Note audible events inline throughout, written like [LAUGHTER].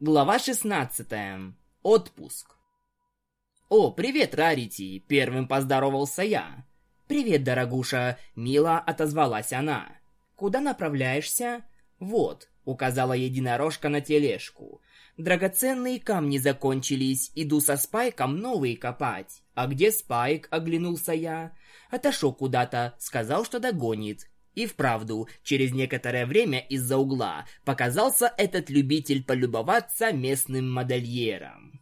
Глава 16. Отпуск. «О, привет, Рарити!» — первым поздоровался я. «Привет, дорогуша!» — мило отозвалась она. «Куда направляешься?» «Вот», — указала единорожка на тележку. «Драгоценные камни закончились, иду со Спайком новые копать». «А где Спайк?» — оглянулся я. «Отошел куда-то, сказал, что догонит. И вправду, через некоторое время из-за угла показался этот любитель полюбоваться местным модельером.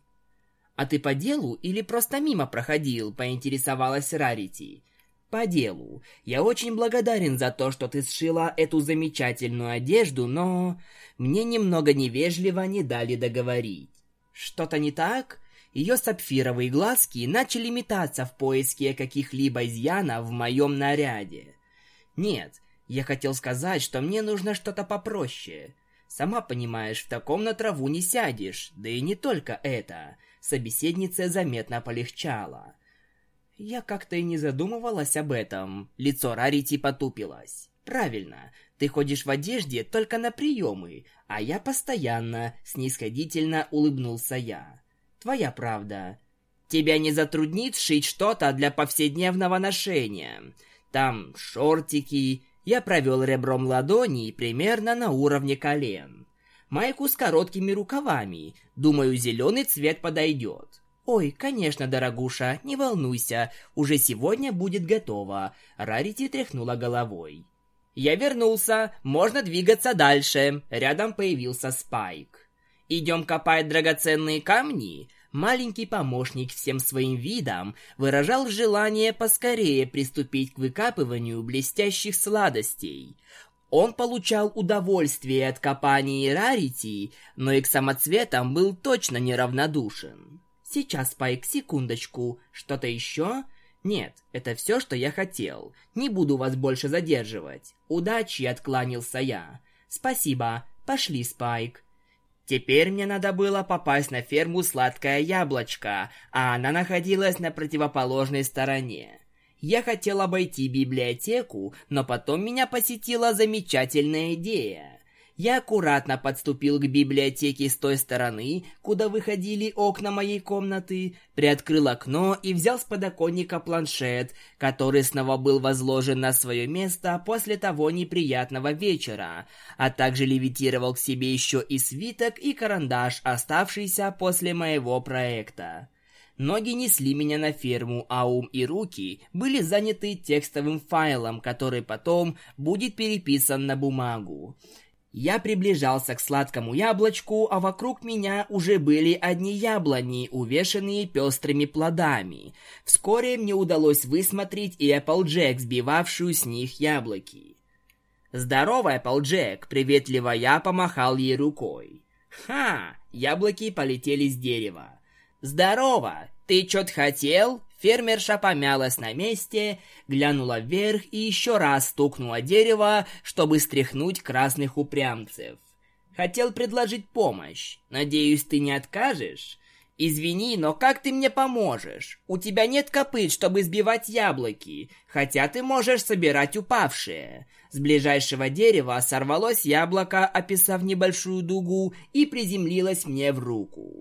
«А ты по делу или просто мимо проходил?» – поинтересовалась Рарити. «По делу. Я очень благодарен за то, что ты сшила эту замечательную одежду, но мне немного невежливо не дали договорить. Что-то не так?» Ее сапфировые глазки начали метаться в поиске каких-либо изъянов в моем наряде. Нет, я хотел сказать, что мне нужно что-то попроще. Сама понимаешь, в таком на траву не сядешь, да и не только это. Собеседница заметно полегчала. Я как-то и не задумывалась об этом. Лицо Рарити потупилось. Правильно, ты ходишь в одежде только на приемы, а я постоянно, снисходительно улыбнулся я. Твоя правда. Тебя не затруднит сшить что-то для повседневного ношения. Там шортики, я провел ребром ладони примерно на уровне колен. Майку с короткими рукавами. Думаю, зеленый цвет подойдет. «Ой, конечно, дорогуша, не волнуйся, уже сегодня будет готово», — Рарити тряхнула головой. Я вернулся, можно двигаться дальше. Рядом появился Спайк. «Идем копать драгоценные камни?» Маленький помощник всем своим видом выражал желание поскорее приступить к выкапыванию блестящих сладостей. Он получал удовольствие от копания рарити, но и к самоцветам был точно неравнодушен. «Сейчас, Пайк, секундочку. Что-то еще?» «Нет, это все, что я хотел. Не буду вас больше задерживать. Удачи!» — откланялся я. «Спасибо. Пошли, Спайк». Теперь мне надо было попасть на ферму «Сладкое яблочко», а она находилась на противоположной стороне. Я хотел обойти библиотеку, но потом меня посетила замечательная идея. Я аккуратно подступил к библиотеке с той стороны, куда выходили окна моей комнаты, приоткрыл окно и взял с подоконника планшет, который снова был возложен на свое место после того неприятного вечера, а также левитировал к себе еще и свиток и карандаш, оставшийся после моего проекта. Ноги несли меня на ферму, а ум и руки были заняты текстовым файлом, который потом будет переписан на бумагу. Я приближался к сладкому яблочку, а вокруг меня уже были одни яблони, увешанные пестрыми плодами. Вскоре мне удалось высмотреть и Эпплджек, сбивавшую с них яблоки. «Здорово, Эпплджек!» — приветливо я помахал ей рукой. «Ха!» — яблоки полетели с дерева. «Здорово! Ты чё-то хотел?» Фермерша помялась на месте, глянула вверх и еще раз стукнула дерево, чтобы стряхнуть красных упрямцев. Хотел предложить помощь. Надеюсь, ты не откажешь? Извини, но как ты мне поможешь? У тебя нет копыт, чтобы сбивать яблоки, хотя ты можешь собирать упавшие. С ближайшего дерева сорвалось яблоко, описав небольшую дугу, и приземлилось мне в руку.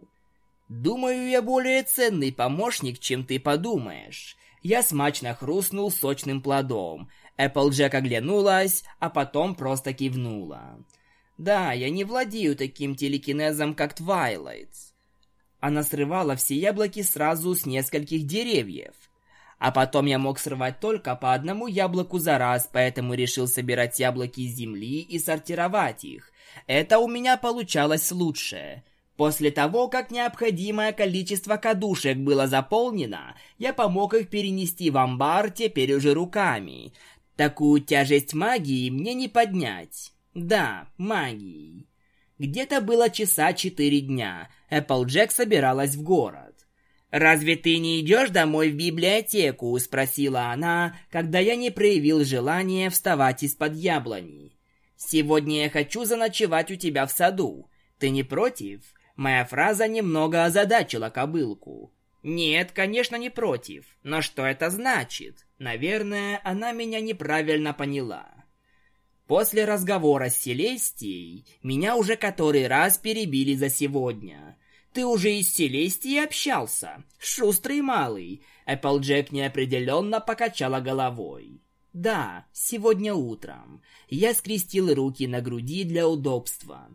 Думаю, я более ценный помощник, чем ты подумаешь. Я смачно хрустнул сочным плодом. Эпплджек оглянулась, а потом просто кивнула. Да, я не владею таким телекинезом, как Твайлайт. Она срывала все яблоки сразу с нескольких деревьев. А потом я мог срывать только по одному яблоку за раз, поэтому решил собирать яблоки с земли и сортировать их. Это у меня получалось лучше. После того, как необходимое количество кадушек было заполнено, я помог их перенести в амбар теперь уже руками. Такую тяжесть магии мне не поднять. Да, магией. Где-то было часа четыре дня. Эпплджек собиралась в город. «Разве ты не идешь домой в библиотеку?» – спросила она, когда я не проявил желания вставать из-под яблони. «Сегодня я хочу заночевать у тебя в саду. Ты не против?» Моя фраза немного озадачила кобылку. Нет, конечно, не против. Но что это значит? Наверное, она меня неправильно поняла. После разговора с Селестией меня уже который раз перебили за сегодня. Ты уже и с Селестией общался. Шустрый малый. Эпплджек неопределенно покачала головой. Да, сегодня утром. Я скрестил руки на груди для удобства.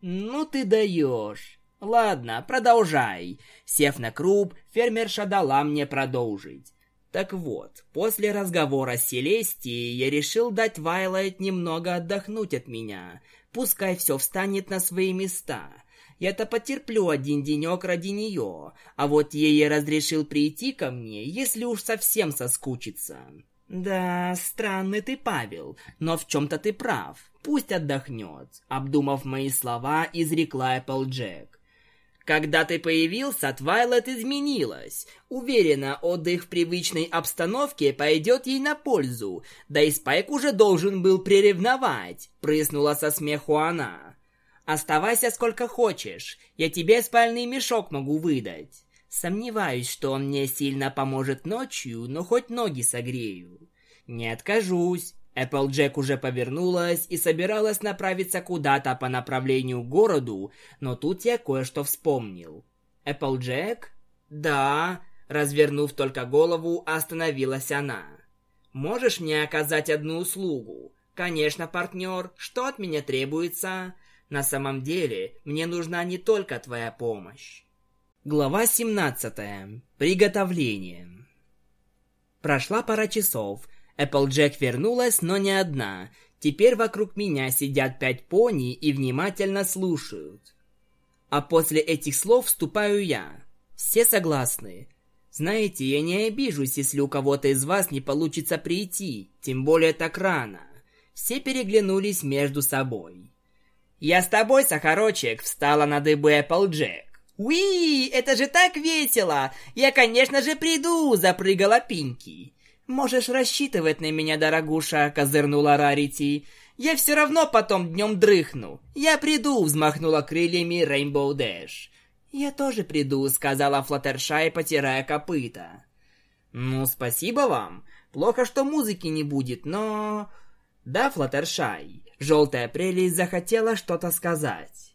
Ну ты даешь. Ладно, продолжай. Сев на круп, фермерша дала мне продолжить. Так вот, после разговора с Селестией я решил дать Вайлайт немного отдохнуть от меня. Пускай все встанет на свои места. Я-то потерплю один денек ради нее, а вот ей я разрешил прийти ко мне, если уж совсем соскучится. Да, странный ты, Павел, но в чем-то ты прав. Пусть отдохнет. Обдумав мои слова, изрекла Эпплджек. Когда ты появился, Твайлет изменилась. Уверена, отдых в привычной обстановке пойдет ей на пользу. Да и Спайк уже должен был приревновать, прыснула со смеху она. Оставайся сколько хочешь, я тебе спальный мешок могу выдать. Сомневаюсь, что он мне сильно поможет ночью, но хоть ноги согрею. Не откажусь. Эпплджек уже повернулась и собиралась направиться куда-то по направлению к городу, но тут я кое-что вспомнил. Эпплджек? Да, развернув только голову, остановилась она. Можешь мне оказать одну услугу? Конечно, партнер, что от меня требуется? На самом деле, мне нужна не только твоя помощь. Глава 17. Приготовление. Прошла пара часов, Эпплджек вернулась, но не одна. Теперь вокруг меня сидят пять пони и внимательно слушают. А после этих слов вступаю я. Все согласны. Знаете, я не обижусь, если у кого-то из вас не получится прийти, тем более так рано. Все переглянулись между собой. «Я с тобой, Сахарочек!» — встала на дыбы Эпплджек. «Уи, это же так весело! Я, конечно же, приду!» — запрыгала Пинки. «Можешь рассчитывать на меня, дорогуша», — козырнула Рарити. «Я все равно потом днем дрыхну. Я приду», — взмахнула крыльями Рейнбоу Дэш. «Я тоже приду», — сказала Флаттершай, потирая копыта. «Ну, спасибо вам. Плохо, что музыки не будет, но...» «Да, Флаттершай». Желтая прелесть захотела что-то сказать.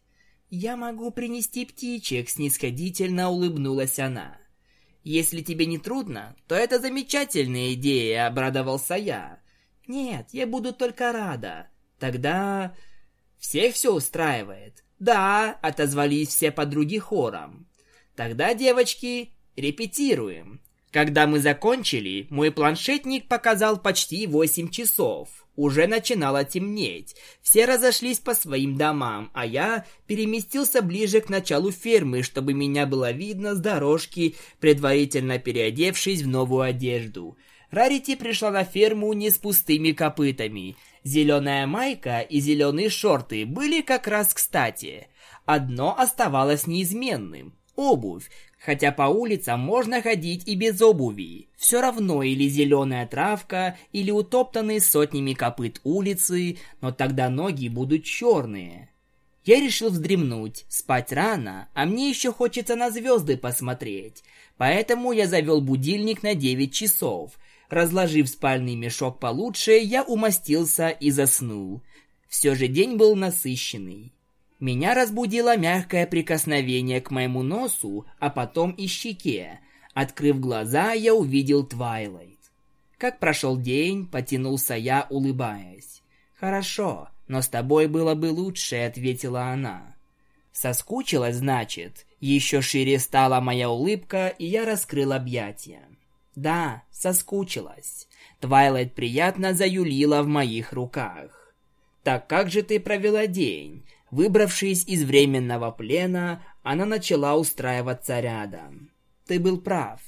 «Я могу принести птичек», — снисходительно улыбнулась она. Если тебе не трудно, то это замечательная идея, обрадовался я. Нет, я буду только рада. Тогда всех все устраивает. Да, отозвались все подруги хором. Тогда, девочки, репетируем. Когда мы закончили, мой планшетник показал почти восемь часов. Уже начинало темнеть. Все разошлись по своим домам, а я переместился ближе к началу фермы, чтобы меня было видно с дорожки, предварительно переодевшись в новую одежду. Рарити пришла на ферму не с пустыми копытами. Зеленая майка и зеленые шорты были как раз кстати. Одно оставалось неизменным – обувь, Хотя по улицам можно ходить и без обуви. Все равно или зеленая травка, или утоптанные сотнями копыт улицы, но тогда ноги будут черные. Я решил вздремнуть, спать рано, а мне еще хочется на звезды посмотреть. Поэтому я завел будильник на 9 часов. Разложив спальный мешок получше, я умостился и заснул. Все же день был насыщенный. Меня разбудило мягкое прикосновение к моему носу, а потом и щеке. Открыв глаза, я увидел Твайлайт. Как прошел день, потянулся я, улыбаясь. «Хорошо, но с тобой было бы лучше», — ответила она. Соскучилась, значит. Еще шире стала моя улыбка, и я раскрыл объятия. Да, соскучилась. Твайлайт приятно заюлила в моих руках. «Так как же ты провела день? Выбравшись из временного плена, она начала устраиваться рядом. Ты был прав.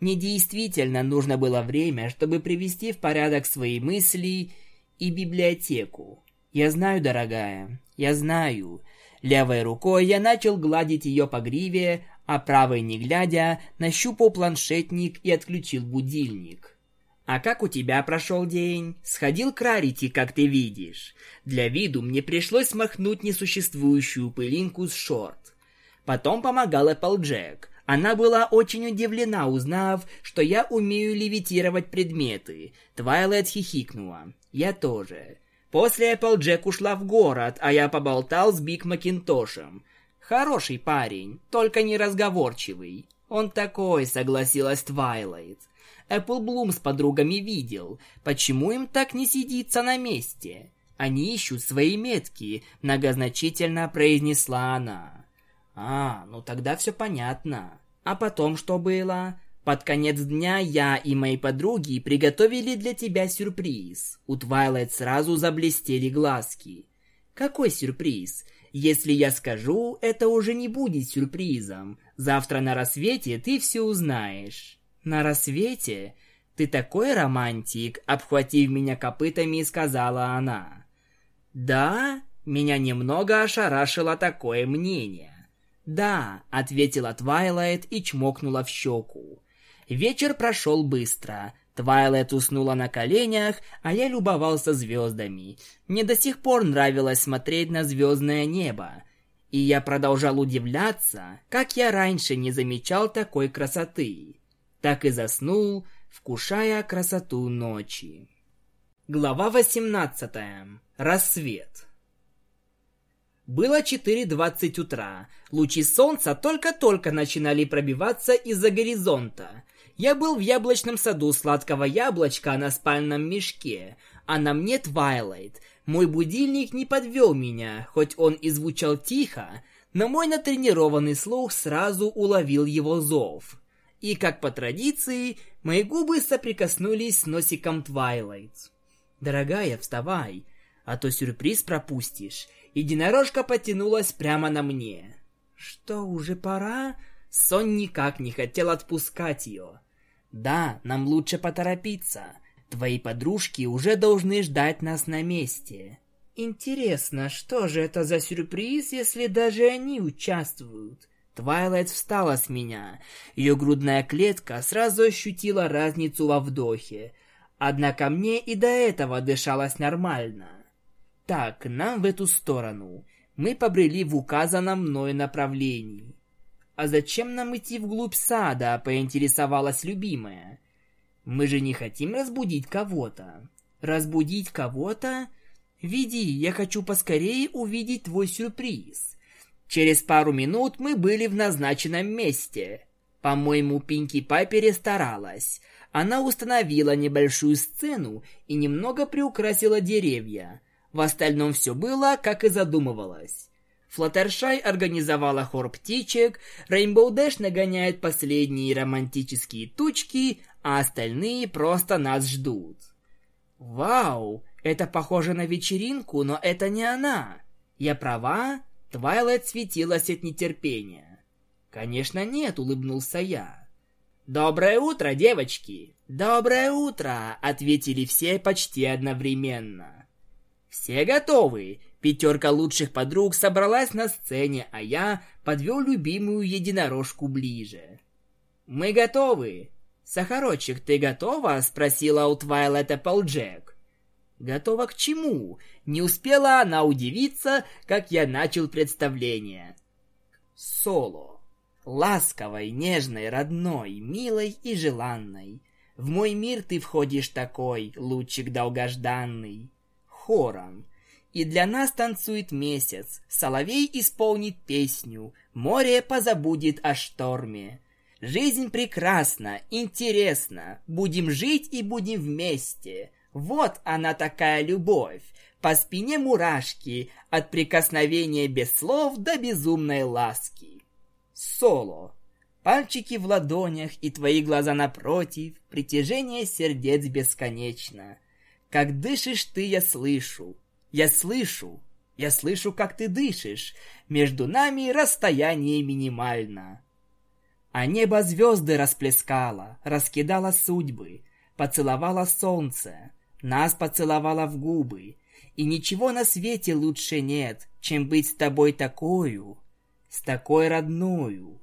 Мне действительно нужно было время, чтобы привести в порядок свои мысли и библиотеку. Я знаю, дорогая, я знаю. Левой рукой я начал гладить ее по гриве, а правой, не глядя, нащупал планшетник и отключил будильник. «А как у тебя прошел день? Сходил к Рарити, как ты видишь. Для виду мне пришлось смахнуть несуществующую пылинку с шорт. Потом помогал Эпплджек. Она была очень удивлена, узнав, что я умею левитировать предметы. Твайлайт хихикнула. Я тоже. После Эпплджек ушла в город, а я поболтал с Биг Макинтошем. Хороший парень, только неразговорчивый. Он такой, согласилась Твайлайт. Эпплблум с подругами видел. Почему им так не сидится на месте? Они ищут свои метки, многозначительно произнесла она. А, ну тогда все понятно. А потом что было? Под конец дня я и мои подруги приготовили для тебя сюрприз. У Твайлайт сразу заблестели глазки. Какой сюрприз? Если я скажу, это уже не будет сюрпризом. Завтра на рассвете ты все узнаешь. На рассвете? Ты такой романтик, обхватив меня копытами, сказала она. Да, меня немного ошарашило такое мнение. Да, ответила Твайлайт и чмокнула в щеку. Вечер прошел быстро. Твайлайт уснула на коленях, а я любовался звездами. Мне до сих пор нравилось смотреть на звездное небо. И я продолжал удивляться, как я раньше не замечал такой красоты. Так и заснул, вкушая красоту ночи. Глава 18. Рассвет. Было 4.20 утра. Лучи солнца только-только начинали пробиваться из-за горизонта. Я был в яблочном саду сладкого яблочка на спальном мешке, а на мне Твайлайт. Мой будильник не подвел меня, хоть он и звучал тихо, но мой натренированный слух сразу уловил его зов. И, как по традиции, мои губы соприкоснулись с носиком Твайлайт. «Дорогая, вставай, а то сюрприз пропустишь». Единорожка потянулась прямо на мне. «Что, уже пора?» Сон никак не хотел отпускать ее. Да, нам лучше поторопиться. Твои подружки уже должны ждать нас на месте. Интересно, что же это за сюрприз, если даже они участвуют? Твайлайт встала с меня. Ее грудная клетка сразу ощутила разницу во вдохе. Однако мне и до этого дышалось нормально. Так, нам в эту сторону. Мы побрели в указанном мной направлении. «А зачем нам идти вглубь сада?» — поинтересовалась любимая. «Мы же не хотим разбудить кого-то». «Разбудить кого-то?» «Веди, я хочу поскорее увидеть твой сюрприз». Через пару минут мы были в назначенном месте. По-моему, Пинки Пай перестаралась. Она установила небольшую сцену и немного приукрасила деревья. В остальном все было, как и задумывалось. Флаттершай организовала хор птичек, Рейнбоу Дэш нагоняет последние романтические тучки, а остальные просто нас ждут. Вау, это похоже на вечеринку, но это не она. Я права? Твайлайт светилась от нетерпения. Конечно нет, улыбнулся я. Доброе утро, девочки. Доброе утро, ответили все почти одновременно. Все готовы? Пятерка лучших подруг собралась на сцене, а я подвел любимую единорожку ближе. «Мы готовы!» «Сахарочек, ты готова?» — спросила у Твайлайт Эпплджек. «Готова к чему?» Не успела она удивиться, как я начал представление. Соло. Ласковой, нежной, родной, милой и желанной. В мой мир ты входишь такой, лучик долгожданный. Хором. И для нас танцует месяц, соловей исполнит песню, море позабудет о шторме. Жизнь прекрасна, интересна, будем жить и будем вместе. Вот она такая любовь, по спине мурашки, от прикосновения без слов до безумной ласки. Соло. Пальчики в ладонях и твои глаза напротив, притяжение сердец бесконечно. Как дышишь ты, я слышу, я слышу, я слышу, как ты дышишь. Между нами расстояние минимально. А небо звезды расплескало, раскидало судьбы, поцеловало солнце, нас поцеловало в губы. И ничего на свете лучше нет, чем быть с тобой такою, с такой родною.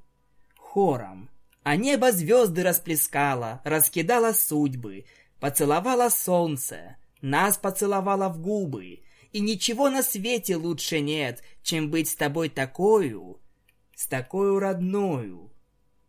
Хором. А небо звезды расплескало, раскидало судьбы, поцеловало солнце, нас поцеловало в губы, и ничего на свете лучше нет, чем быть с тобой такою, с такою родною.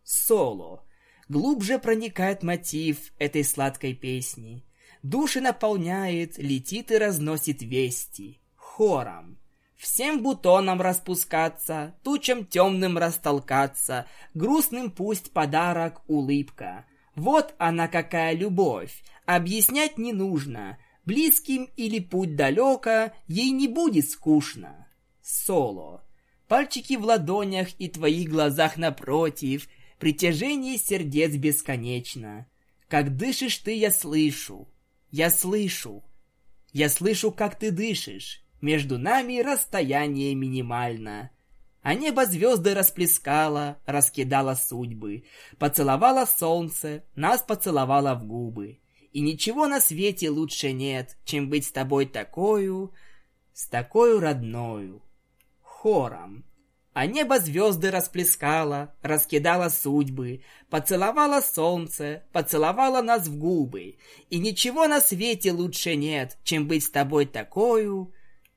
Соло. Глубже проникает мотив этой сладкой песни. Души наполняет, летит и разносит вести. Хором. Всем бутонам распускаться, тучам темным растолкаться, грустным пусть подарок улыбка. Вот она какая любовь, объяснять не нужно, близким или путь далеко, ей не будет скучно. Соло. Пальчики в ладонях и твоих глазах напротив, притяжение сердец бесконечно. Как дышишь ты, я слышу, я слышу. Я слышу, как ты дышишь. Между нами расстояние минимально. А небо звезды расплескало, раскидало судьбы. Поцеловало солнце, нас поцеловало в губы. И ничего на свете лучше нет, чем быть с тобой такою, с такою родною. Хором. А небо звезды расплескало, раскидало судьбы, поцеловало солнце, поцеловало нас в губы. И ничего на свете лучше нет, чем быть с тобой такою,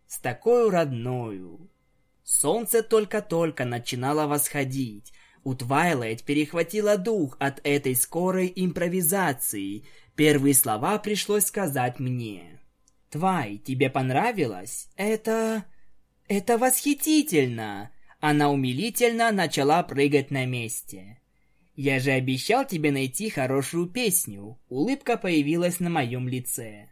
с такою родною. Солнце только-только начинало восходить. У Твайлайт перехватило дух от этой скорой импровизации. Первые слова пришлось сказать мне. «Твай, тебе понравилось? Это... это восхитительно!» Она умилительно начала прыгать на месте. «Я же обещал тебе найти хорошую песню». Улыбка появилась на моем лице.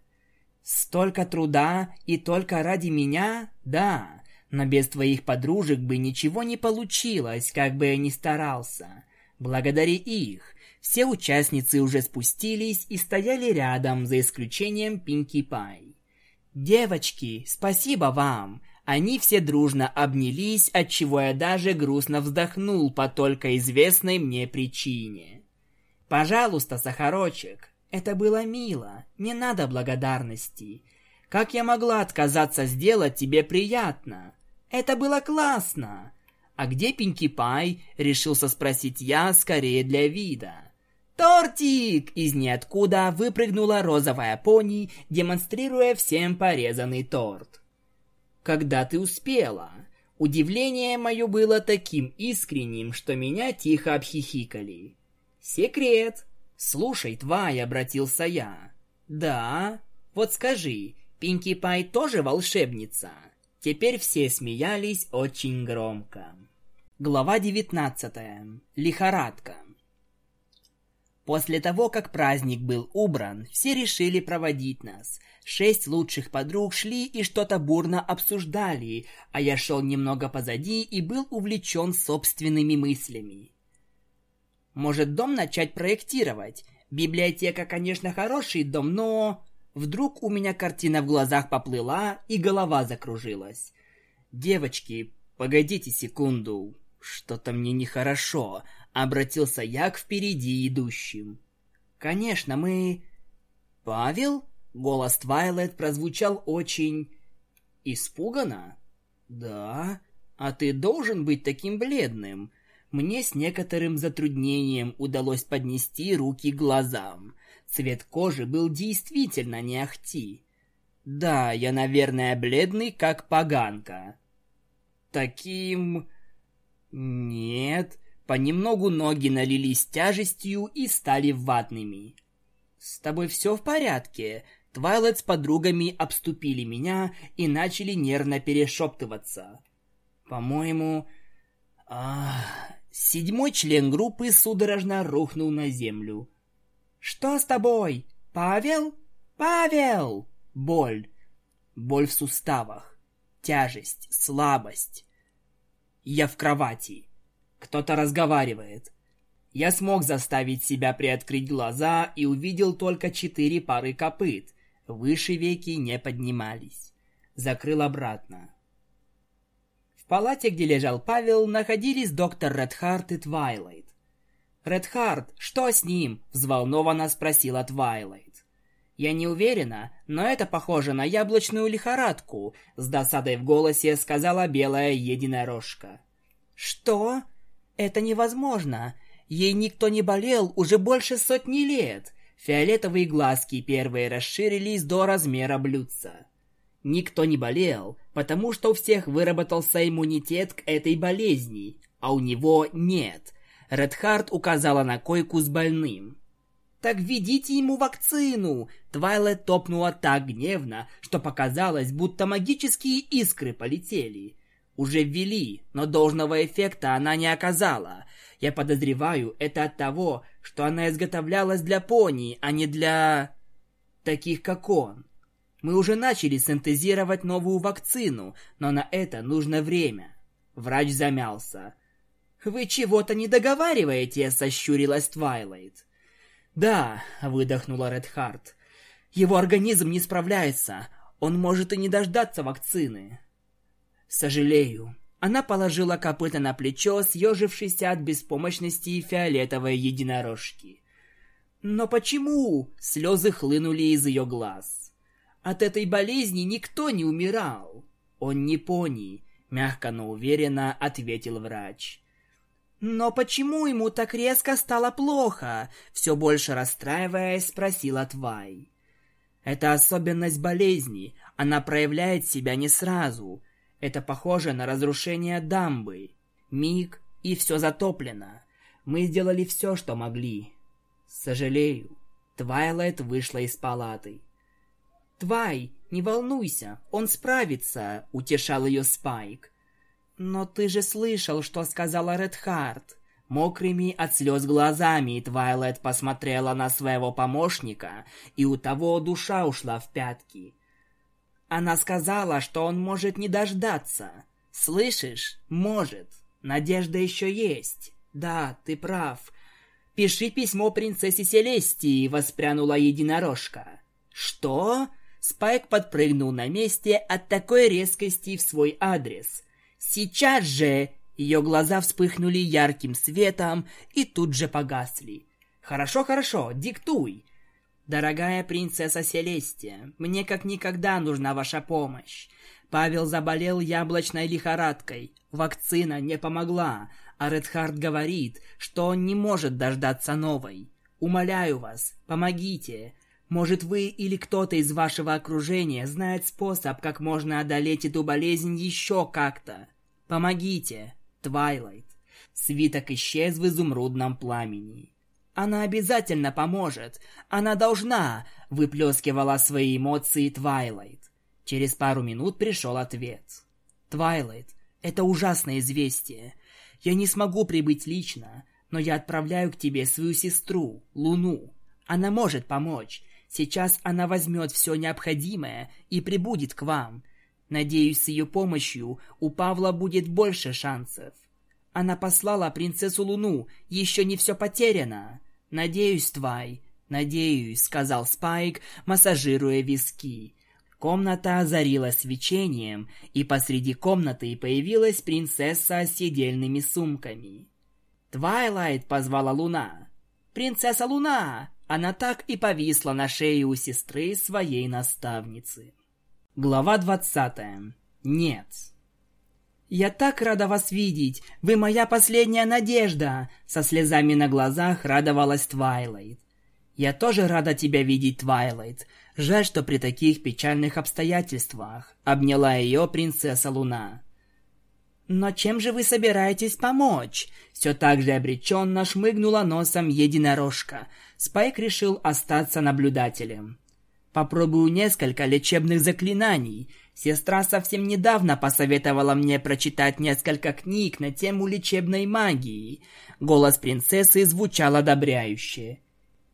«Столько труда и только ради меня? Да, но без твоих подружек бы ничего не получилось, как бы я ни старался. Благодари их. Все участницы уже спустились и стояли рядом, за исключением Пинки Пай. «Девочки, спасибо вам! Они все дружно обнялись, отчего я даже грустно вздохнул по только известной мне причине. «Пожалуйста, Сахарочек, это было мило, не надо благодарности. Как я могла отказаться сделать тебе приятно? Это было классно!» «А где Пинки Пай?» — решился спросить я, скорее для вида. «Тортик!» Из ниоткуда выпрыгнула розовая пони, демонстрируя всем порезанный торт когда ты успела. Удивление мое было таким искренним, что меня тихо обхихикали. «Секрет!» «Слушай, Твай», — обратился я. «Да? Вот скажи, Пинки Пай тоже волшебница?» Теперь все смеялись очень громко. Глава девятнадцатая. Лихорадка. После того, как праздник был убран, все решили проводить нас. Шесть лучших подруг шли и что-то бурно обсуждали, а я шел немного позади и был увлечен собственными мыслями. Может, дом начать проектировать? Библиотека, конечно, хороший дом, но... Вдруг у меня картина в глазах поплыла, и голова закружилась. «Девочки, погодите секунду. Что-то мне нехорошо», — обратился я к впереди идущим. «Конечно, мы...» «Павел?» Голос Твайлайт прозвучал очень... испуганно. «Да? А ты должен быть таким бледным?» Мне с некоторым затруднением удалось поднести руки к глазам. Цвет кожи был действительно не ахти. Да, я, наверное, бледный, как поганка. Таким... Нет. Понемногу ноги налились тяжестью и стали ватными. «С тобой все в порядке?» Твайлет с подругами обступили меня и начали нервно перешептываться. По-моему... А... Седьмой член группы судорожно рухнул на землю. «Что с тобой? Павел? Павел!» Боль. Боль в суставах. Тяжесть, слабость. Я в кровати. Кто-то разговаривает. Я смог заставить себя приоткрыть глаза и увидел только четыре пары копыт, Выше веки не поднимались. Закрыл обратно. В палате, где лежал Павел, находились доктор Редхарт и Твайлайт. «Редхарт, что с ним?» – взволнованно спросила Твайлайт. «Я не уверена, но это похоже на яблочную лихорадку», – с досадой в голосе сказала белая единорожка. «Что? Это невозможно. Ей никто не болел уже больше сотни лет. Фиолетовые глазки первые расширились до размера блюдца. Никто не болел, потому что у всех выработался иммунитет к этой болезни, а у него нет. Редхард указала на койку с больным. Так введите ему вакцину!» Твайлет топнула так гневно, что показалось, будто магические искры полетели. Уже ввели, но должного эффекта она не оказала. Я подозреваю, это от того, что она изготовлялась для пони, а не для... таких, как он. Мы уже начали синтезировать новую вакцину, но на это нужно время. Врач замялся. «Вы чего-то не договариваете?» — сощурилась Твайлайт. «Да», — выдохнула Редхарт. «Его организм не справляется. Он может и не дождаться вакцины». «Сожалею». Она положила копыта на плечо, съежившись от беспомощности фиолетовой единорожки. «Но почему?» — слезы хлынули из ее глаз. «От этой болезни никто не умирал». «Он не пони», — мягко, но уверенно ответил врач. «Но почему ему так резко стало плохо?» Все больше расстраиваясь, спросила Твай. «Это особенность болезни. Она проявляет себя не сразу. Это похоже на разрушение дамбы. Миг, и все затоплено. Мы сделали все, что могли. Сожалею». Твайлайт вышла из палаты. «Твай, не волнуйся, он справится», — утешал ее Спайк. «Но ты же слышал, что сказала Редхарт!» Мокрыми от слез глазами Твайлет посмотрела на своего помощника, и у того душа ушла в пятки. Она сказала, что он может не дождаться. Слышишь? Может. Надежда еще есть. Да, ты прав. Пиши письмо принцессе Селестии, воспрянула единорожка. Что? Спайк подпрыгнул на месте от такой резкости в свой адрес. Сейчас же ее глаза вспыхнули ярким светом и тут же погасли. Хорошо, хорошо, диктуй. Дорогая принцесса Селестия, мне как никогда нужна ваша помощь. Павел заболел яблочной лихорадкой. Вакцина не помогла, а Редхард говорит, что он не может дождаться новой. Умоляю вас, помогите. Может, вы или кто-то из вашего окружения знает способ, как можно одолеть эту болезнь еще как-то. Помогите, Твайлайт. Свиток исчез в изумрудном пламени. Она обязательно поможет. Она должна, выплескивала свои эмоции Твайлайт. Через пару минут пришел ответ. Твайлайт, это ужасное известие. Я не смогу прибыть лично, но я отправляю к тебе свою сестру, Луну. Она может помочь. Сейчас она возьмет все необходимое и прибудет к вам. Надеюсь, с ее помощью у Павла будет больше шансов. Она послала принцессу Луну, еще не все потеряно. Надеюсь, Твай, надеюсь, сказал Спайк, массажируя виски. Комната озарилась свечением, и посреди комнаты появилась принцесса с сидельными сумками. «Твайлайт!» — позвала Луна. «Принцесса Луна!» Она так и повисла на шее у сестры своей наставницы. Глава 20. Нет. «Я так рада вас видеть! Вы моя последняя надежда!» Со слезами на глазах радовалась Твайлайт. «Я тоже рада тебя видеть, Твайлайт. Жаль, что при таких печальных обстоятельствах», — обняла ее принцесса Луна. «Но чем же вы собираетесь помочь?» Все так же обреченно шмыгнула носом единорожка. Спайк решил остаться наблюдателем. Попробую несколько лечебных заклинаний. Сестра совсем недавно посоветовала мне прочитать несколько книг на тему лечебной магии. Голос принцессы звучал одобряюще.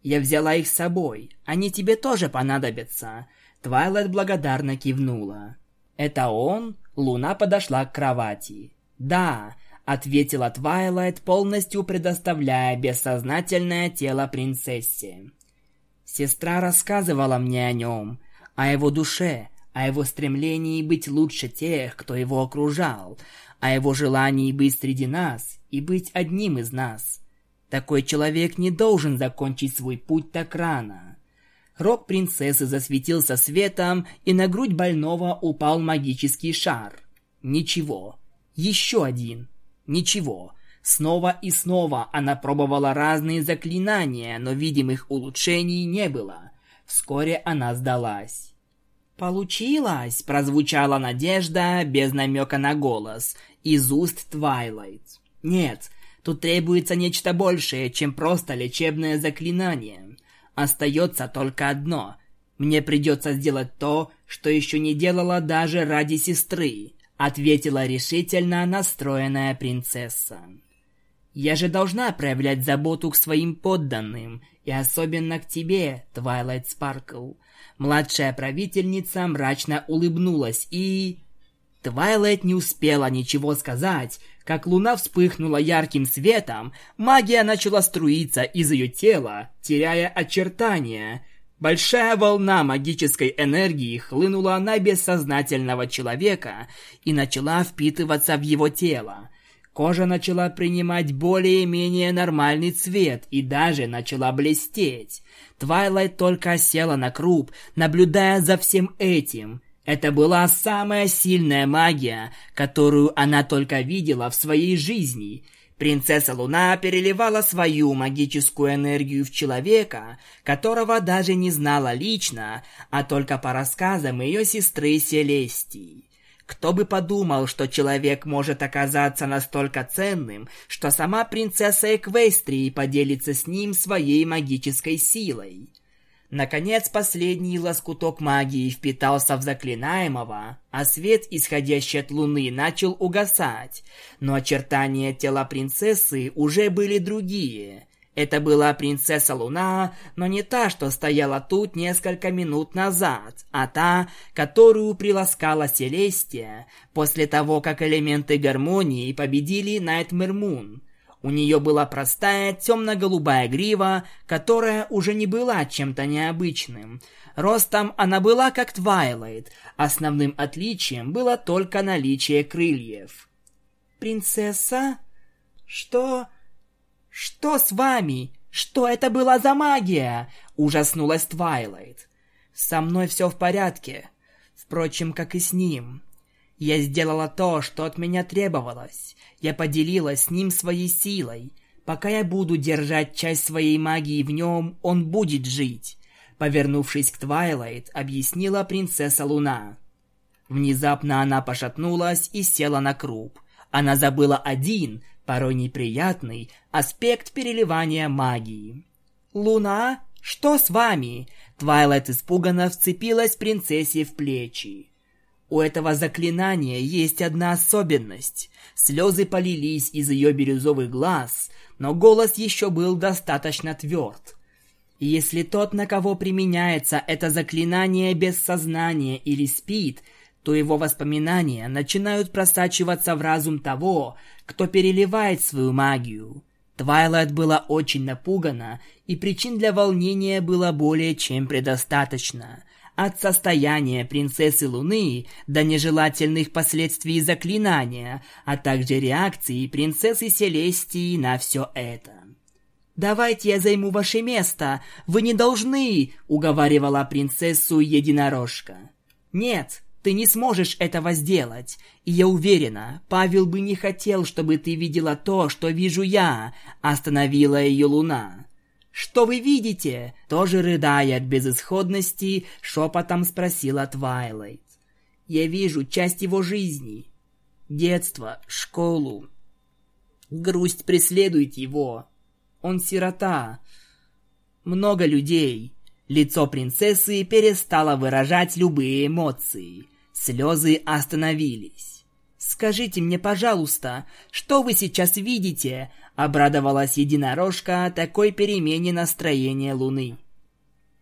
Я взяла их с собой. Они тебе тоже понадобятся. Твайлайт благодарно кивнула. Это он? Луна подошла к кровати. Да, ответила Твайлайт, полностью предоставляя бессознательное тело принцессе. Сестра рассказывала мне о нем, о его душе, о его стремлении быть лучше тех, кто его окружал, о его желании быть среди нас и быть одним из нас. Такой человек не должен закончить свой путь так рано. Рог принцессы засветился светом, и на грудь больного упал магический шар. Ничего. Еще один. Ничего. Снова и снова она пробовала разные заклинания, но видимых улучшений не было. Вскоре она сдалась. «Получилось!» – прозвучала надежда без намека на голос из уст Твайлайт. «Нет, тут требуется нечто большее, чем просто лечебное заклинание. Остается только одно. Мне придется сделать то, что еще не делала даже ради сестры, ответила решительно настроенная принцесса. Я же должна проявлять заботу к своим подданным, и особенно к тебе, Твайлайт Спаркл. Младшая правительница мрачно улыбнулась и... Твайлайт не успела ничего сказать, как луна вспыхнула ярким светом, магия начала струиться из ее тела, теряя очертания. Большая волна магической энергии хлынула на бессознательного человека и начала впитываться в его тело. Кожа начала принимать более-менее нормальный цвет и даже начала блестеть. Твайлайт только села на круп, наблюдая за всем этим. Это была самая сильная магия, которую она только видела в своей жизни. Принцесса Луна переливала свою магическую энергию в человека, которого даже не знала лично, а только по рассказам ее сестры Селестии. Кто бы подумал, что человек может оказаться настолько ценным, что сама принцесса Эквестрии поделится с ним своей магической силой. Наконец, последний лоскуток магии впитался в заклинаемого, а свет, исходящий от луны, начал угасать, но очертания тела принцессы уже были другие. Это была принцесса Луна, но не та, что стояла тут несколько минут назад, а та, которую приласкала Селестия после того, как элементы гармонии победили Найтмер Мун. У нее была простая темно-голубая грива, которая уже не была чем-то необычным. Ростом она была как Твайлайт, основным отличием было только наличие крыльев. «Принцесса? Что...» «Что с вами? Что это была за магия?» – ужаснулась Твайлайт. «Со мной все в порядке. Впрочем, как и с ним. Я сделала то, что от меня требовалось. Я поделилась с ним своей силой. Пока я буду держать часть своей магии в нем, он будет жить». Повернувшись к Твайлайт, объяснила принцесса Луна. Внезапно она пошатнулась и села на круп. Она забыла один, порой неприятный, аспект переливания магии. «Луна, что с вами?» Твайлайт испуганно вцепилась принцессе в плечи. У этого заклинания есть одна особенность. Слезы полились из ее бирюзовых глаз, но голос еще был достаточно тверд. Если тот, на кого применяется это заклинание без сознания или спит, то его воспоминания начинают просачиваться в разум того, кто переливает свою магию. Твайлайт была очень напугана, и причин для волнения было более чем предостаточно. От состояния принцессы Луны до нежелательных последствий заклинания, а также реакции принцессы Селестии на все это. «Давайте я займу ваше место, вы не должны!» — уговаривала принцессу Единорожка. «Нет, ты не сможешь этого сделать. И я уверена, Павел бы не хотел, чтобы ты видела то, что вижу я, остановила ее луна. Что вы видите? Тоже рыдая от безысходности, шепотом спросила Твайлайт. Я вижу часть его жизни. Детство, школу. Грусть преследует его. Он сирота. Много людей, Лицо принцессы перестало выражать любые эмоции. Слезы остановились. «Скажите мне, пожалуйста, что вы сейчас видите?» Обрадовалась единорожка такой перемене настроения Луны.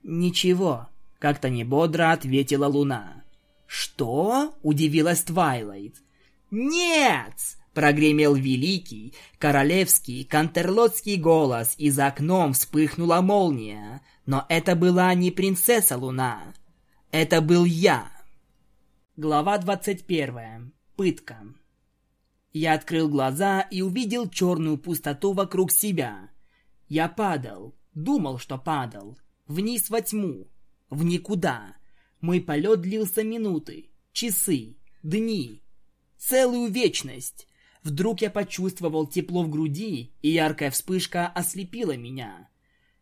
«Ничего», — как-то небодро ответила Луна. «Что?» — удивилась Твайлайт. «Нет!» Прогремел великий, королевский, кантерлотский голос, и за окном вспыхнула молния. Но это была не принцесса Луна. Это был я. Глава 21. Пытка. Я открыл глаза и увидел черную пустоту вокруг себя. Я падал, думал, что падал. Вниз во тьму, в никуда. Мой полет длился минуты, часы, дни, целую вечность. Вдруг я почувствовал тепло в груди, и яркая вспышка ослепила меня.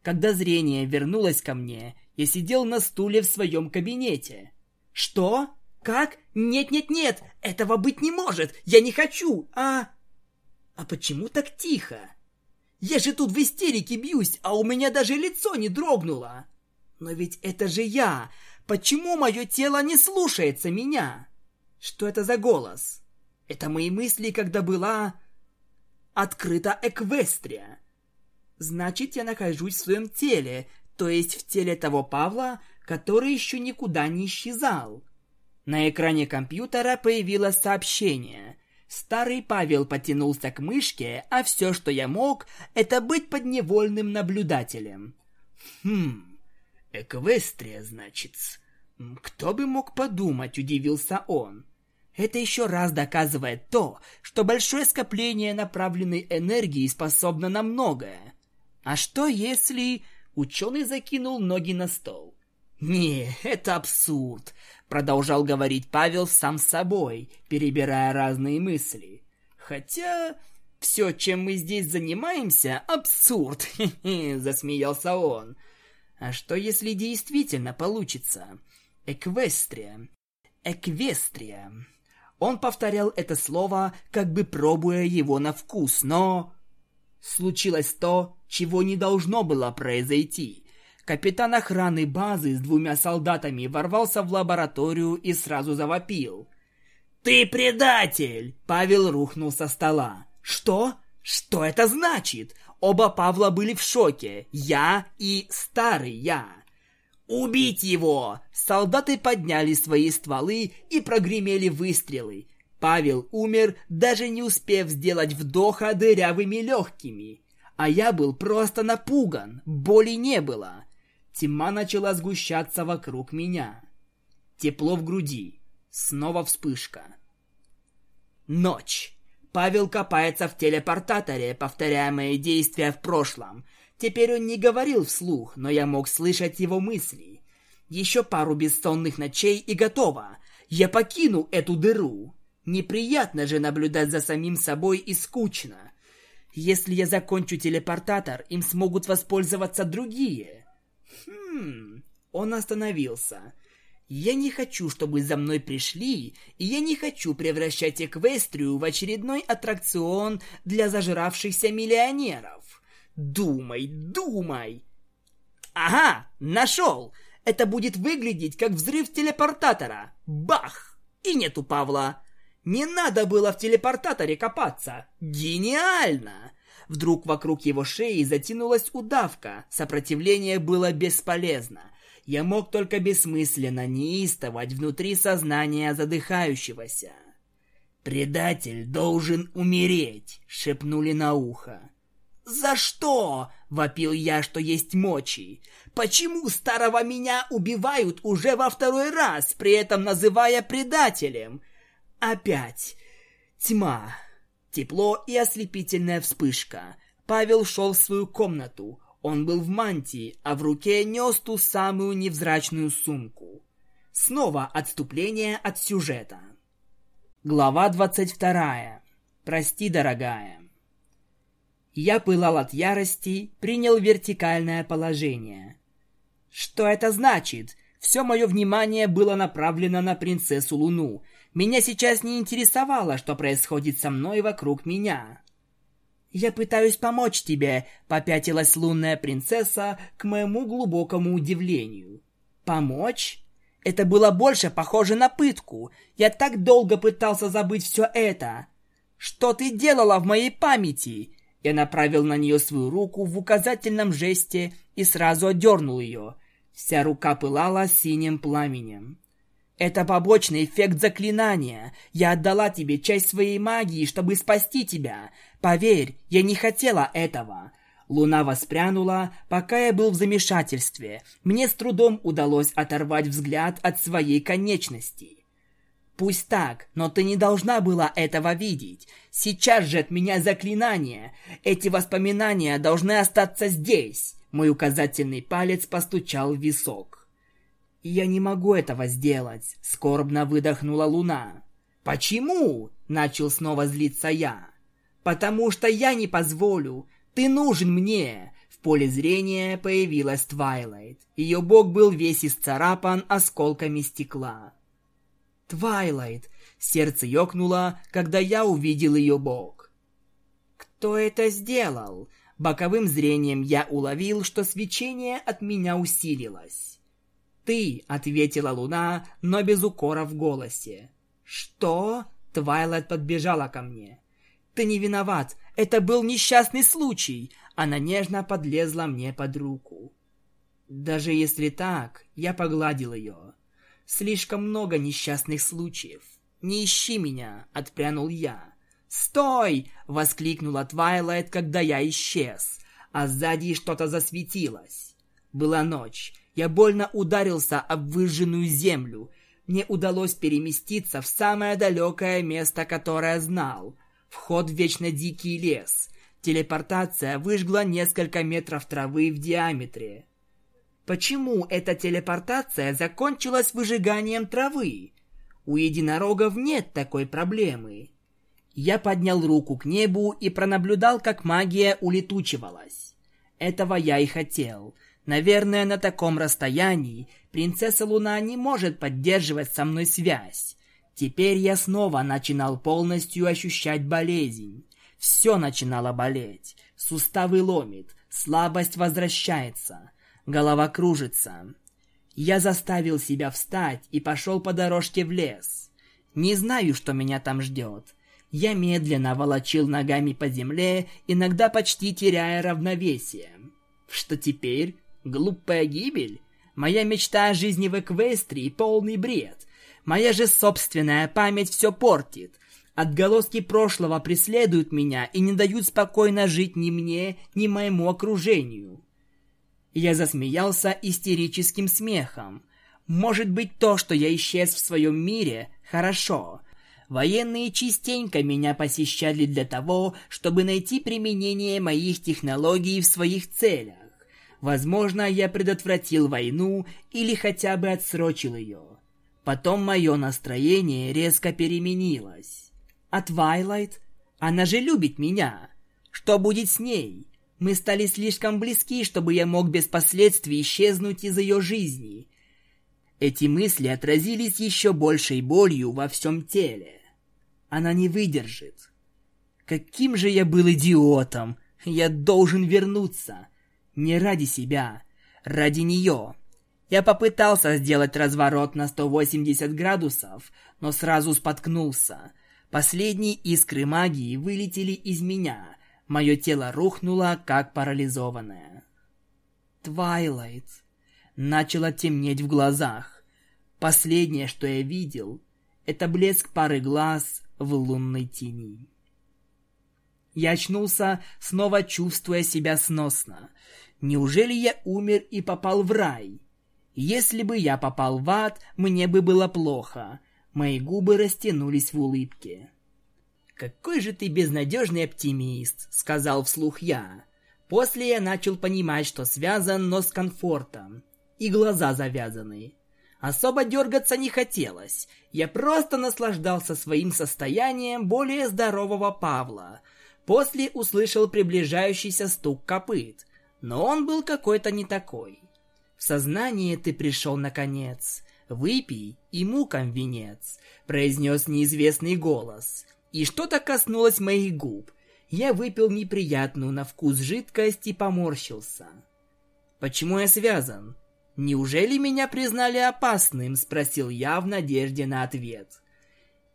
Когда зрение вернулось ко мне, я сидел на стуле в своем кабинете. «Что? Как? Нет-нет-нет! Этого быть не может! Я не хочу! А...» «А почему так тихо?» Я же тут в истерике бьюсь, а у меня даже лицо не дрогнуло. Но ведь это же я. Почему мое тело не слушается меня? Что это за голос? Это мои мысли, когда была... Открыта Эквестрия. Значит, я нахожусь в своем теле, то есть в теле того Павла, который еще никуда не исчезал. На экране компьютера появилось сообщение. Старый Павел потянулся к мышке, а все, что я мог, это быть подневольным наблюдателем. Хм, Эквестрия, значит. Кто бы мог подумать, удивился он. Это еще раз доказывает то, что большое скопление направленной энергии способно на многое. А что если... Ученый закинул ноги на стол. «Не, это абсурд», — продолжал говорить Павел сам собой, перебирая разные мысли. «Хотя все, чем мы здесь занимаемся, абсурд», [LAUGHS] — засмеялся он. «А что, если действительно получится? Эквестрия. Эквестрия». Он повторял это слово, как бы пробуя его на вкус, но... Случилось то, чего не должно было произойти. Капитан охраны базы с двумя солдатами ворвался в лабораторию и сразу завопил. «Ты предатель!» Павел рухнул со стола. «Что? Что это значит?» Оба Павла были в шоке. Я и старый я. «Убить его!» Солдаты подняли свои стволы и прогремели выстрелы. Павел умер, даже не успев сделать вдоха дырявыми легкими. А я был просто напуган, боли не было. Тьма начала сгущаться вокруг меня. Тепло в груди. Снова вспышка. Ночь. Павел копается в телепортаторе, повторяя мои действия в прошлом. Теперь он не говорил вслух, но я мог слышать его мысли. Еще пару бессонных ночей и готово. Я покину эту дыру. Неприятно же наблюдать за самим собой и скучно. Если я закончу телепортатор, им смогут воспользоваться другие. Хм, он остановился. Я не хочу, чтобы за мной пришли, и я не хочу превращать Эквестрию в очередной аттракцион для зажравшихся миллионеров. Думай, думай. Ага, нашел. Это будет выглядеть как взрыв телепортатора. Бах! И нету Павла. Не надо было в телепортаторе копаться. Гениально! Вдруг вокруг его шеи затянулась удавка. Сопротивление было бесполезно. Я мог только бессмысленно неистовать внутри сознания задыхающегося. «Предатель должен умереть!» — шепнули на ухо. «За что?» — вопил я, что есть мочи. «Почему старого меня убивают уже во второй раз, при этом называя предателем?» «Опять! Тьма!» Тепло и ослепительная вспышка. Павел шел в свою комнату. Он был в мантии, а в руке нес ту самую невзрачную сумку. Снова отступление от сюжета. Глава двадцать вторая. Прости, дорогая. Я пылал от ярости, принял вертикальное положение. Что это значит? Все мое внимание было направлено на принцессу Луну. Меня сейчас не интересовало, что происходит со мной вокруг меня. «Я пытаюсь помочь тебе», — попятилась лунная принцесса к моему глубокому удивлению. «Помочь?» Это было больше похоже на пытку. Я так долго пытался забыть все это. Что ты делала в моей памяти? Я направил на нее свою руку в указательном жесте и сразу отдернул ее. Вся рука пылала синим пламенем. «Это побочный эффект заклинания. Я отдала тебе часть своей магии, чтобы спасти тебя. Поверь, я не хотела этого». Луна воспрянула, пока я был в замешательстве. Мне с трудом удалось оторвать взгляд от своей конечности. Пусть так, но ты не должна была этого видеть. Сейчас же от меня заклинание. Эти воспоминания должны остаться здесь. Мой указательный палец постучал в висок. Я не могу этого сделать, скорбно выдохнула Луна. Почему? начал снова злиться я. Потому что я не позволю. Ты нужен мне. В поле зрения появилась Твайлайт. Ее бок был весь исцарапан осколками стекла. Твайлайт. Сердце ёкнуло, когда я увидел ее бок. Кто это сделал? Боковым зрением я уловил, что свечение от меня усилилось. «Ты», — ответила Луна, но без укора в голосе. «Что?» — Твайлайт подбежала ко мне. «Ты не виноват, это был несчастный случай!» Она нежно подлезла мне под руку. Даже если так, я погладил ее. Слишком много несчастных случаев. «Не ищи меня!» — отпрянул я. «Стой!» — воскликнула Твайлайт, когда я исчез, а сзади что-то засветилось. Была ночь. Я больно ударился об выжженную землю. Мне удалось переместиться в самое далекое место, которое знал. Вход в вечно дикий лес. Телепортация выжгла несколько метров травы в диаметре. Почему эта телепортация закончилась выжиганием травы? У единорогов нет такой проблемы. Я поднял руку к небу и пронаблюдал, как магия улетучивалась. Этого я и хотел. Наверное, на таком расстоянии принцесса Луна не может поддерживать со мной связь. Теперь я снова начинал полностью ощущать болезнь. Все начинало болеть. Суставы ломит, слабость возвращается, голова кружится. Я заставил себя встать и пошел по дорожке в лес. Не знаю, что меня там ждет. Я медленно волочил ногами по земле, иногда почти теряя равновесие. Что теперь? Глупая гибель? Моя мечта о жизни в Эквестрии — полный бред. Моя же собственная память все портит. Отголоски прошлого преследуют меня и не дают спокойно жить ни мне, ни моему окружению. Я засмеялся истерическим смехом. Может быть, то, что я исчез в своем мире, хорошо. Военные частенько меня посещали для того, чтобы найти применение моих технологий в своих целях. Возможно, я предотвратил войну или хотя бы отсрочил ее. Потом мое настроение резко переменилось. А Твайлайт? Она же любит меня. Что будет с ней? Мы стали слишком близки, чтобы я мог без последствий исчезнуть из ее жизни. Эти мысли отразились еще большей болью во всем теле. Она не выдержит. Каким же я был идиотом! Я должен вернуться. Не ради себя, ради нее. Я попытался сделать разворот на 180 градусов, но сразу споткнулся. Последние искры магии вылетели из меня, Мое тело рухнуло, как парализованное. Твайлайт. Начало темнеть в глазах. Последнее, что я видел, это блеск пары глаз в лунной тени. Я очнулся, снова чувствуя себя сносно. Неужели я умер и попал в рай? Если бы я попал в ад, мне бы было плохо. Мои губы растянулись в улыбке. «Какой же ты безнадежный оптимист», — сказал вслух я. После я начал понимать, что связан, но с комфортом. И глаза завязаны. Особо дергаться не хотелось. Я просто наслаждался своим состоянием более здорового Павла. После услышал приближающийся стук копыт. Но он был какой-то не такой. В сознание ты пришел наконец. Выпей, и мукам венец, произнес неизвестный голос и что-то коснулось моих губ. Я выпил неприятную на вкус жидкость и поморщился. «Почему я связан? Неужели меня признали опасным?» – спросил я в надежде на ответ.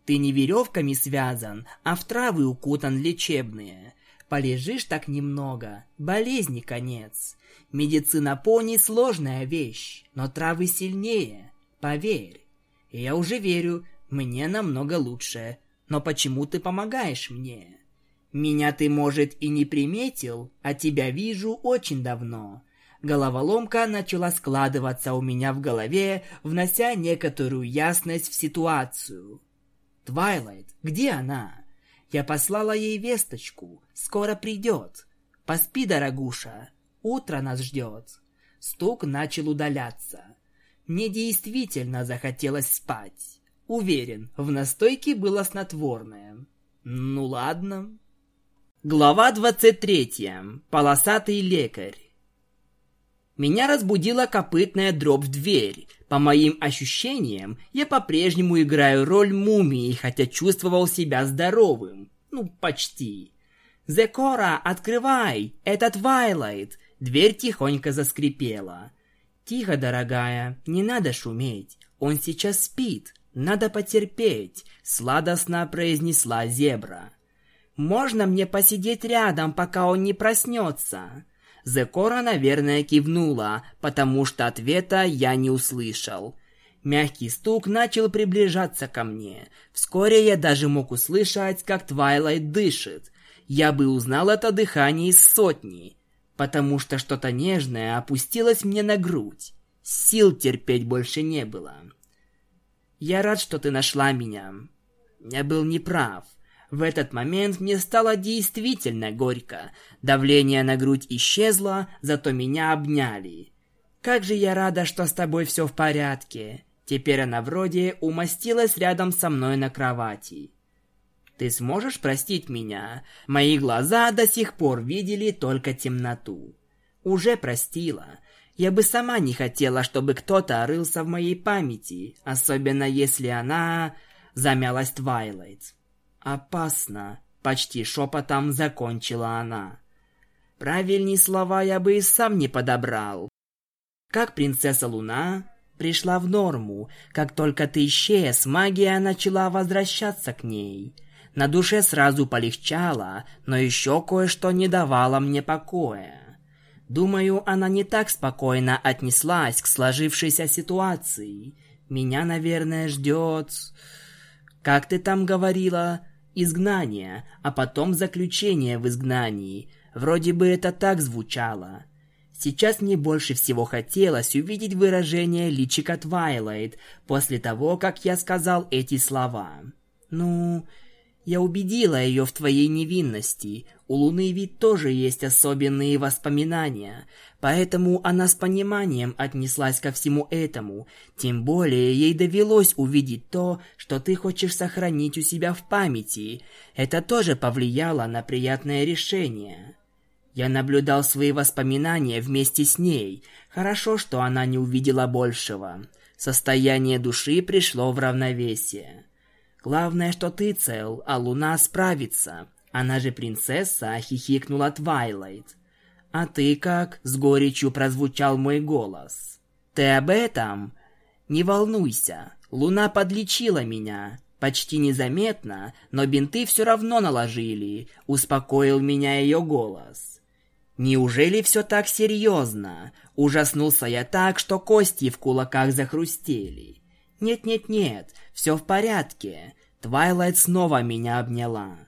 «Ты не веревками связан, а в травы укутан лечебные. Полежишь так немного, болезни конец. Медицина пони – сложная вещь, но травы сильнее, поверь. Я уже верю, мне намного лучше, но почему ты помогаешь мне? Меня ты, может, и не приметил, а тебя вижу очень давно. Головоломка начала складываться у меня в голове, внося некоторую ясность в ситуацию. Твайлайт, где она? Я послала ей весточку. Скоро придет. Поспи, дорогуша. Утро нас ждет. Стук начал удаляться. Мне действительно захотелось спать. Уверен, в настойке было снотворное. Ну ладно. Глава 23. Полосатый лекарь. Меня разбудила копытная дробь в дверь. По моим ощущениям, я по-прежнему играю роль мумии, хотя чувствовал себя здоровым. Ну, почти. «Зекора, открывай! Это Твайлайт!» Дверь тихонько заскрипела. «Тихо, дорогая, не надо шуметь. Он сейчас спит. Надо потерпеть», — сладостно произнесла зебра. «Можно мне посидеть рядом, пока он не проснется?» Зекора, наверное, кивнула, потому что ответа я не услышал. Мягкий стук начал приближаться ко мне. Вскоре я даже мог услышать, как Твайлайт дышит. Я бы узнал это дыхание из сотни, потому что что-то нежное опустилось мне на грудь. Сил терпеть больше не было. Я рад, что ты нашла меня. Я был неправ. В этот момент мне стало действительно горько. Давление на грудь исчезло, зато меня обняли. Как же я рада, что с тобой все в порядке. Теперь она вроде умостилась рядом со мной на кровати. Ты сможешь простить меня? Мои глаза до сих пор видели только темноту. Уже простила. Я бы сама не хотела, чтобы кто-то рылся в моей памяти, особенно если она... Замялась Твайлайт. «Опасно», — почти шепотом закончила она. Правильнее слова я бы и сам не подобрал. Как принцесса Луна пришла в норму, как только ты исчез, магия начала возвращаться к ней. На душе сразу полегчало, но еще кое-что не давало мне покоя. Думаю, она не так спокойно отнеслась к сложившейся ситуации. Меня, наверное, ждет... Как ты там говорила? Изгнание, а потом заключение в изгнании. Вроде бы это так звучало. Сейчас мне больше всего хотелось увидеть выражение личика Твайлайт после того, как я сказал эти слова. Ну, я убедила ее в твоей невинности. У Луны ведь тоже есть особенные воспоминания, поэтому она с пониманием отнеслась ко всему этому. Тем более ей довелось увидеть то, что ты хочешь сохранить у себя в памяти. Это тоже повлияло на приятное решение. Я наблюдал свои воспоминания вместе с ней. Хорошо, что она не увидела большего. Состояние души пришло в равновесие. Главное, что ты цел, а Луна справится. Она же принцесса, хихикнула Твайлайт. А ты как? С горечью прозвучал мой голос. Ты об этом? Не волнуйся, Луна подлечила меня. Почти незаметно, но бинты все равно наложили, успокоил меня ее голос. Неужели все так серьезно? Ужаснулся я так, что кости в кулаках захрустели. «Нет-нет-нет, все в порядке». Твайлайт снова меня обняла.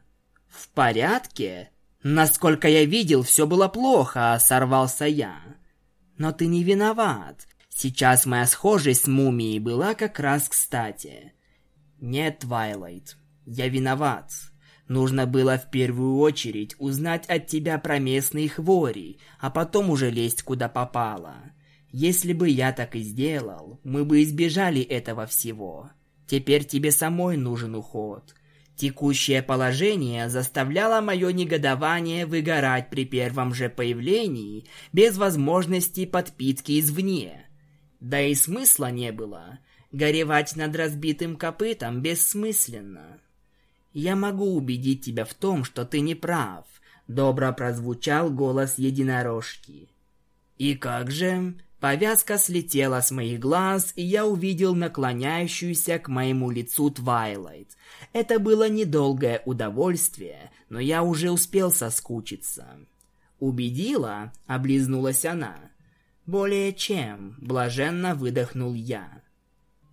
«В порядке?» «Насколько я видел, все было плохо», — сорвался я. «Но ты не виноват. Сейчас моя схожесть с мумией была как раз кстати». «Нет, Твайлайт, я виноват. Нужно было в первую очередь узнать от тебя про местные хвори, а потом уже лезть куда попало. Если бы я так и сделал, мы бы избежали этого всего. Теперь тебе самой нужен уход. Текущее положение заставляло мое негодование выгорать при первом же появлении, без возможности подпитки извне. Да и смысла не было. Горевать над разбитым копытом бессмысленно. Я могу убедить тебя в том, что ты не прав, добро прозвучал голос единорожки. И как же? Повязка слетела с моих глаз, и я увидел наклоняющуюся к моему лицу Твайлайт. Это было недолгое удовольствие, но я уже успел соскучиться. «Убедила?» — облизнулась она. «Более чем», — блаженно выдохнул я.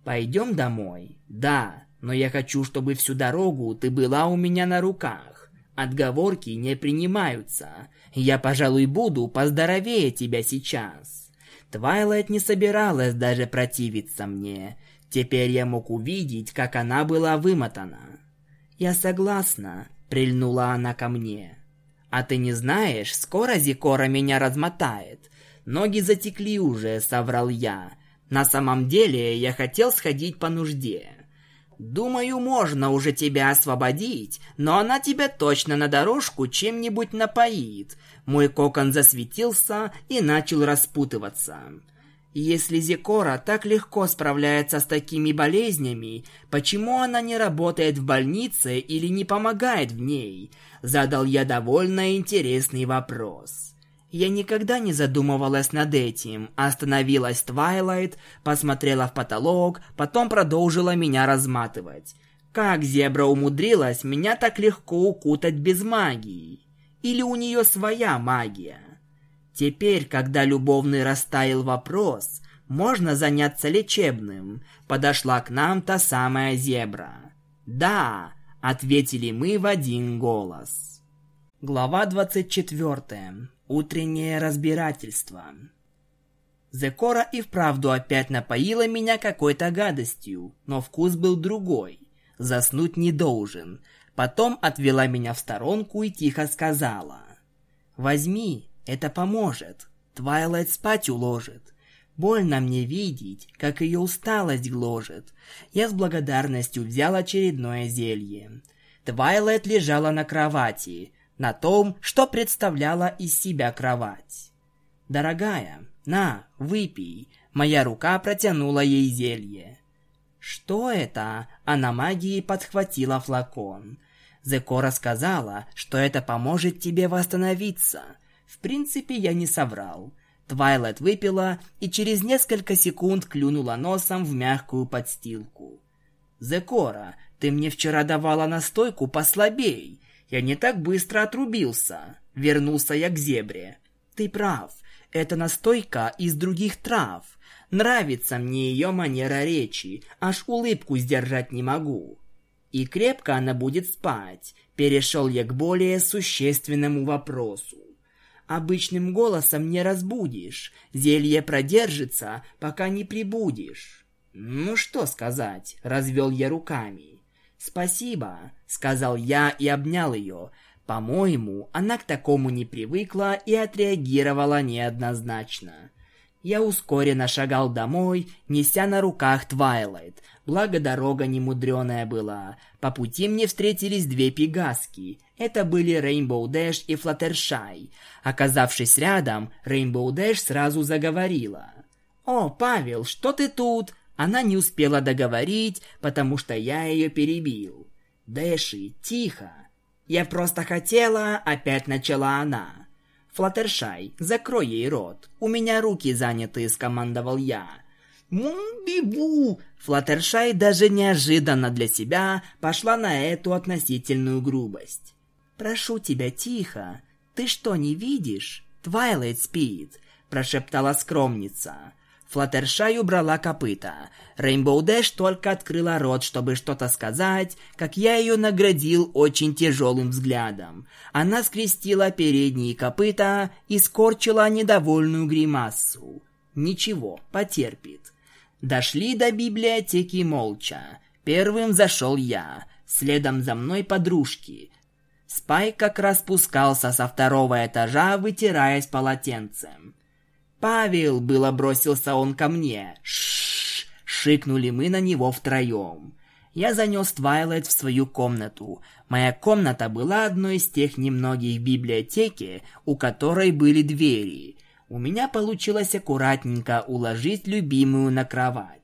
«Пойдем домой?» «Да, но я хочу, чтобы всю дорогу ты была у меня на руках. Отговорки не принимаются. Я, пожалуй, буду поздоровее тебя сейчас». Твайлайт не собиралась даже противиться мне. Теперь я мог увидеть, как она была вымотана. «Я согласна», — прильнула она ко мне. «А ты не знаешь, скоро Зикора меня размотает. Ноги затекли уже», — соврал я. «На самом деле я хотел сходить по нужде». Думаю, можно уже тебя освободить, но она тебя точно на дорожку чем-нибудь напоит. Мой кокон засветился и начал распутываться. Если Зекора так легко справляется с такими болезнями, почему она не работает в больнице или не помогает в ней? Задал я довольно интересный вопрос. Я никогда не задумывалась над этим. Остановилась Твайлайт, посмотрела в потолок, потом продолжила меня разматывать. Как зебра умудрилась меня так легко укутать без магии? Или у нее своя магия? Теперь, когда любовный растаял вопрос, можно заняться лечебным. Подошла к нам та самая зебра. «Да», — ответили мы в один голос. Глава 24. Утреннее разбирательство. Зекора и вправду опять напоила меня какой-то гадостью, но вкус был другой. Заснуть не должен. Потом отвела меня в сторонку и тихо сказала. «Возьми, это поможет. Твайлайт спать уложит. Больно мне видеть, как ее усталость гложет. Я с благодарностью взял очередное зелье. Твайлайт лежала на кровати, на том, что представляла из себя кровать. «Дорогая, на, выпей». Моя рука протянула ей зелье. «Что это?» Она магией подхватила флакон. Зекора сказала, что это поможет тебе восстановиться. В принципе, я не соврал. Твайлет выпила и через несколько секунд клюнула носом в мягкую подстилку. «Зекора, ты мне вчера давала настойку послабей. Я не так быстро отрубился». Вернулся я к зебре. «Ты прав. Это настойка из других трав. Нравится мне ее манера речи, аж улыбку сдержать не могу. И крепко она будет спать. Перешел я к более существенному вопросу. Обычным голосом не разбудишь. Зелье продержится, пока не прибудешь. Ну что сказать, развел я руками. Спасибо, сказал я и обнял ее. По-моему, она к такому не привыкла и отреагировала неоднозначно. Я ускоренно шагал домой, неся на руках Твайлайт. Благо дорога немудреная была. По пути мне встретились две пегаски. Это были Рейнбоу Дэш и Флаттершай. Оказавшись рядом, Рейнбоу Дэш сразу заговорила. «О, Павел, что ты тут?» Она не успела договорить, потому что я ее перебил. «Дэши, тихо!» «Я просто хотела...» — опять начала она. «Флаттершай, закрой ей рот. У меня руки заняты», — скомандовал я. «Мум-бибу!» Флаттершай даже неожиданно для себя пошла на эту относительную грубость. «Прошу тебя, тихо. Ты что, не видишь? Твайлайт спит», — прошептала скромница. Флаттершай убрала копыта. Рейнбоу Дэш только открыла рот, чтобы что-то сказать, как я ее наградил очень тяжелым взглядом. Она скрестила передние копыта и скорчила недовольную гримасу. Ничего, потерпит. Дошли до библиотеки молча. Первым зашел я, следом за мной подружки. Спайк как раз спускался со второго этажа, вытираясь полотенцем. «Павел!» — было бросился он ко мне. Шш! шикнули мы на него втроем. Я занес Твайлайт в свою комнату. Моя комната была одной из тех немногих в библиотеке, у которой были двери. У меня получилось аккуратненько уложить любимую на кровать.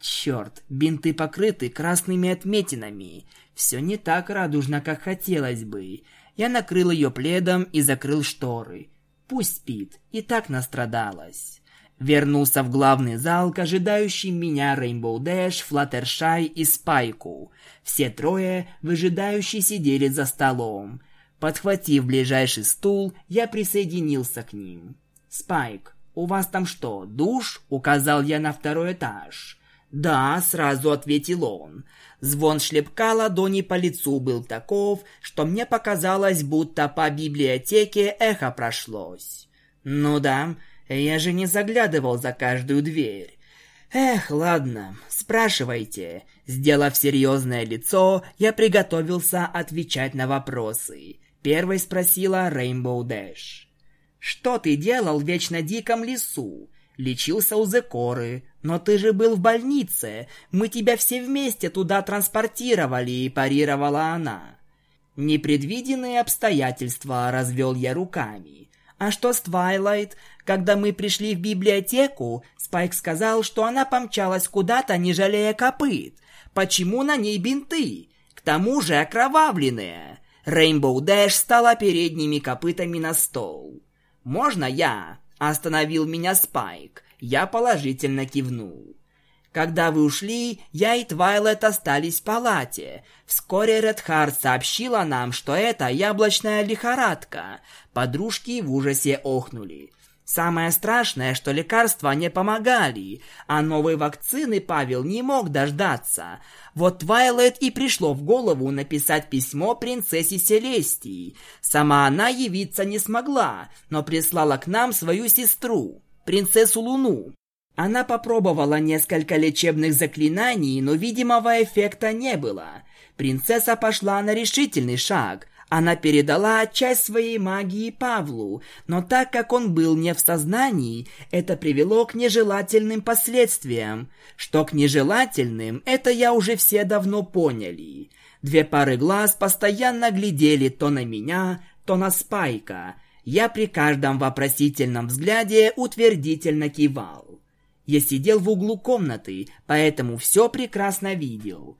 Черт, бинты покрыты красными отметинами. Все не так радужно, как хотелось бы. Я накрыл ее пледом и закрыл шторы. Пусть спит, и так настрадалась. Вернулся в главный зал к ожидающим меня Рейнбоу Дэш, Флаттершай и Спайку. Все трое выжидающие сидели за столом. Подхватив ближайший стул, я присоединился к ним. «Спайк, у вас там что, душ?» — указал я на второй этаж. «Да», — сразу ответил он. Звон шлепка ладони по лицу был таков, что мне показалось, будто по библиотеке эхо прошлось. Ну да, я же не заглядывал за каждую дверь. Эх, ладно, спрашивайте. Сделав серьезное лицо, я приготовился отвечать на вопросы. Первой спросила Рейнбоу Дэш. «Что ты делал в вечно диком лесу? Лечился у Зекоры, но ты же был в больнице. Мы тебя все вместе туда транспортировали, парировала она. Непредвиденные обстоятельства развел я руками. А что с Твайлайт? Когда мы пришли в библиотеку, Спайк сказал, что она помчалась куда-то, не жалея копыт. Почему на ней бинты? К тому же окровавленные. Рейнбоу Дэш стала передними копытами на стол. «Можно я?» – остановил меня Спайк. Я положительно кивнул. Когда вы ушли, я и Твайлет остались в палате. Вскоре Редхард сообщила нам, что это яблочная лихорадка. Подружки в ужасе охнули. Самое страшное, что лекарства не помогали, а новой вакцины Павел не мог дождаться. Вот Твайлет и пришло в голову написать письмо принцессе Селестии. Сама она явиться не смогла, но прислала к нам свою сестру, принцессу Луну. Она попробовала несколько лечебных заклинаний, но видимого эффекта не было. Принцесса пошла на решительный шаг. Она передала часть своей магии Павлу, но так как он был не в сознании, это привело к нежелательным последствиям. Что к нежелательным, это я уже все давно поняли. Две пары глаз постоянно глядели то на меня, то на Спайка. Я при каждом вопросительном взгляде утвердительно кивал. Я сидел в углу комнаты, поэтому все прекрасно видел.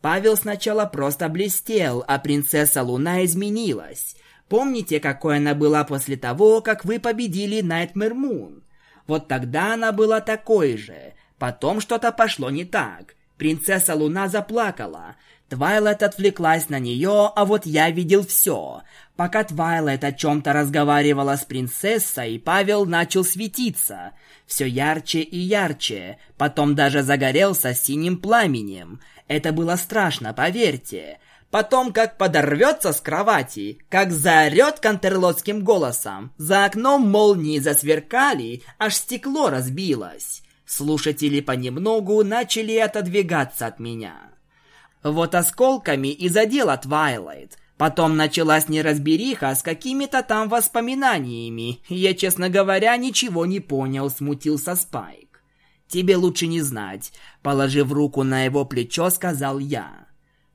Павел сначала просто блестел, а принцесса Луна изменилась. Помните, какой она была после того, как вы победили Найтмер Мун? Вот тогда она была такой же. Потом что-то пошло не так. Принцесса Луна заплакала. Твайлайт отвлеклась на нее, а вот я видел все. Пока Твайлайт о чем-то разговаривала с принцессой, Павел начал светиться. Все ярче и ярче. Потом даже загорелся синим пламенем. Это было страшно, поверьте. Потом как подорвется с кровати, как заорет кантерлотским голосом. За окном молнии засверкали, аж стекло разбилось. Слушатели понемногу начали отодвигаться от меня. Вот осколками и задела Твайлайт. Потом началась неразбериха с какими-то там воспоминаниями. Я, честно говоря, ничего не понял, смутился Спайк. «Тебе лучше не знать», — положив руку на его плечо, сказал я.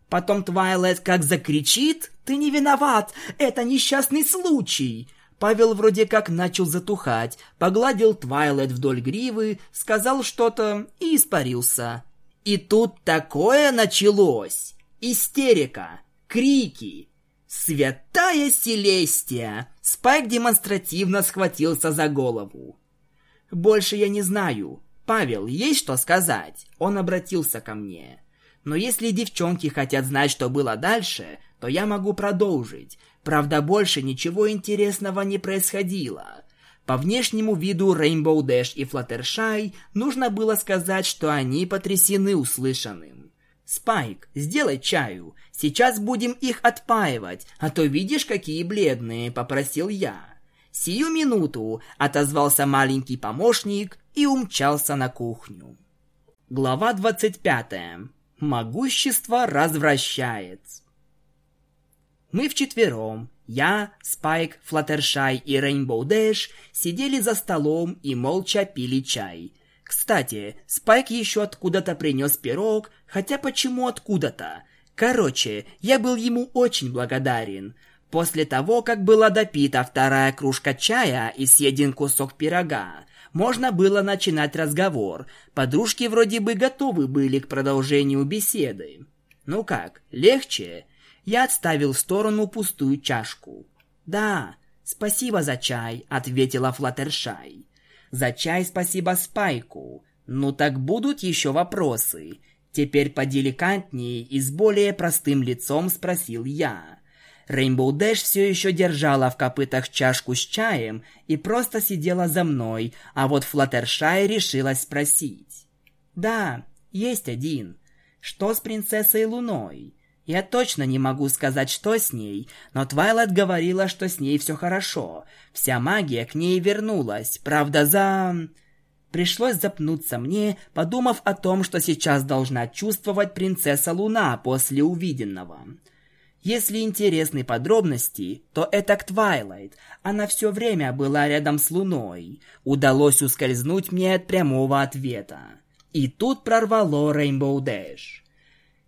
Потом Твайлайт как закричит «Ты не виноват! Это несчастный случай!» Павел вроде как начал затухать, погладил Твайлайт вдоль гривы, сказал что-то и испарился. И тут такое началось! Истерика, крики, «Святая Селестия!» Спайк демонстративно схватился за голову. «Больше я не знаю. Павел, есть что сказать?» Он обратился ко мне. «Но если девчонки хотят знать, что было дальше, то я могу продолжить. Правда, больше ничего интересного не происходило». По внешнему виду Rainbow Dash и Fluttershy нужно было сказать, что они потрясены услышанным. «Спайк, сделай чаю. Сейчас будем их отпаивать, а то видишь, какие бледные», — попросил я. «Сию минуту», — отозвался маленький помощник и умчался на кухню. Глава 25. Могущество развращает. Мы вчетвером, я, Спайк, Флаттершай и Рейнбоу Дэш, сидели за столом и молча пили чай — кстати, Спайк еще откуда-то принес пирог, хотя почему откуда-то? Короче, я был ему очень благодарен. После того, как была допита вторая кружка чая и съеден кусок пирога, можно было начинать разговор. Подружки вроде бы готовы были к продолжению беседы. Ну как, легче? Я отставил в сторону пустую чашку. «Да, спасибо за чай», — ответила Флаттершай. За чай спасибо Спайку. Ну так будут еще вопросы. Теперь поделикатнее и с более простым лицом спросил я. Рейнбоу Дэш все еще держала в копытах чашку с чаем и просто сидела за мной, а вот Флаттершай решилась спросить. «Да, есть один. Что с принцессой Луной?» Я точно не могу сказать, что с ней, но Твайлайт говорила, что с ней все хорошо. Вся магия к ней вернулась, правда, за... Пришлось запнуться мне, подумав о том, что сейчас должна чувствовать принцесса Луна после увиденного. Если интересны подробности, то это к Твайлайт. Она все время была рядом с Луной. Удалось ускользнуть мне от прямого ответа. И тут прорвало Рейнбоу Дэш.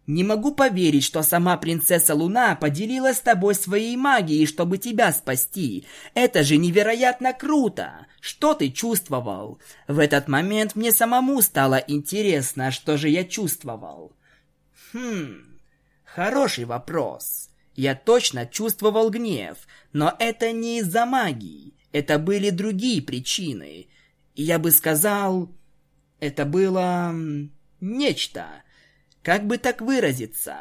Не могу поверить, что сама принцесса Луна поделилась с тобой своей магией, чтобы тебя спасти. Это же невероятно круто. Что ты чувствовал? В этот момент мне самому стало интересно, что же я чувствовал. Хм, хороший вопрос. Я точно чувствовал гнев, но это не из-за магии. Это были другие причины. Я бы сказал, это было нечто как бы так выразиться?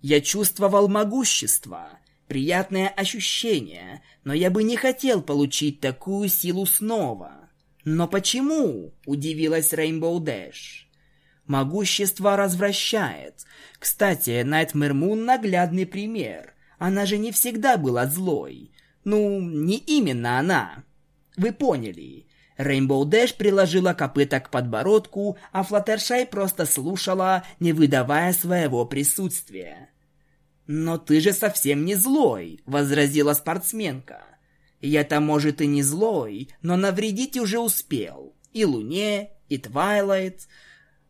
Я чувствовал могущество, приятное ощущение, но я бы не хотел получить такую силу снова. Но почему? Удивилась Рейнбоу Дэш. Могущество развращает. Кстати, Найтмэр Мун наглядный пример. Она же не всегда была злой. Ну, не именно она. Вы поняли. Рейнбоу Дэш приложила копыта к подбородку, а Флаттершай просто слушала, не выдавая своего присутствия. «Но ты же совсем не злой», — возразила спортсменка. «Я-то, может, и не злой, но навредить уже успел. И Луне, и Твайлайт.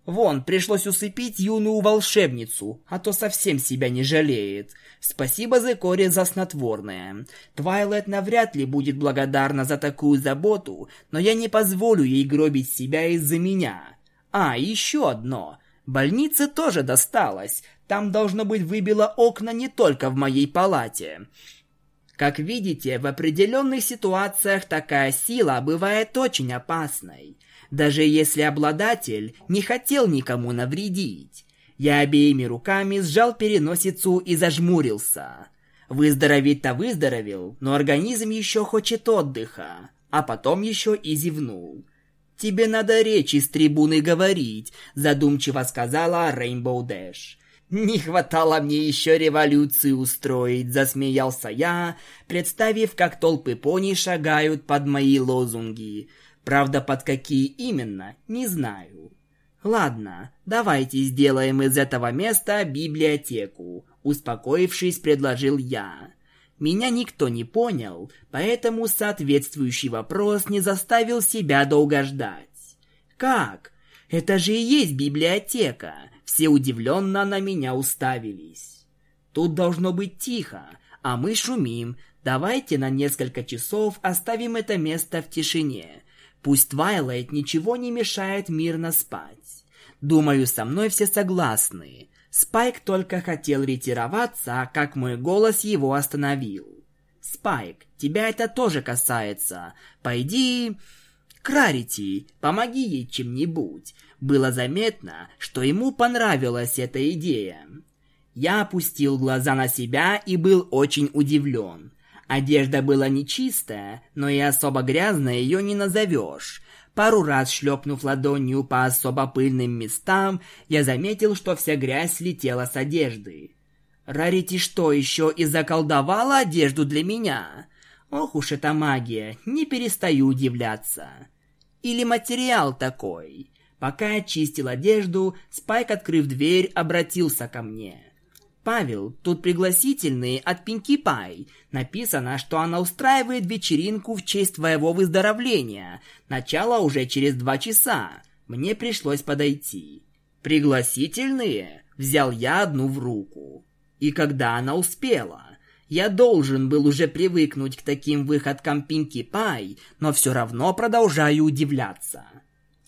Вон, пришлось усыпить юную волшебницу, а то совсем себя не жалеет. Спасибо Зекоре за снотворное. Твайлет навряд ли будет благодарна за такую заботу, но я не позволю ей гробить себя из-за меня. А, еще одно. Больнице тоже досталось. Там, должно быть, выбило окна не только в моей палате. Как видите, в определенных ситуациях такая сила бывает очень опасной даже если обладатель не хотел никому навредить. Я обеими руками сжал переносицу и зажмурился. Выздороветь-то выздоровел, но организм еще хочет отдыха, а потом еще и зевнул. «Тебе надо речи с трибуны говорить», – задумчиво сказала Рейнбоу Дэш. «Не хватало мне еще революцию устроить», – засмеялся я, представив, как толпы пони шагают под мои лозунги – Правда, под какие именно, не знаю. Ладно, давайте сделаем из этого места библиотеку, успокоившись, предложил я. Меня никто не понял, поэтому соответствующий вопрос не заставил себя долго ждать. Как? Это же и есть библиотека. Все удивленно на меня уставились. Тут должно быть тихо, а мы шумим. Давайте на несколько часов оставим это место в тишине. Пусть Твайлайт ничего не мешает мирно спать. Думаю, со мной все согласны. Спайк только хотел ретироваться, как мой голос его остановил. «Спайк, тебя это тоже касается. Пойди...» «Крарити, помоги ей чем-нибудь». Было заметно, что ему понравилась эта идея. Я опустил глаза на себя и был очень удивлен. Одежда была нечистая, но и особо грязной ее не назовешь. Пару раз шлепнув ладонью по особо пыльным местам, я заметил, что вся грязь слетела с одежды. Рарити что, еще и заколдовала одежду для меня? Ох уж эта магия, не перестаю удивляться. Или материал такой. Пока я чистил одежду, Спайк, открыв дверь, обратился ко мне. Павел, тут пригласительные от Пинки Пай. Написано, что она устраивает вечеринку в честь твоего выздоровления. Начало уже через два часа. Мне пришлось подойти. Пригласительные? Взял я одну в руку. И когда она успела? Я должен был уже привыкнуть к таким выходкам Пинки Пай, но все равно продолжаю удивляться.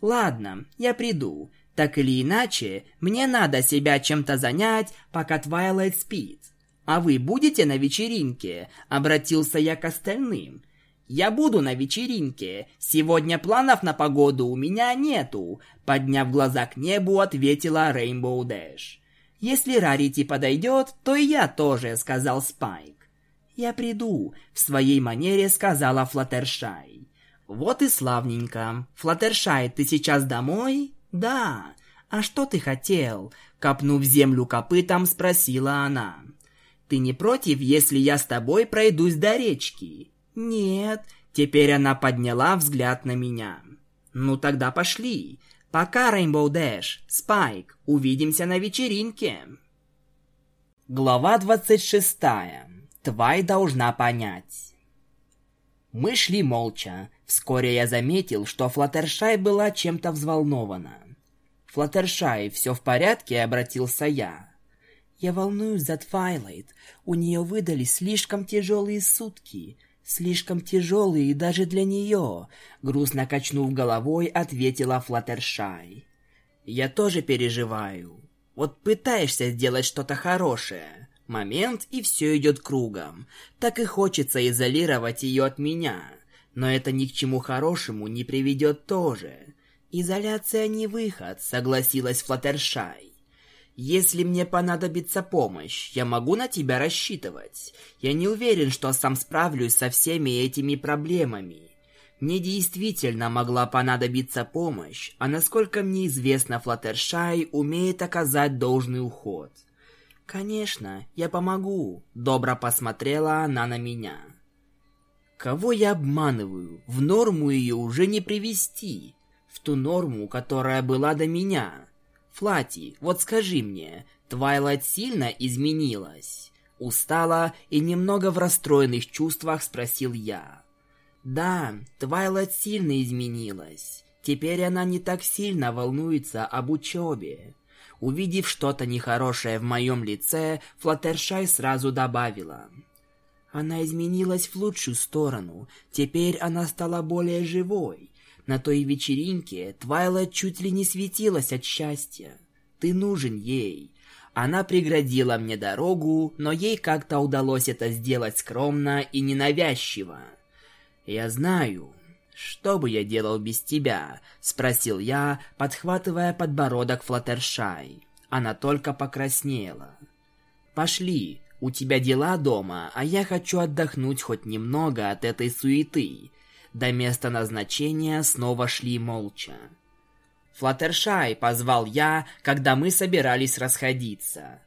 Ладно, я приду. Так или иначе, мне надо себя чем-то занять, пока Твайлайт спит. А вы будете на вечеринке? Обратился я к остальным. Я буду на вечеринке. Сегодня планов на погоду у меня нету, подняв глаза к небу, ответила Рейнбоу Дэш. Если Рарити подойдет, то и я тоже, сказал Спайк. Я приду, в своей манере сказала Флаттершай. Вот и славненько. Флаттершай, ты сейчас домой? «Да. А что ты хотел?» Копнув землю копытом, спросила она. «Ты не против, если я с тобой пройдусь до речки?» «Нет». Теперь она подняла взгляд на меня. «Ну тогда пошли. Пока, Рейнбоу Дэш. Спайк. Увидимся на вечеринке». Глава двадцать шестая. Твай должна понять. Мы шли молча. Вскоре я заметил, что Флаттершай была чем-то взволнована. «Флаттершай, все в порядке?» — обратился я. Я волнуюсь за Твайлайт. У нее выдали слишком тяжелые сутки. Слишком тяжелые даже для нее. Грустно качнув головой, ответила Флаттершай. Я тоже переживаю. Вот пытаешься сделать что-то хорошее. Момент, и все идет кругом. Так и хочется изолировать ее от меня. Но это ни к чему хорошему не приведет тоже. Изоляция не выход, согласилась Флаттершай. Если мне понадобится помощь, я могу на тебя рассчитывать. Я не уверен, что сам справлюсь со всеми этими проблемами. Мне действительно могла понадобиться помощь, а насколько мне известно, Флаттершай умеет оказать должный уход. Конечно, я помогу, добро посмотрела она на меня. Кого я обманываю? В норму ее уже не привести. В ту норму, которая была до меня. Флати, вот скажи мне, Твайлайт сильно изменилась? Устала и немного в расстроенных чувствах спросил я. Да, Твайлайт сильно изменилась. Теперь она не так сильно волнуется об учебе. Увидев что-то нехорошее в моем лице, Флаттершай сразу добавила. Она изменилась в лучшую сторону. Теперь она стала более живой. На той вечеринке Твайлайт чуть ли не светилась от счастья. Ты нужен ей. Она преградила мне дорогу, но ей как-то удалось это сделать скромно и ненавязчиво. «Я знаю. Что бы я делал без тебя?» — спросил я, подхватывая подбородок Флаттершай. Она только покраснела. «Пошли, у тебя дела дома, а я хочу отдохнуть хоть немного от этой суеты. До места назначения снова шли молча. «Флаттершай!» — позвал я, когда мы собирались расходиться.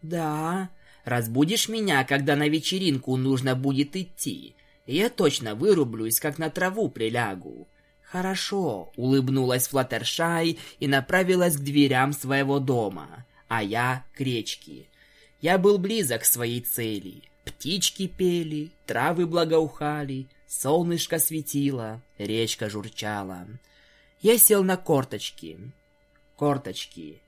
«Да, разбудишь меня, когда на вечеринку нужно будет идти. Я точно вырублюсь, как на траву прилягу». «Хорошо», — улыбнулась Флаттершай и направилась к дверям своего дома, а я — к речке. Я был близок к своей цели. Птички пели, травы благоухали, Солнышко светило, речка журчала. Я сел на корточки. Корточки.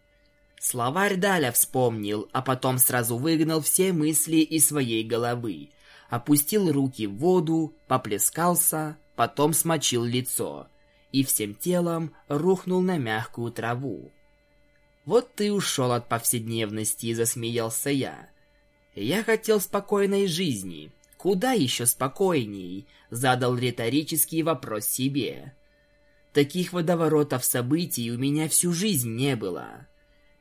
Словарь Даля вспомнил, а потом сразу выгнал все мысли из своей головы. Опустил руки в воду, поплескался, потом смочил лицо и всем телом рухнул на мягкую траву. «Вот ты ушел от повседневности», — засмеялся я. «Я хотел спокойной жизни, Куда еще спокойней? Задал риторический вопрос себе. Таких водоворотов событий у меня всю жизнь не было.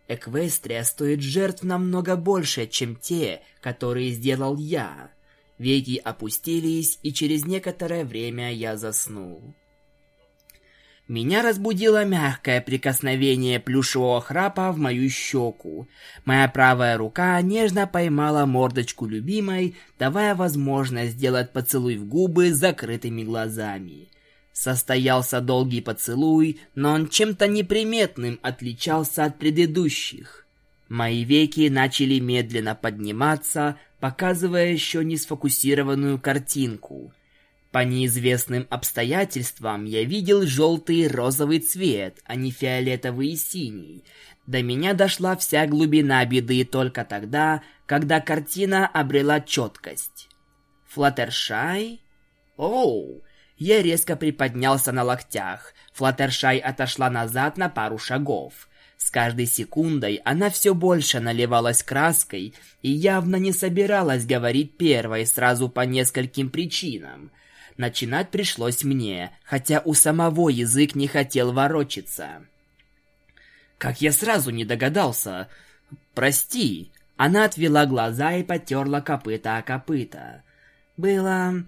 Эквестрия стоит жертв намного больше, чем те, которые сделал я. Веки опустились, и через некоторое время я заснул. Меня разбудило мягкое прикосновение плюшевого храпа в мою щеку. Моя правая рука нежно поймала мордочку любимой, давая возможность сделать поцелуй в губы с закрытыми глазами. Состоялся долгий поцелуй, но он чем-то неприметным отличался от предыдущих. Мои веки начали медленно подниматься, показывая еще не сфокусированную картинку — по неизвестным обстоятельствам я видел желтый и розовый цвет, а не фиолетовый и синий. До меня дошла вся глубина беды только тогда, когда картина обрела четкость. Флаттершай? Оу! Я резко приподнялся на локтях. Флаттершай отошла назад на пару шагов. С каждой секундой она все больше наливалась краской и явно не собиралась говорить первой сразу по нескольким причинам – Начинать пришлось мне, хотя у самого язык не хотел ворочаться. Как я сразу не догадался. Прости. Она отвела глаза и потерла копыта о копыта. Было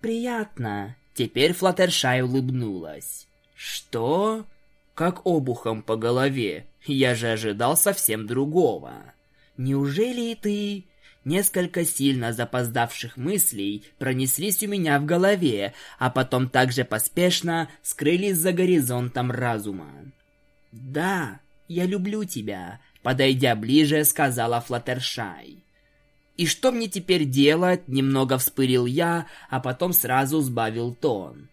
приятно. Теперь Флаттершай улыбнулась. Что? Как обухом по голове. Я же ожидал совсем другого. Неужели ты Несколько сильно запоздавших мыслей пронеслись у меня в голове, а потом также поспешно скрылись за горизонтом разума. «Да, я люблю тебя», — подойдя ближе, сказала Флаттершай. «И что мне теперь делать?» — немного вспырил я, а потом сразу сбавил тон.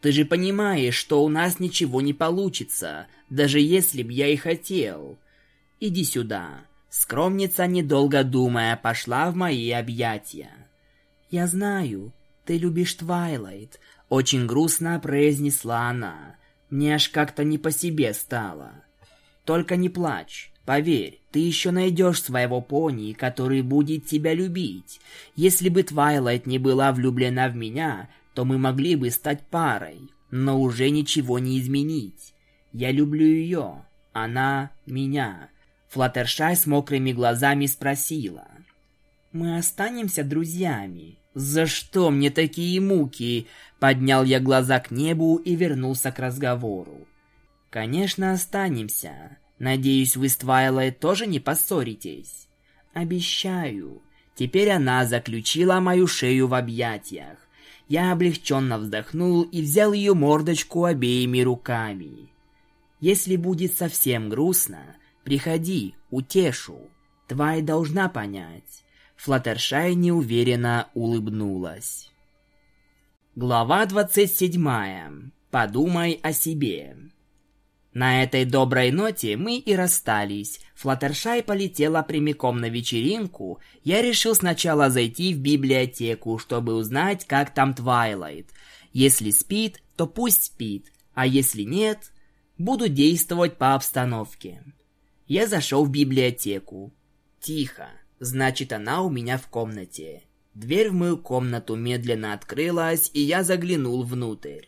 «Ты же понимаешь, что у нас ничего не получится, даже если б я и хотел. Иди сюда». Скромница, недолго думая, пошла в мои объятия. «Я знаю, ты любишь Твайлайт», — очень грустно произнесла она. Мне аж как-то не по себе стало. «Только не плачь. Поверь, ты еще найдешь своего пони, который будет тебя любить. Если бы Твайлайт не была влюблена в меня, то мы могли бы стать парой, но уже ничего не изменить. Я люблю ее, она меня. Флаттершай с мокрыми глазами спросила. «Мы останемся друзьями?» «За что мне такие муки?» Поднял я глаза к небу и вернулся к разговору. «Конечно, останемся. Надеюсь, вы с Твайлайт тоже не поссоритесь?» «Обещаю». Теперь она заключила мою шею в объятиях. Я облегченно вздохнул и взял ее мордочку обеими руками. «Если будет совсем грустно, Приходи, утешу. Твай должна понять. Флаттершай неуверенно улыбнулась. Глава 27. Подумай о себе. На этой доброй ноте мы и расстались. Флаттершай полетела прямиком на вечеринку. Я решил сначала зайти в библиотеку, чтобы узнать, как там Твайлайт. Если спит, то пусть спит, а если нет, буду действовать по обстановке. Я зашел в библиотеку. Тихо. Значит, она у меня в комнате. Дверь в мою комнату медленно открылась, и я заглянул внутрь.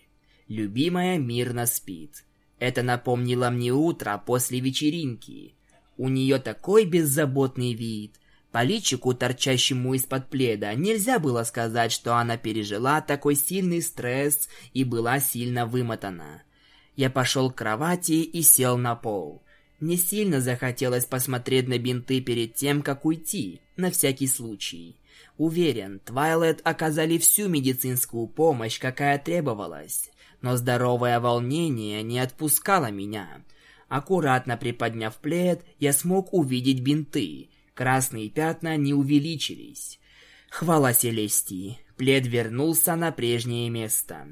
Любимая мирно спит. Это напомнило мне утро после вечеринки. У нее такой беззаботный вид. По личику, торчащему из-под пледа, нельзя было сказать, что она пережила такой сильный стресс и была сильно вымотана. Я пошел к кровати и сел на пол. Не сильно захотелось посмотреть на бинты перед тем, как уйти, на всякий случай. Уверен, Твайлет оказали всю медицинскую помощь, какая требовалась. Но здоровое волнение не отпускало меня. Аккуратно приподняв плед, я смог увидеть бинты. Красные пятна не увеличились. Хвала Селестии. Плед вернулся на прежнее место.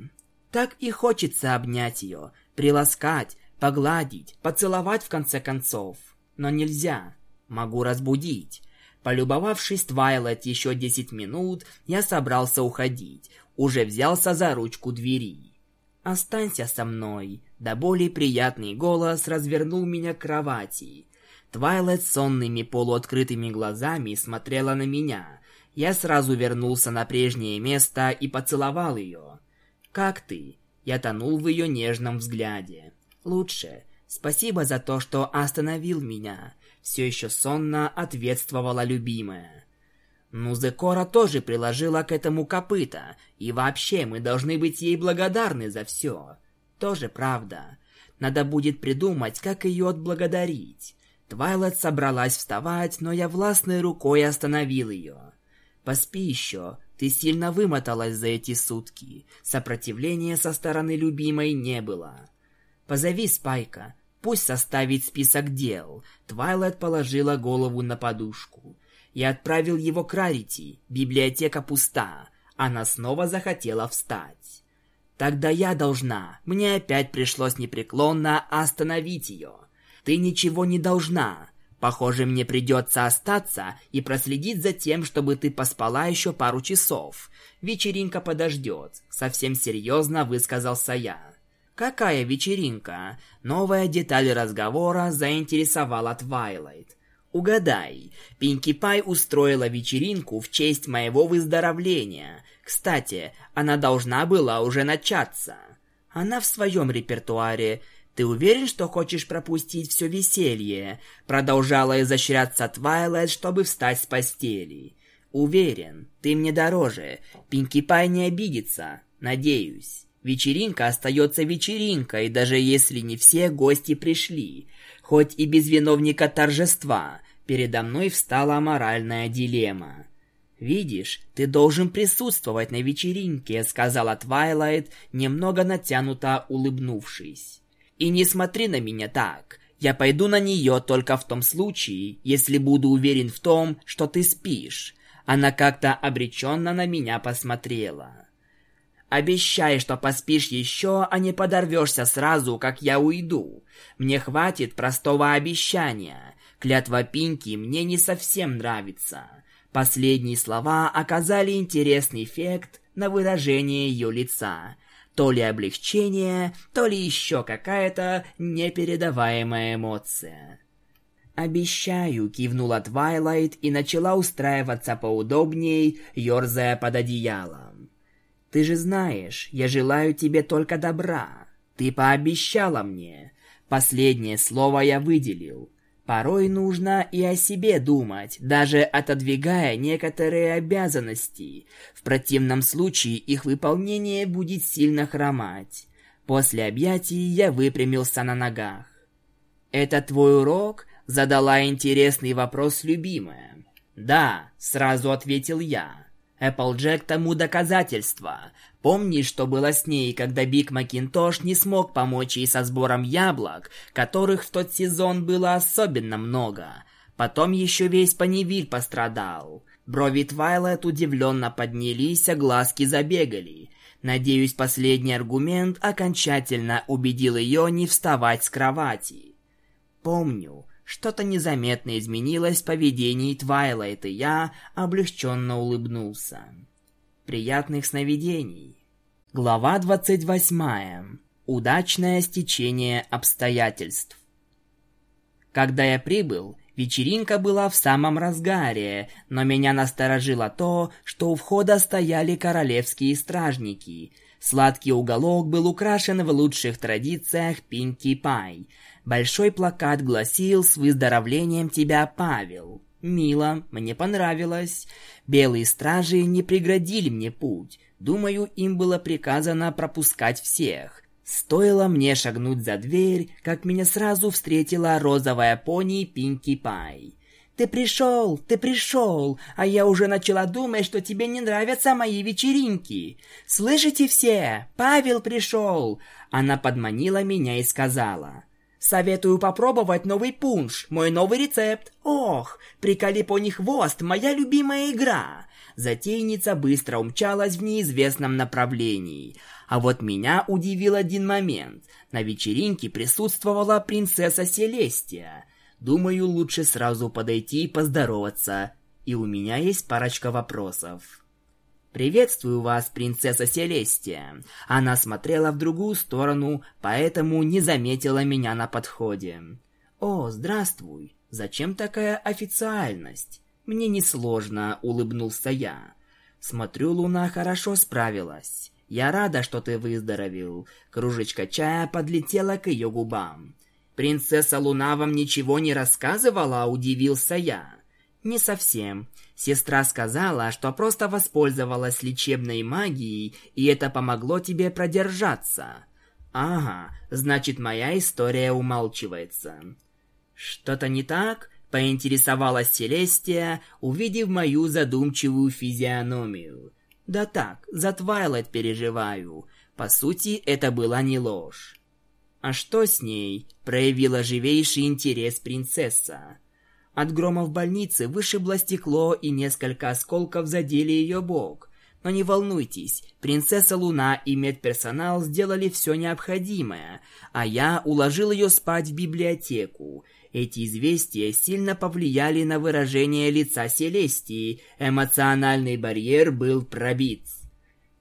Так и хочется обнять ее, приласкать, Погладить, поцеловать в конце концов. Но нельзя. Могу разбудить. Полюбовавшись Твайлет еще десять минут, я собрался уходить. Уже взялся за ручку двери. «Останься со мной», да более приятный голос развернул меня к кровати. Твайлет сонными полуоткрытыми глазами смотрела на меня. Я сразу вернулся на прежнее место и поцеловал ее. «Как ты?» Я тонул в ее нежном взгляде лучше. Спасибо за то, что остановил меня. Все еще сонно ответствовала любимая. Ну, Зекора тоже приложила к этому копыта, и вообще мы должны быть ей благодарны за все. Тоже правда. Надо будет придумать, как ее отблагодарить. Твайлет собралась вставать, но я властной рукой остановил ее. Поспи еще, ты сильно вымоталась за эти сутки. Сопротивления со стороны любимой не было. Позови Спайка. Пусть составит список дел. Твайлайт положила голову на подушку. Я отправил его к Рарити. Библиотека пуста. Она снова захотела встать. Тогда я должна. Мне опять пришлось непреклонно остановить ее. Ты ничего не должна. Похоже, мне придется остаться и проследить за тем, чтобы ты поспала еще пару часов. Вечеринка подождет. Совсем серьезно высказался я. Какая вечеринка? Новая деталь разговора заинтересовала Твайлайт. Угадай, Пинки Пай устроила вечеринку в честь моего выздоровления. Кстати, она должна была уже начаться. Она в своем репертуаре. Ты уверен, что хочешь пропустить все веселье? Продолжала изощряться Твайлайт, чтобы встать с постели. Уверен, ты мне дороже. Пинки Пай не обидится. Надеюсь. Вечеринка остается вечеринкой, даже если не все гости пришли. Хоть и без виновника торжества, передо мной встала моральная дилемма. «Видишь, ты должен присутствовать на вечеринке», — сказала Твайлайт, немного натянуто улыбнувшись. «И не смотри на меня так. Я пойду на нее только в том случае, если буду уверен в том, что ты спишь». Она как-то обреченно на меня посмотрела. Обещай, что поспишь еще, а не подорвешься сразу, как я уйду. Мне хватит простого обещания. Клятва Пинки мне не совсем нравится. Последние слова оказали интересный эффект на выражение ее лица. То ли облегчение, то ли еще какая-то непередаваемая эмоция. «Обещаю», — кивнула Твайлайт и начала устраиваться поудобней, ерзая под одеялом. «Ты же знаешь, я желаю тебе только добра. Ты пообещала мне. Последнее слово я выделил. Порой нужно и о себе думать, даже отодвигая некоторые обязанности. В противном случае их выполнение будет сильно хромать. После объятий я выпрямился на ногах. «Это твой урок?» Задала интересный вопрос любимая. «Да», — сразу ответил я. Эпплджек тому доказательство. Помнишь, что было с ней, когда Биг Макинтош не смог помочь ей со сбором яблок, которых в тот сезон было особенно много? Потом еще весь Панивиль пострадал. Брови Твайлет удивленно поднялись, а глазки забегали. Надеюсь, последний аргумент окончательно убедил ее не вставать с кровати. Помню, что-то незаметно изменилось в поведении Твайлайт, и я облегченно улыбнулся. Приятных сновидений. Глава 28. Удачное стечение обстоятельств. Когда я прибыл, вечеринка была в самом разгаре, но меня насторожило то, что у входа стояли королевские стражники. Сладкий уголок был украшен в лучших традициях Пинки Пай – Большой плакат гласил «С выздоровлением тебя, Павел». Мило, мне понравилось. Белые стражи не преградили мне путь. Думаю, им было приказано пропускать всех. Стоило мне шагнуть за дверь, как меня сразу встретила розовая пони Пинки Пай. «Ты пришел, ты пришел, а я уже начала думать, что тебе не нравятся мои вечеринки. Слышите все? Павел пришел!» Она подманила меня и сказала... Советую попробовать новый пунш, мой новый рецепт. Ох, приколи по них хвост, моя любимая игра. Затейница быстро умчалась в неизвестном направлении. А вот меня удивил один момент. На вечеринке присутствовала принцесса Селестия. Думаю, лучше сразу подойти и поздороваться. И у меня есть парочка вопросов. «Приветствую вас, принцесса Селестия». Она смотрела в другую сторону, поэтому не заметила меня на подходе. «О, здравствуй. Зачем такая официальность?» «Мне несложно», — улыбнулся я. «Смотрю, Луна хорошо справилась. Я рада, что ты выздоровел». Кружечка чая подлетела к ее губам. «Принцесса Луна вам ничего не рассказывала?» — удивился я. «Не совсем. Сестра сказала, что просто воспользовалась лечебной магией, и это помогло тебе продержаться. Ага, значит, моя история умалчивается. Что-то не так? Поинтересовалась Селестия, увидев мою задумчивую физиономию. Да так, за Твайлайт переживаю. По сути, это была не ложь. А что с ней? Проявила живейший интерес принцесса. От грома в больнице вышибло стекло, и несколько осколков задели ее бок. Но не волнуйтесь, принцесса Луна и медперсонал сделали все необходимое, а я уложил ее спать в библиотеку. Эти известия сильно повлияли на выражение лица Селестии, эмоциональный барьер был пробит.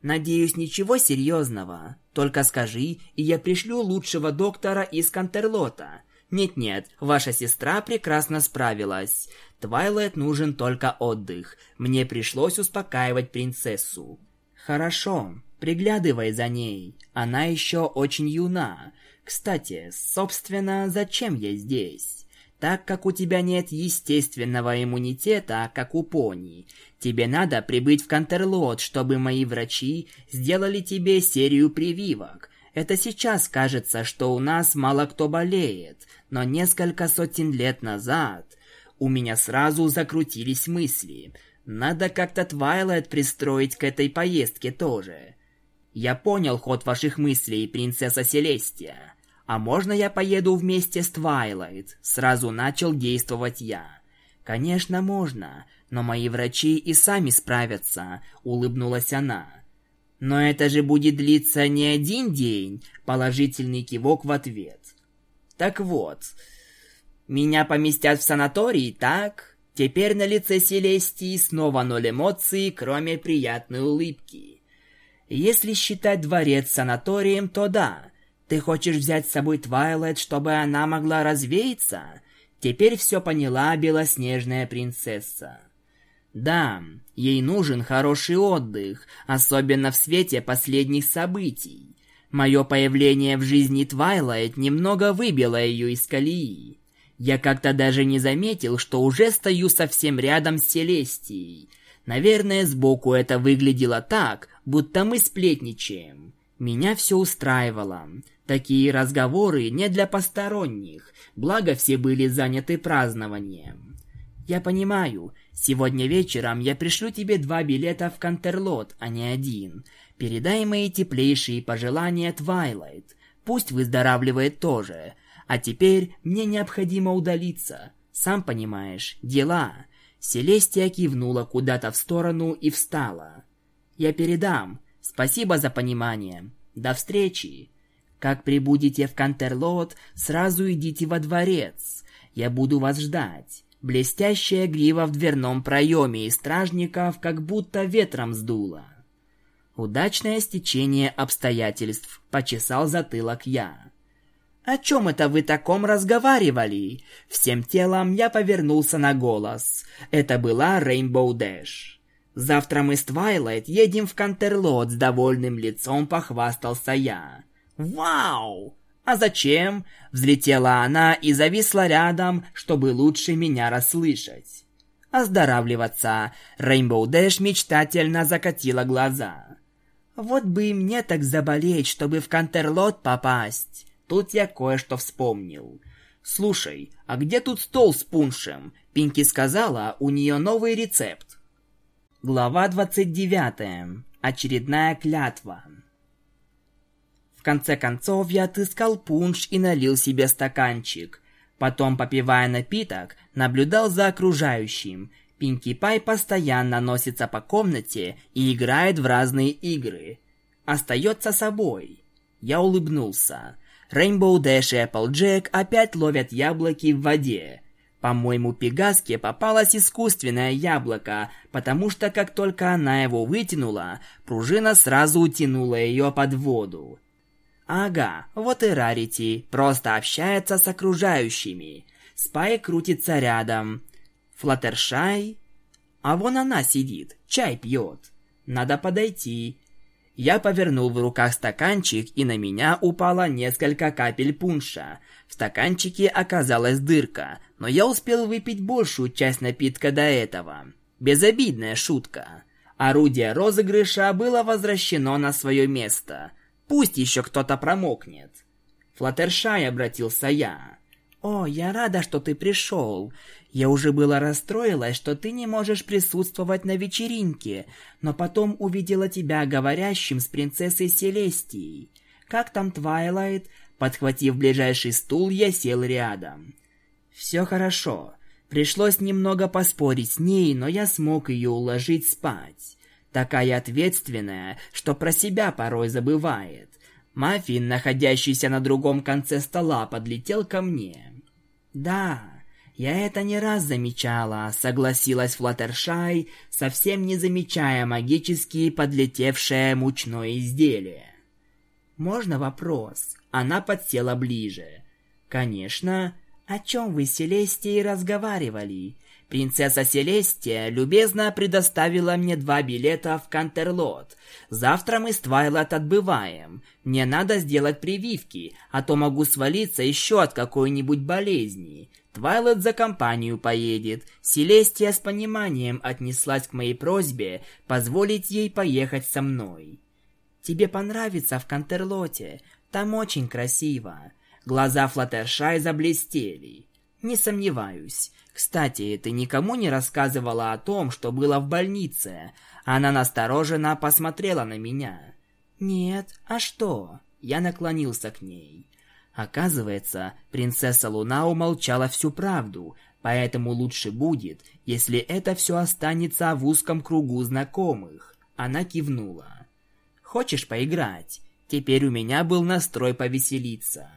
Надеюсь, ничего серьезного. Только скажи, и я пришлю лучшего доктора из Кантерлота. Нет-нет, ваша сестра прекрасно справилась. Твайлайт нужен только отдых. Мне пришлось успокаивать принцессу. Хорошо, приглядывай за ней. Она еще очень юна. Кстати, собственно, зачем я здесь? Так как у тебя нет естественного иммунитета, как у пони, тебе надо прибыть в Кантерлот, чтобы мои врачи сделали тебе серию прививок. Это сейчас кажется, что у нас мало кто болеет, но несколько сотен лет назад у меня сразу закрутились мысли. Надо как-то Твайлайт пристроить к этой поездке тоже. Я понял ход ваших мыслей, принцесса Селестия. А можно я поеду вместе с Твайлайт? Сразу начал действовать я. Конечно, можно, но мои врачи и сами справятся, улыбнулась она. Но это же будет длиться не один день, положительный кивок в ответ. Так вот, Меня поместят в санаторий, так? Теперь на лице Селестии снова ноль эмоций, кроме приятной улыбки. Если считать дворец санаторием, то да. Ты хочешь взять с собой Твайлайт, чтобы она могла развеяться? Теперь все поняла белоснежная принцесса. Да, ей нужен хороший отдых, особенно в свете последних событий. Мое появление в жизни Твайлайт немного выбило ее из колеи. Я как-то даже не заметил, что уже стою совсем рядом с Селестией. Наверное, сбоку это выглядело так, будто мы сплетничаем. Меня все устраивало. Такие разговоры не для посторонних, благо все были заняты празднованием. Я понимаю, сегодня вечером я пришлю тебе два билета в Кантерлот, а не один. Передай мои теплейшие пожелания Твайлайт. Пусть выздоравливает тоже. А теперь мне необходимо удалиться. Сам понимаешь, дела. Селестия кивнула куда-то в сторону и встала. Я передам. Спасибо за понимание. До встречи. Как прибудете в Кантерлот, сразу идите во дворец. Я буду вас ждать. Блестящая грива в дверном проеме и стражников как будто ветром сдуло. Удачное стечение обстоятельств, почесал затылок я. «О чем это вы таком разговаривали?» Всем телом я повернулся на голос. Это была Рейнбоу Дэш. «Завтра мы с Твайлайт едем в Кантерлот с довольным лицом», — похвастался я. «Вау! А зачем?» Взлетела она и зависла рядом, чтобы лучше меня расслышать. «Оздоравливаться!» Рейнбоу Дэш мечтательно закатила глаза. «Вот бы и мне так заболеть, чтобы в Кантерлот попасть!» Тут я кое-что вспомнил. «Слушай, а где тут стол с пуншем?» Пинки сказала, у нее новый рецепт. Глава 29. Очередная клятва. В конце концов я отыскал пунш и налил себе стаканчик. Потом, попивая напиток, наблюдал за окружающим. Пинки Пай постоянно носится по комнате и играет в разные игры. Остается собой. Я улыбнулся. Rainbow Dash и Applejack опять ловят яблоки в воде. По-моему, Пегаске попалось искусственное яблоко, потому что как только она его вытянула, пружина сразу утянула ее под воду. Ага, вот и Рарити, просто общается с окружающими. Спай крутится рядом. Флаттершай... А вон она сидит, чай пьет. Надо подойти, я повернул в руках стаканчик, и на меня упало несколько капель пунша. В стаканчике оказалась дырка, но я успел выпить большую часть напитка до этого. Безобидная шутка. Орудие розыгрыша было возвращено на свое место. Пусть еще кто-то промокнет. Флаттершай обратился я. «О, я рада, что ты пришел. Я уже было расстроилась, что ты не можешь присутствовать на вечеринке, но потом увидела тебя говорящим с принцессой Селестией. Как там Твайлайт?» Подхватив ближайший стул, я сел рядом. «Все хорошо. Пришлось немного поспорить с ней, но я смог ее уложить спать. Такая ответственная, что про себя порой забывает. Маффин, находящийся на другом конце стола, подлетел ко мне. «Да, я это не раз замечала», — согласилась Флаттершай, совсем не замечая магически подлетевшее мучное изделие. «Можно вопрос?» Она подсела ближе. «Конечно. О чем вы с Селестией разговаривали?» Принцесса Селестия любезно предоставила мне два билета в Кантерлот. Завтра мы с Твайлот отбываем. Мне надо сделать прививки, а то могу свалиться еще от какой-нибудь болезни. Твайлот за компанию поедет. Селестия с пониманием отнеслась к моей просьбе позволить ей поехать со мной. Тебе понравится в Кантерлоте. Там очень красиво. Глаза Флаттершай заблестели. Не сомневаюсь. Кстати, ты никому не рассказывала о том, что было в больнице. Она настороженно посмотрела на меня. Нет, а что? Я наклонился к ней. Оказывается, принцесса Луна умолчала всю правду, поэтому лучше будет, если это все останется в узком кругу знакомых. Она кивнула. Хочешь поиграть? Теперь у меня был настрой повеселиться.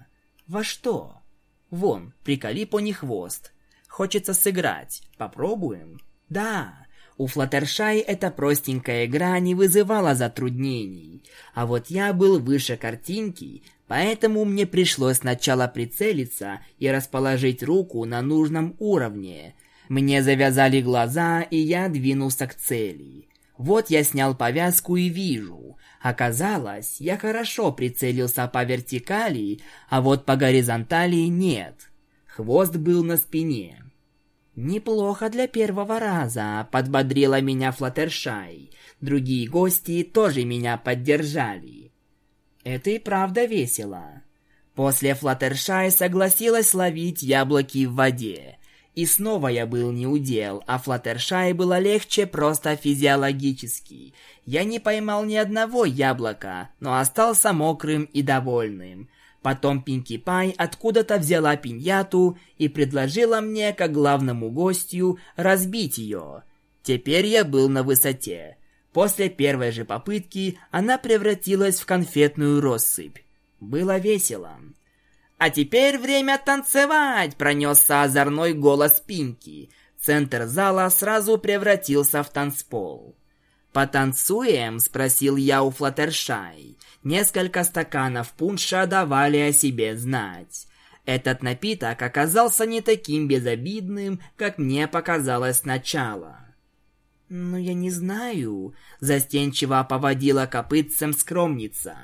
Во что? Вон, приколи пони хвост. Хочется сыграть. Попробуем? Да, у Флаттершай эта простенькая игра не вызывала затруднений. А вот я был выше картинки, поэтому мне пришлось сначала прицелиться и расположить руку на нужном уровне. Мне завязали глаза, и я двинулся к цели. Вот я снял повязку и вижу. Оказалось, я хорошо прицелился по вертикали, а вот по горизонтали нет. Хвост был на спине. «Неплохо для первого раза», — подбодрила меня Флаттершай. Другие гости тоже меня поддержали. Это и правда весело. После Флаттершай согласилась ловить яблоки в воде. И снова я был не удел, а Флаттершай было легче просто физиологически. Я не поймал ни одного яблока, но остался мокрым и довольным. Потом Пинки Пай откуда-то взяла пиньяту и предложила мне, как главному гостю, разбить ее. Теперь я был на высоте. После первой же попытки она превратилась в конфетную россыпь. Было весело. «А теперь время танцевать!» – пронесся озорной голос Пинки. Центр зала сразу превратился в танцпол. «Потанцуем?» – спросил я у Флаттершай. Несколько стаканов пунша давали о себе знать. Этот напиток оказался не таким безобидным, как мне показалось сначала. «Ну, я не знаю», – застенчиво поводила копытцем скромница.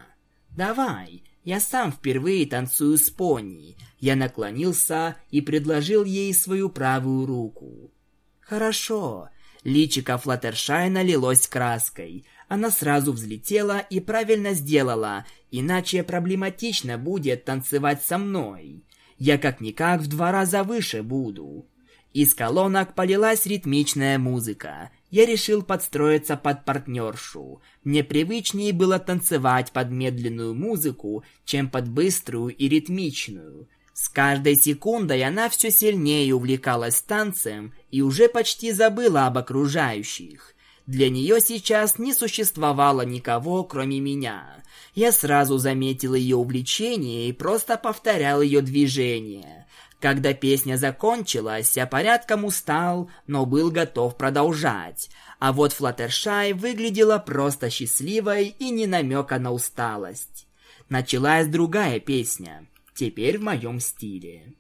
«Давай, я сам впервые танцую с пони». Я наклонился и предложил ей свою правую руку. «Хорошо, Личико Флаттершай налилось краской. Она сразу взлетела и правильно сделала, иначе проблематично будет танцевать со мной. Я как-никак в два раза выше буду. Из колонок полилась ритмичная музыка. Я решил подстроиться под партнершу. Мне привычнее было танцевать под медленную музыку, чем под быструю и ритмичную. С каждой секундой она все сильнее увлекалась танцем и уже почти забыла об окружающих. Для нее сейчас не существовало никого, кроме меня. Я сразу заметил ее увлечение и просто повторял ее движения. Когда песня закончилась, я порядком устал, но был готов продолжать. А вот Флаттершай выглядела просто счастливой и не намека на усталость. Началась другая песня. Теперь в моем стиле.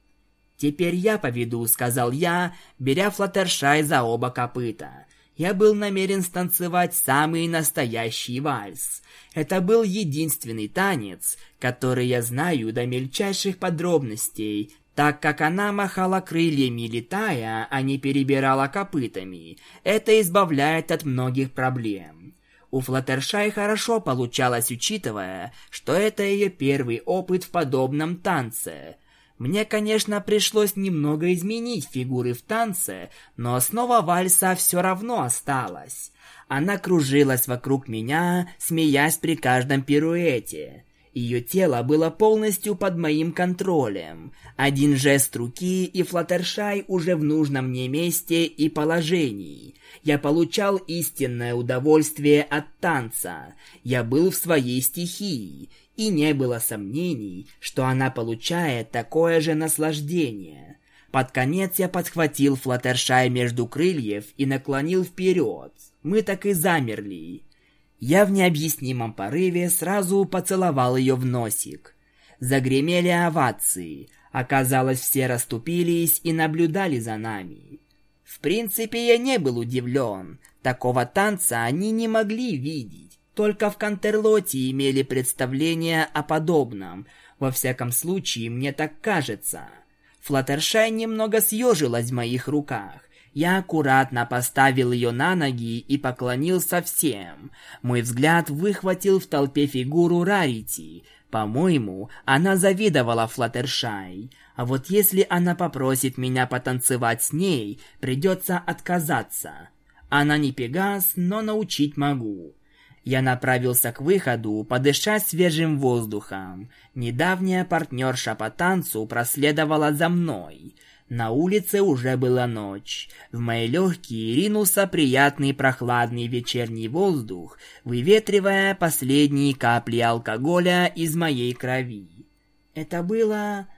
«Теперь я поведу», — сказал я, беря Флаттершай за оба копыта. Я был намерен станцевать самый настоящий вальс. Это был единственный танец, который я знаю до мельчайших подробностей, так как она махала крыльями, летая, а не перебирала копытами. Это избавляет от многих проблем. У Флаттершай хорошо получалось, учитывая, что это ее первый опыт в подобном танце. Мне, конечно, пришлось немного изменить фигуры в танце, но основа вальса все равно осталась. Она кружилась вокруг меня, смеясь при каждом пируэте. Ее тело было полностью под моим контролем. Один жест руки, и Флаттершай уже в нужном мне месте и положении. Я получал истинное удовольствие от танца. Я был в своей стихии, и не было сомнений, что она получает такое же наслаждение. Под конец я подхватил Флаттершай между крыльев и наклонил вперед. Мы так и замерли. Я в необъяснимом порыве сразу поцеловал ее в носик. Загремели овации. Оказалось, все расступились и наблюдали за нами. В принципе, я не был удивлен. Такого танца они не могли видеть. Только в Кантерлоте имели представление о подобном. Во всяком случае, мне так кажется. Флаттершай немного съежилась в моих руках. Я аккуратно поставил ее на ноги и поклонился всем. Мой взгляд выхватил в толпе фигуру Рарити. По-моему, она завидовала Флаттершай. А вот если она попросит меня потанцевать с ней, придется отказаться. Она не Пегас, но научить могу. Я направился к выходу, подышать свежим воздухом. Недавняя партнерша по танцу проследовала за мной. На улице уже была ночь. В мои легкие ринулся приятный прохладный вечерний воздух, выветривая последние капли алкоголя из моей крови. Это было...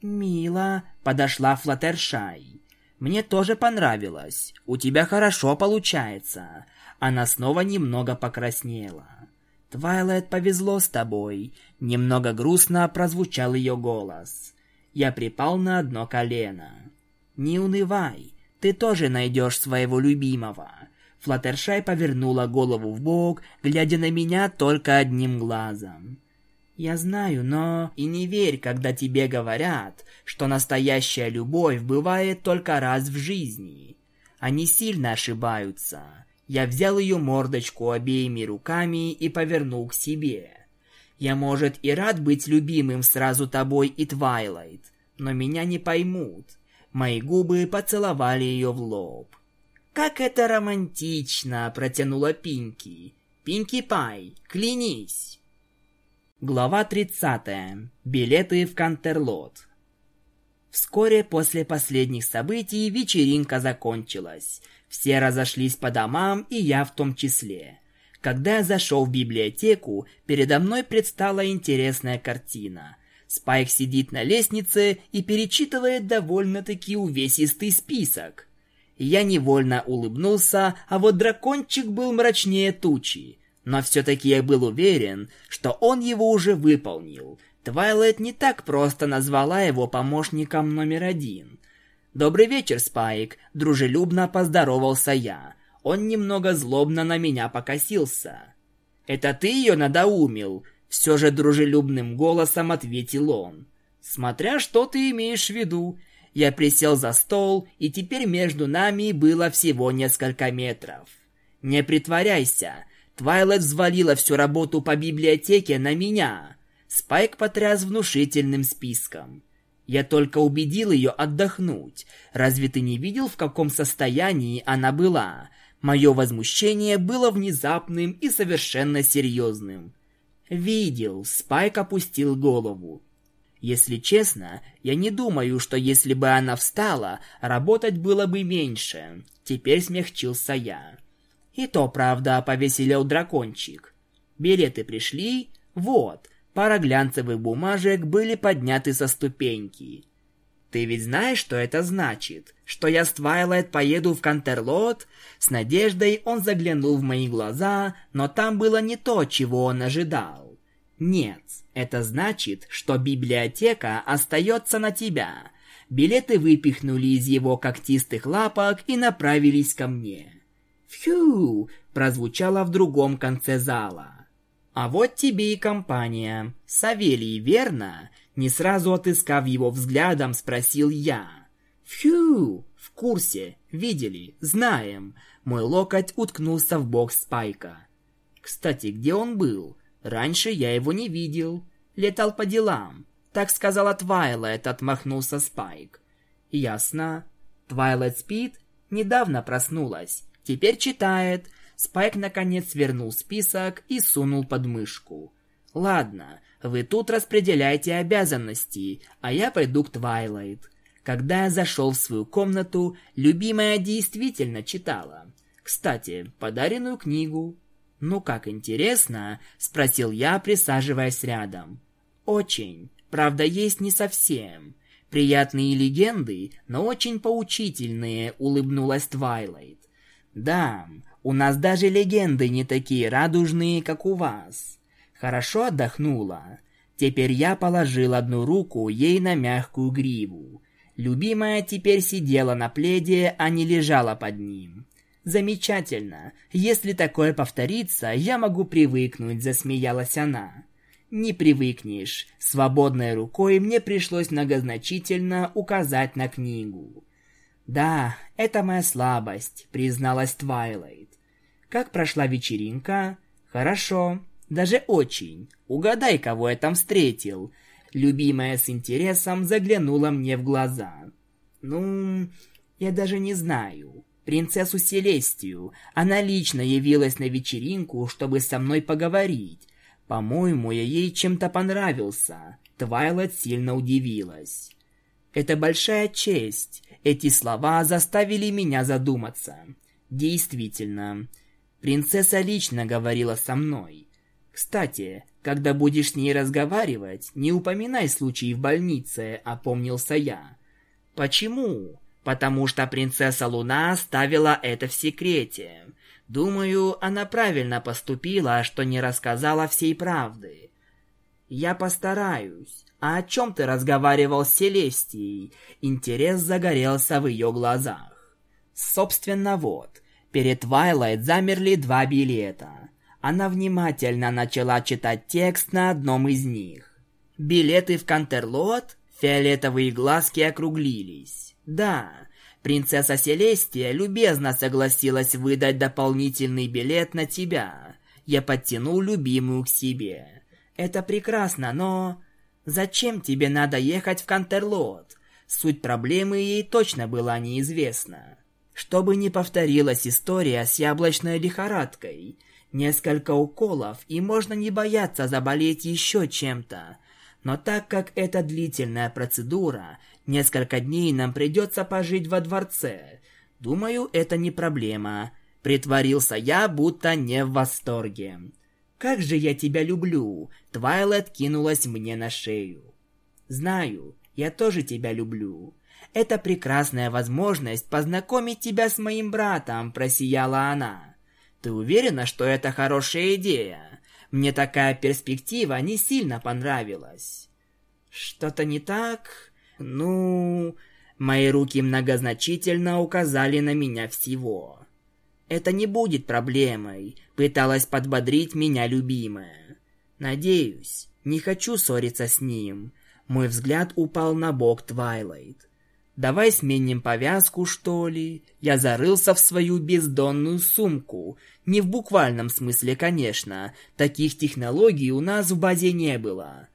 «Мило», — подошла Флаттершай. «Мне тоже понравилось. У тебя хорошо получается». Она снова немного покраснела. «Твайлайт, повезло с тобой», — немного грустно прозвучал ее голос. Я припал на одно колено. «Не унывай, ты тоже найдешь своего любимого». Флаттершай повернула голову в бок, глядя на меня только одним глазом. «Я знаю, но...» «И не верь, когда тебе говорят, что настоящая любовь бывает только раз в жизни. Они сильно ошибаются». Я взял ее мордочку обеими руками и повернул к себе. Я, может, и рад быть любимым сразу тобой и Твайлайт, но меня не поймут. Мои губы поцеловали ее в лоб. «Как это романтично!» – протянула Пинки. «Пинки Пай, клянись!» Глава 30. Билеты в Кантерлот. Вскоре после последних событий вечеринка закончилась. Все разошлись по домам, и я в том числе. Когда я зашел в библиотеку, передо мной предстала интересная картина. Спайк сидит на лестнице и перечитывает довольно-таки увесистый список. Я невольно улыбнулся, а вот дракончик был мрачнее тучи. Но все-таки я был уверен, что он его уже выполнил. Твайлайт не так просто назвала его помощником номер один. «Добрый вечер, Спайк», — дружелюбно поздоровался я. Он немного злобно на меня покосился. «Это ты ее надоумил?» Все же дружелюбным голосом ответил он. «Смотря что ты имеешь в виду». Я присел за стол, и теперь между нами было всего несколько метров. «Не притворяйся. Твайлет взвалила всю работу по библиотеке на меня». Спайк потряс внушительным списком. Я только убедил ее отдохнуть. Разве ты не видел, в каком состоянии она была? Мое возмущение было внезапным и совершенно серьезным. Видел, Спайк опустил голову. Если честно, я не думаю, что если бы она встала, работать было бы меньше. Теперь смягчился я. И то, правда, повеселел дракончик. Билеты пришли, вот, пара глянцевых бумажек были подняты со ступеньки. Ты ведь знаешь, что это значит? Что я с Твайлайт поеду в Кантерлот? С надеждой он заглянул в мои глаза, но там было не то, чего он ожидал. Нет, это значит, что библиотека остается на тебя. Билеты выпихнули из его когтистых лапок и направились ко мне. «Фью!» прозвучало в другом конце зала. «А вот тебе и компания. Совелий, верно?» Не сразу отыскав его взглядом, спросил я. «Фью! В курсе. Видели. Знаем». Мой локоть уткнулся в бок Спайка. «Кстати, где он был? Раньше я его не видел. Летал по делам. Так сказала Твайлайт», — отмахнулся Спайк. «Ясно. Твайлайт спит? Недавно проснулась. Теперь читает». Спайк наконец свернул список и сунул под мышку. «Ладно, вы тут распределяйте обязанности, а я пойду к Твайлайт. Когда я зашел в свою комнату, любимая действительно читала. Кстати, подаренную книгу. «Ну как интересно?» – спросил я, присаживаясь рядом. «Очень. Правда, есть не совсем. Приятные легенды, но очень поучительные», – улыбнулась Твайлайт. «Да, у нас даже легенды не такие радужные, как у вас». Хорошо отдохнула. Теперь я положил одну руку ей на мягкую гриву. Любимая теперь сидела на пледе, а не лежала под ним. Замечательно. Если такое повторится, я могу привыкнуть, засмеялась она. Не привыкнешь. Свободной рукой мне пришлось многозначительно указать на книгу. Да, это моя слабость, призналась Твайлайт. Как прошла вечеринка? Хорошо. Даже очень. Угадай, кого я там встретил. Любимая с интересом заглянула мне в глаза. Ну, я даже не знаю. Принцессу Селестию. Она лично явилась на вечеринку, чтобы со мной поговорить. По-моему, я ей чем-то понравился. Твайлайт сильно удивилась. Это большая честь. Эти слова заставили меня задуматься. Действительно, принцесса лично говорила со мной. Кстати, когда будешь с ней разговаривать, не упоминай случай в больнице, опомнился я. Почему? Потому что принцесса Луна оставила это в секрете. Думаю, она правильно поступила, что не рассказала всей правды. Я постараюсь. А о чем ты разговаривал с Селестией? Интерес загорелся в ее глазах. Собственно, вот. Перед Твайлайт замерли два билета. Она внимательно начала читать текст на одном из них. Билеты в Кантерлот? Фиолетовые глазки округлились. Да, принцесса Селестия любезно согласилась выдать дополнительный билет на тебя. Я подтянул любимую к себе. Это прекрасно, но... Зачем тебе надо ехать в Кантерлот? Суть проблемы ей точно была неизвестна. Чтобы не повторилась история с яблочной лихорадкой. Несколько уколов, и можно не бояться заболеть еще чем-то. Но так как это длительная процедура, несколько дней нам придется пожить во дворце. Думаю, это не проблема. Притворился я, будто не в восторге. Как же я тебя люблю!» Твайлет кинулась мне на шею. «Знаю, я тоже тебя люблю. Это прекрасная возможность познакомить тебя с моим братом», – просияла она. «Ты уверена, что это хорошая идея? Мне такая перспектива не сильно понравилась». «Что-то не так? Ну...» Мои руки многозначительно указали на меня всего. Это не будет проблемой, пыталась подбодрить меня любимая. Надеюсь, не хочу ссориться с ним. Мой взгляд упал на бок Твайлайт. Давай сменим повязку, что ли? Я зарылся в свою бездонную сумку. Не в буквальном смысле, конечно. Таких технологий у нас в базе не было.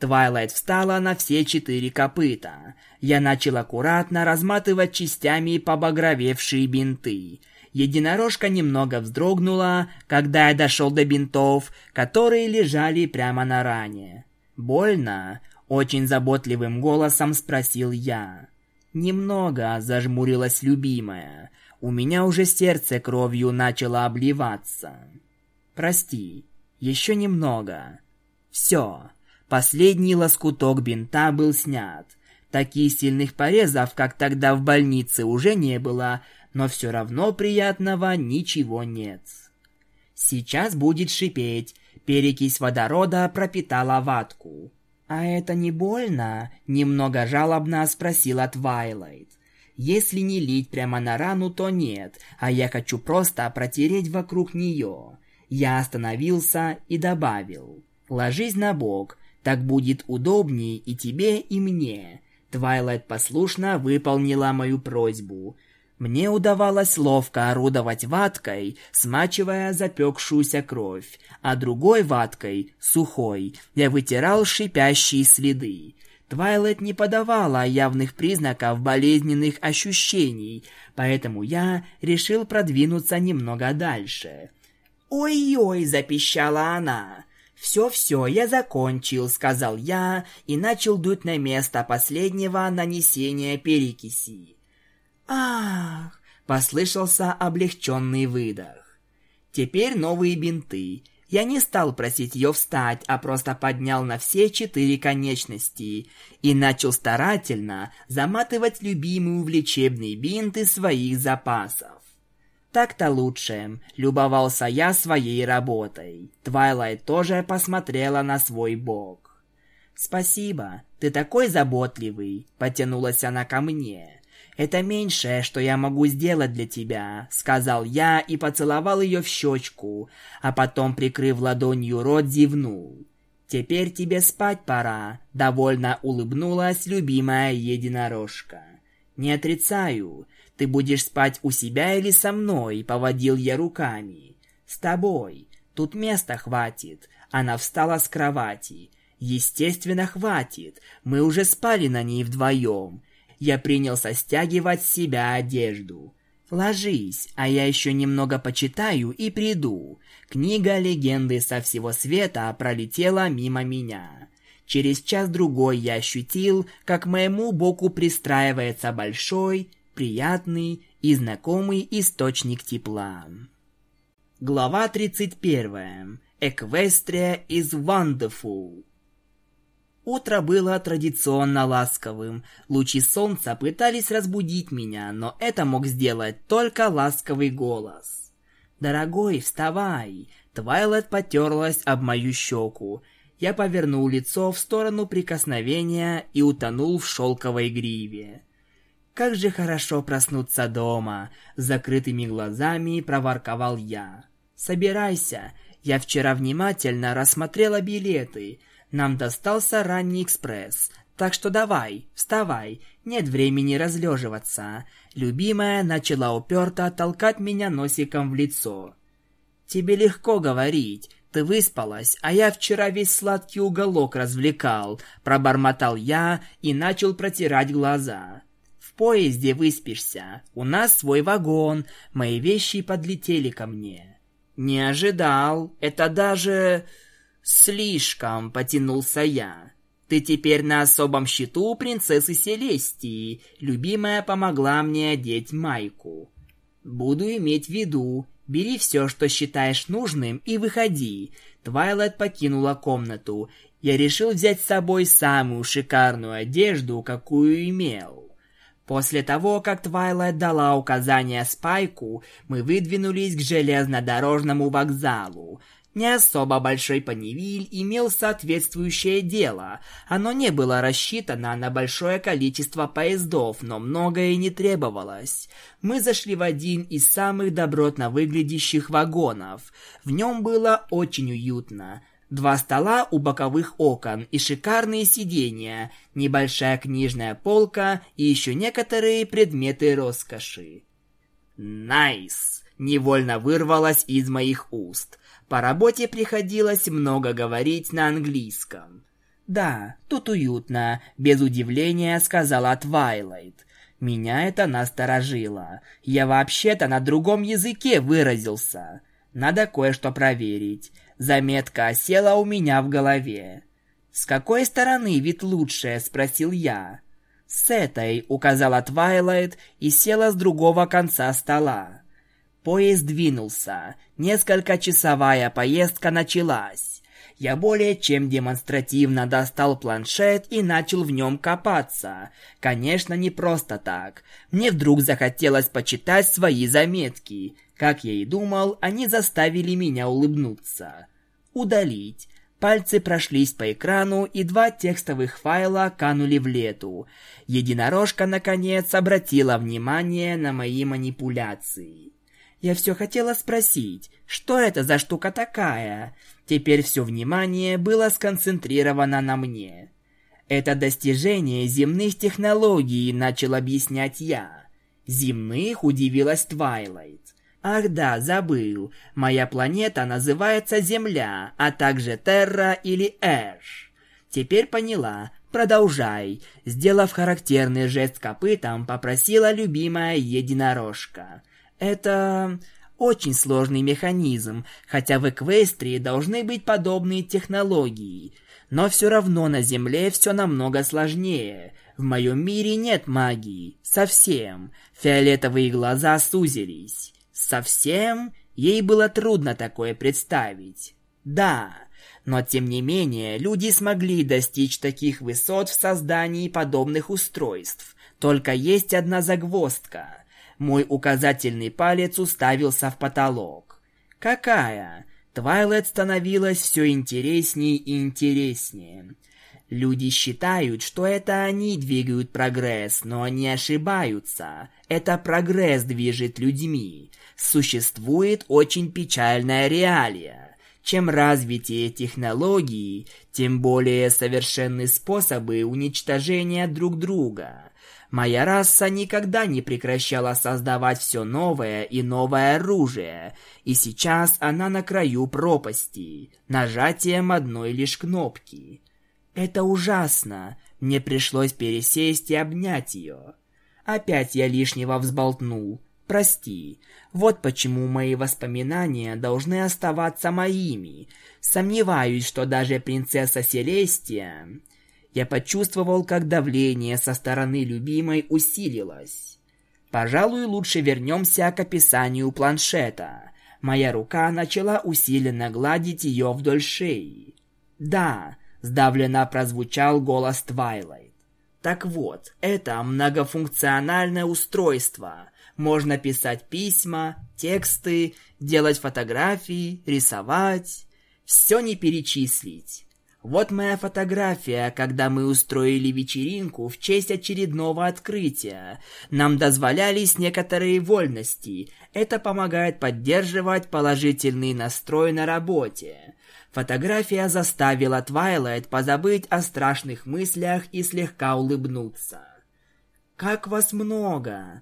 Твайлайт встала на все четыре копыта. Я начал аккуратно разматывать частями побагровевшие бинты. Единорожка немного вздрогнула, когда я дошел до бинтов, которые лежали прямо на ране. «Больно?» – очень заботливым голосом спросил я. «Немного», – зажмурилась любимая. «У меня уже сердце кровью начало обливаться». «Прости, еще немного». «Все». Последний лоскуток бинта был снят. Таких сильных порезов, как тогда в больнице, уже не было, но все равно приятного ничего нет. Сейчас будет шипеть, перекись водорода пропитала ватку. «А это не больно?» – немного жалобно спросила Твайлайт. «Если не лить прямо на рану, то нет, а я хочу просто протереть вокруг нее». Я остановился и добавил. «Ложись на бок, так будет удобнее и тебе, и мне». Твайлайт послушно выполнила мою просьбу. Мне удавалось ловко орудовать ваткой, смачивая запекшуюся кровь, а другой ваткой, сухой, я вытирал шипящие следы. Твайлет не подавала явных признаков болезненных ощущений, поэтому я решил продвинуться немного дальше. «Ой-ой!» – запищала она. «Все-все, я закончил», — сказал я и начал дуть на место последнего нанесения перекиси. «Ах!» – послышался облегченный выдох. Теперь новые бинты. Я не стал просить ее встать, а просто поднял на все четыре конечности и начал старательно заматывать любимую в лечебные бинты своих запасов. Так-то лучше, любовался я своей работой. Твайлайт тоже посмотрела на свой бок. «Спасибо, ты такой заботливый», — потянулась она ко мне. «Это меньшее, что я могу сделать для тебя», — сказал я и поцеловал ее в щечку, а потом, прикрыв ладонью рот, зевнул. «Теперь тебе спать пора», — довольно улыбнулась любимая единорожка. «Не отрицаю, ты будешь спать у себя или со мной?» — поводил я руками. «С тобой. Тут места хватит». Она встала с кровати. «Естественно, хватит. Мы уже спали на ней вдвоем. Я принялся стягивать с себя одежду. «Ложись, а я еще немного почитаю и приду». Книга «Легенды со всего света» пролетела мимо меня. Через час-другой я ощутил, как к моему боку пристраивается большой, приятный и знакомый источник тепла. Глава 31. Эквестрия is wonderful. Утро было традиционно ласковым. Лучи солнца пытались разбудить меня, но это мог сделать только ласковый голос. «Дорогой, вставай!» Твайлет потерлась об мою щеку. Я повернул лицо в сторону прикосновения и утонул в шелковой гриве. Как же хорошо проснуться дома, с закрытыми глазами проворковал я. Собирайся, я вчера внимательно рассмотрела билеты. Нам достался ранний экспресс, так что давай, вставай, нет времени разлеживаться. Любимая начала уперто толкать меня носиком в лицо. Тебе легко говорить, ты выспалась, а я вчера весь сладкий уголок развлекал, пробормотал я и начал протирать глаза поезде выспишься. У нас свой вагон. Мои вещи подлетели ко мне. Не ожидал. Это даже слишком потянулся я. Ты теперь на особом счету у принцессы Селестии. Любимая помогла мне одеть майку. Буду иметь в виду. Бери все, что считаешь нужным, и выходи. Твайлайт покинула комнату. Я решил взять с собой самую шикарную одежду, какую имел. После того, как Твайлайт дала указание Спайку, мы выдвинулись к железнодорожному вокзалу. Не особо большой Понивиль имел соответствующее депо. Оно не было рассчитано на большое количество поездов, но много и не требовалось. Мы зашли в один из самых добротно выглядящих вагонов. В нем было очень уютно. Два стола у боковых окон и шикарные сиденья, небольшая книжная полка и еще некоторые предметы роскоши. «Nice!» — невольно вырвалось из моих уст. По работе приходилось много говорить на английском. «Да, тут уютно», — без удивления сказала Твайлайт. Меня это насторожило. Я вообще-то на другом языке выразился. Надо кое-что проверить. Заметка осела у меня в голове. «С какой стороны вид лучше?» – спросил я. «С этой», – указала Твайлайт и села с другого конца стола. Поезд двинулся. Несколькочасовая поездка началась. Я более чем демонстративно достал планшет и начал в нем копаться. Конечно, не просто так. Мне вдруг захотелось почитать свои заметки. Как я и думал, они заставили меня улыбнуться. Удалить. Пальцы прошлись по экрану, и два текстовых файла канули в лету. Единорожка, наконец, обратила внимание на мои манипуляции. Я все хотела спросить, что это за штука такая? Теперь все внимание было сконцентрировано на мне. Это достижение земных технологий, начал объяснять я. Земных удивилась Твайлайт. Ах да, забыл. Моя планета называется Земля, а также Терра или Эш. Теперь поняла. Продолжай. Сделав характерный жест копытом, попросила любимая единорожка. Это очень сложный механизм, хотя в Эквестрии должны быть подобные технологии. Но все равно на Земле все намного сложнее. В моем мире нет магии. Совсем. Фиолетовые глаза сузились. Совсем? Ей было трудно такое представить. Да, но тем не менее люди смогли достичь таких высот в создании подобных устройств. Только есть одна загвоздка. Мой указательный палец уставился в потолок. Какая? Твайлет становилась все интереснее и интереснее. Люди считают, что это они двигают прогресс, но они ошибаются. Это прогресс движет людьми. Существует очень печальная реалия. Чем развитие технологий, тем более совершенны способы уничтожения друг друга. Моя раса никогда не прекращала создавать все новое и новое оружие, и сейчас она на краю пропасти, нажатием одной лишь кнопки. Это ужасно. Мне пришлось пересесть и обнять ее. Опять я лишнего взболтнул. Прости. Вот почему мои воспоминания должны оставаться моими. Сомневаюсь, что даже принцесса Селестия... Я почувствовал, как давление со стороны любимой усилилось. Пожалуй, лучше вернемся к описанию планшета. Моя рука начала усиленно гладить ее вдоль шеи. «Да», — сдавленно прозвучал голос Твайлайт. «Так вот, это многофункциональное устройство. Можно писать письма, тексты, делать фотографии, рисовать. Все не перечислить. Вот моя фотография, когда мы устроили вечеринку в честь очередного открытия. Нам дозволялись некоторые вольности. Это помогает поддерживать положительный настрой на работе. Фотография заставила Твайлайт позабыть о страшных мыслях и слегка улыбнуться. «Как вас много!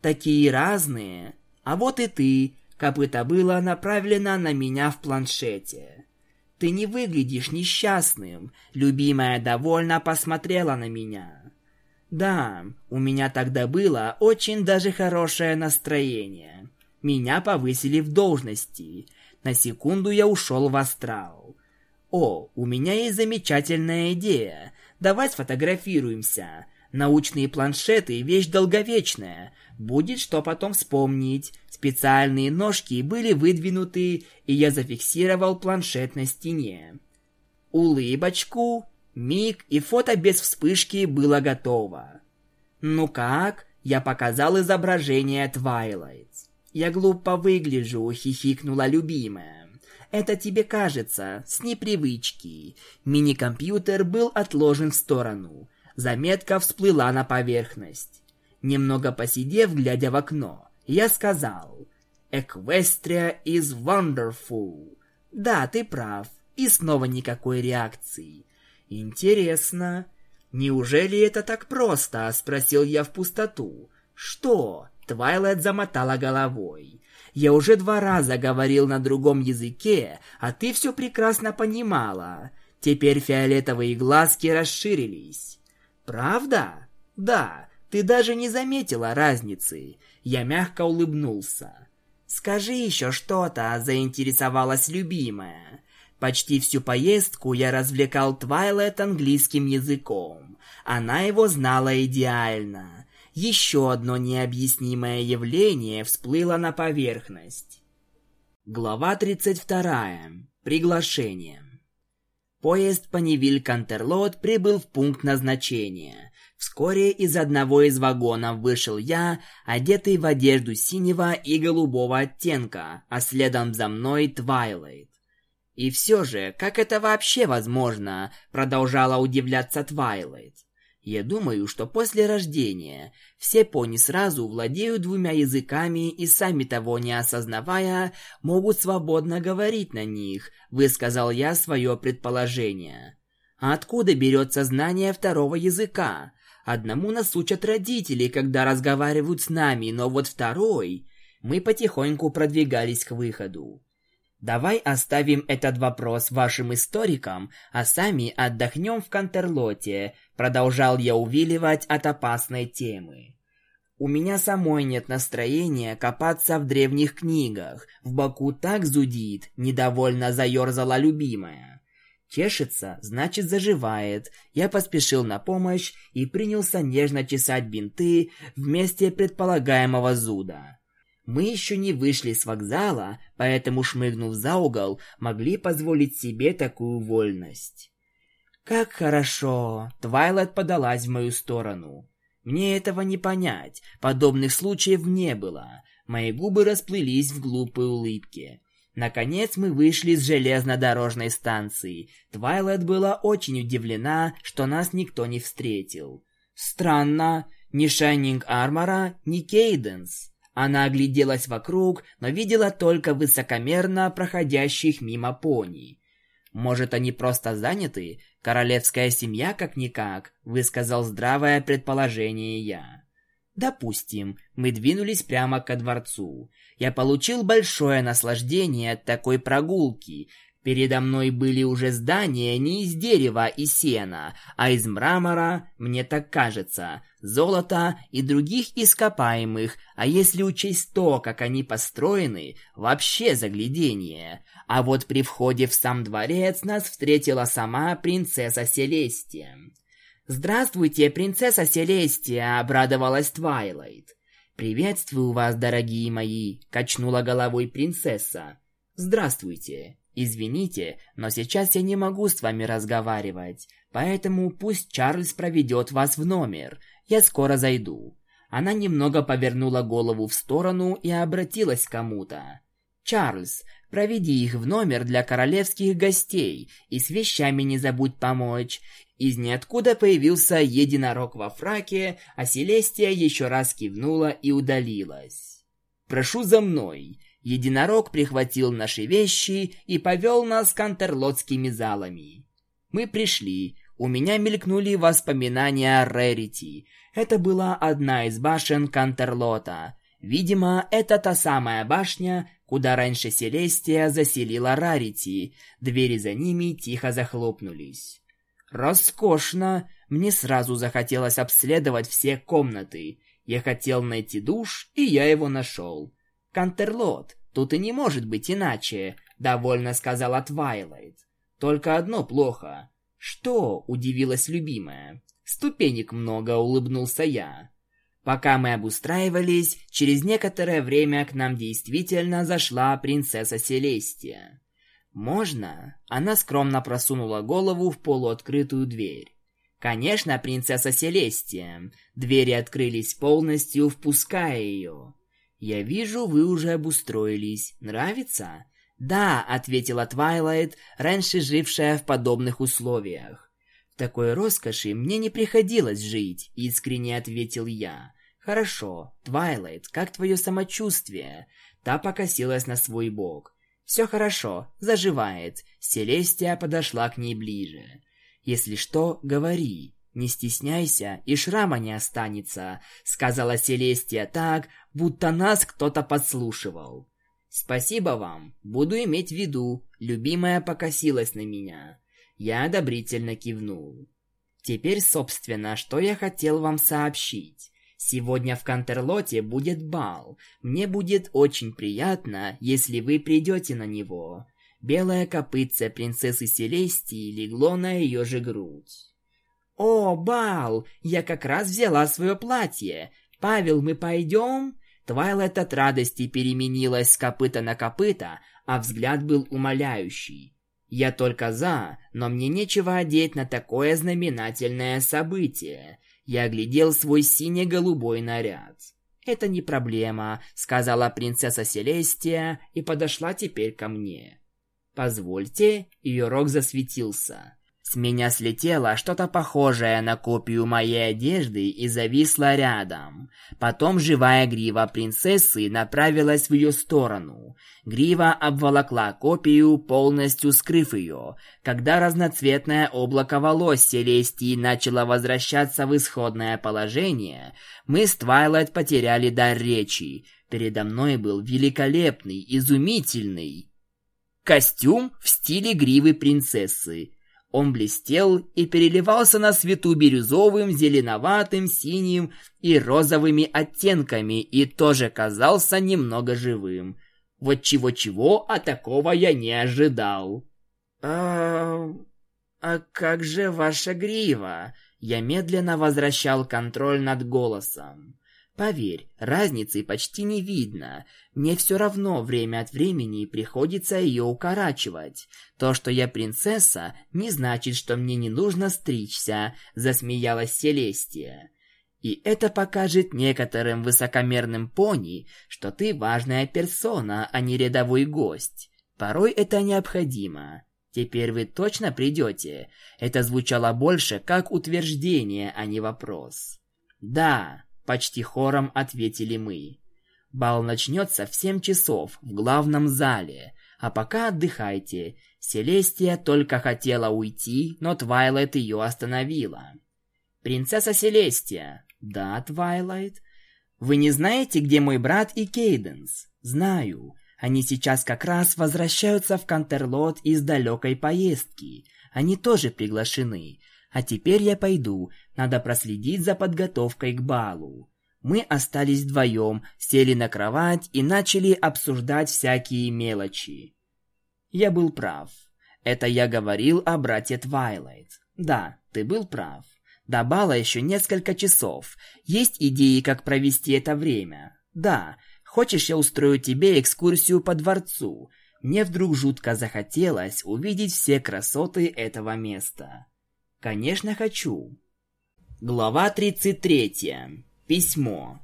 Такие разные! А вот и ты!» Копыта было направлено на меня в планшете. Ты не выглядишь несчастным. Любимая довольно посмотрела на меня. Да, у меня тогда было очень даже хорошее настроение. Меня повысили в должности. На секунду я ушел в астрал. О, у меня есть замечательная идея. Давай сфотографируемся. Научные планшеты – вещь долговечная. Будет что потом вспомнить. Специальные ножки были выдвинуты, и я зафиксировал планшет на стене. Улыбочку, миг, и фото без вспышки было готово. «Ну как?» – я показал изображение Твайлайт. «Я глупо выгляжу», – хихикнула любимая. «Это тебе кажется, с непривычки». Мини-компьютер был отложен в сторону. Заметка всплыла на поверхность. Немного посидев, глядя в окно, я сказал «Эквестрия is wonderful». «Да, ты прав». И снова никакой реакции. «Интересно. Неужели это так просто?» – спросил я в пустоту. «Что?» – Твайлайт замотала головой. «Я уже два раза говорил на другом языке, а ты все прекрасно понимала. Теперь фиолетовые глазки расширились. «Правда?» «Да, ты даже не заметила разницы». Я мягко улыбнулся. «Скажи еще что-то», — заинтересовалась любимая. Почти всю поездку я развлекал Твайлет английским языком. Она его знала идеально. Еще одно необъяснимое явление всплыло на поверхность. Глава 32. Приглашение. Поезд Панивиль-Кантерлот прибыл в пункт назначения. Вскоре из одного из вагонов вышел я, одетый в одежду синего и голубого оттенка, а следом за мной Твайлайт. И все же, как это вообще возможно, продолжала удивляться Твайлайт. Я думаю, что после рождения все пони сразу владеют двумя языками и сами того не осознавая, могут свободно говорить на них, высказал я свое предположение. А откуда берется знание второго языка? Одному нас учат родители, когда разговаривают с нами, но вот второй... Мы потихоньку продвигались к выходу. Давай оставим этот вопрос вашим историкам, а сами отдохнем в Кантерлоте, продолжал я увиливать от опасной темы. У меня самой нет настроения копаться в древних книгах. В боку так зудит, недовольно заерзала любимая. Чешется, значит заживает. Я поспешил на помощь и принялся нежно чесать бинты в месте предполагаемого зуда. Мы еще не вышли с вокзала, поэтому, шмыгнув за угол, могли позволить себе такую вольность. Как хорошо! Твайлайт подалась в мою сторону. Мне этого не понять, подобных случаев не было. Мои губы расплылись в глупой улыбке. Наконец мы вышли с железнодорожной станции. Твайлайт была очень удивлена, что нас никто не встретил. Странно, ни Шайнинг Армора, ни Кейденс. Она огляделась вокруг, но видела только высокомерно проходящих мимо пони. «Может, они просто заняты? Королевская семья как-никак», — высказал здравое предположение я. «Допустим, мы двинулись прямо ко дворцу. Я получил большое наслаждение от такой прогулки, Передо мной были уже здания не из дерева и сена, а из мрамора, мне так кажется, золота и других ископаемых, а если учесть то, как они построены, вообще заглядение. А вот при входе в сам дворец нас встретила сама принцесса Селестия. «Здравствуйте, принцесса Селестия!» — обрадовалась Твайлайт. «Приветствую вас, дорогие мои!» – качнула головой принцесса. «Здравствуйте! Извините, но сейчас я не могу с вами разговаривать, поэтому пусть Чарльз проведет вас в номер. Я скоро зайду». Она немного повернула голову в сторону и обратилась к кому-то. «Чарльз, проведи их в номер для королевских гостей и с вещами не забудь помочь. Из ниоткуда появился единорог во фраке, а Селестия еще раз кивнула и удалилась. «Прошу за мной!» Единорог прихватил наши вещи и повел нас кантерлотскими залами. Мы пришли. У меня мелькнули воспоминания о Рерити. Это была одна из башен Кантерлота. Видимо, это та самая башня, куда раньше Селестия заселила Рарити. Двери за ними тихо захлопнулись. Роскошно. Мне сразу захотелось обследовать все комнаты. Я хотел найти душ, и я его нашел. Кантерлот, тут и не может быть иначе, довольно сказала Твайлайт. Только одно плохо. Что? удивилась любимая. Ступенек много, улыбнулся я. Пока мы обустраивались, через некоторое время к нам действительно зашла принцесса Селестия. «Можно?» Она скромно просунула голову в полуоткрытую дверь. «Конечно, принцесса Селестия!» Двери открылись полностью, впуская ее. «Я вижу, вы уже обустроились. Нравится?» «Да», — ответила Твайлайт, раньше жившая в подобных условиях. «В такой роскоши мне не приходилось жить», — искренне ответил я. «Хорошо. Твайлайт, как твое самочувствие?» Та покосилась на свой бок. Все хорошо, заживает. Селестия подошла к ней ближе. Если что, говори. Не стесняйся, и шрама не останется, сказала Селестия так, будто нас кто-то подслушивал. Спасибо вам, буду иметь в виду. Любимая покосилась на меня. Я одобрительно кивнул. Теперь, собственно, что я хотел вам сообщить. Сегодня в Кантерлоте будет бал. Мне будет очень приятно, если вы придете на него. Белое копытце принцессы Селестии легло на ее же грудь. «О, бал! Я как раз взяла свое платье. Павел, мы пойдем?» Твайлайт от радости переменилась с копыта на копыта, а взгляд был умоляющий. «Я только за, но мне нечего одеть на такое знаменательное событие. Я оглядел свой сине-голубой наряд. «Это не проблема», — сказала принцесса Селестия и подошла теперь ко мне. «Позвольте», — ее рог засветился. С меня слетело что-то похожее на копию моей одежды и зависло рядом. Потом живая грива принцессы направилась в ее сторону. Грива обволокла копию, полностью скрыв ее. Когда разноцветное облако волос Селестии начало возвращаться в исходное положение, мы с Твайлайт потеряли дар речи. Передо мной был великолепный, изумительный костюм в стиле гривы принцессы. Он блестел и переливался на свету бирюзовым, зеленоватым, синим и розовыми оттенками и тоже казался немного живым. Вот чего-чего, а такого я не ожидал. «А... а как же ваша грива?» Я медленно возвращал контроль над голосом. Поверь, разницы почти не видно. Мне все равно время от времени приходится ее укорачивать. То, что я принцесса, не значит, что мне не нужно стричься, засмеялась Селестия. И это покажет некоторым высокомерным пони, что ты важная персона, а не рядовой гость. Порой это необходимо. Теперь вы точно придете? Это звучало больше как утверждение, а не вопрос. Да, Почти хором ответили мы. Бал начнется в семь часов в главном зале, а пока отдыхайте. Селестия только хотела уйти, но Твайлайт ее остановила. «Принцесса Селестия!» «Да, Твайлайт?» «Вы не знаете, где мой брат и Кейденс?» «Знаю. Они сейчас как раз возвращаются в Кантерлот из далекой поездки. Они тоже приглашены. А теперь я пойду, надо проследить за подготовкой к балу. Мы остались вдвоем, сели на кровать и начали обсуждать всякие мелочи. Я был прав. Это я говорил о брате Твайлайт. Да, ты был прав. До бала еще несколько часов. Есть идеи, как провести это время? Да. Хочешь, я устрою тебе экскурсию по дворцу? Мне вдруг жутко захотелось увидеть все красоты этого места. Конечно, хочу. Глава 33. Письмо.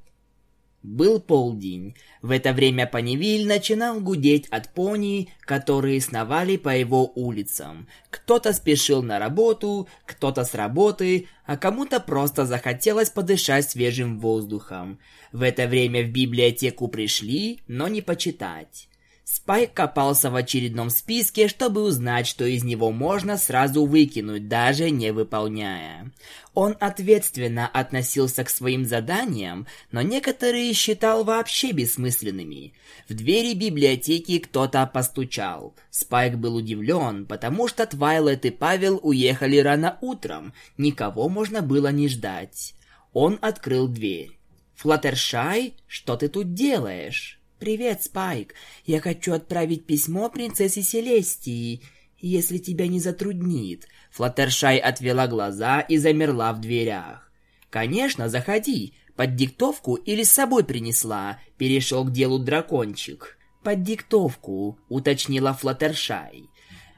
Был полдень. В это время Панивиль начинал гудеть от пони, которые сновали по его улицам. Кто-то спешил на работу, кто-то с работы, а кому-то просто захотелось подышать свежим воздухом. В это время в библиотеку пришли, но не почитать. Спайк копался в очередном списке, чтобы узнать, что из него можно сразу выкинуть, даже не выполняя. Он ответственно относился к своим заданиям, но некоторые считал вообще бессмысленными. В двери библиотеки кто-то постучал. Спайк был удивлен, потому что Твайлет и Павел уехали рано утром, никого можно было не ждать. Он открыл дверь. «Флаттершай, что ты тут делаешь?» «Привет, Спайк. Я хочу отправить письмо принцессе Селестии, если тебя не затруднит». Флаттершай отвела глаза и замерла в дверях. «Конечно, заходи. Под диктовку или с собой принесла?» Перешел к делу дракончик. «Под диктовку», — уточнила Флаттершай.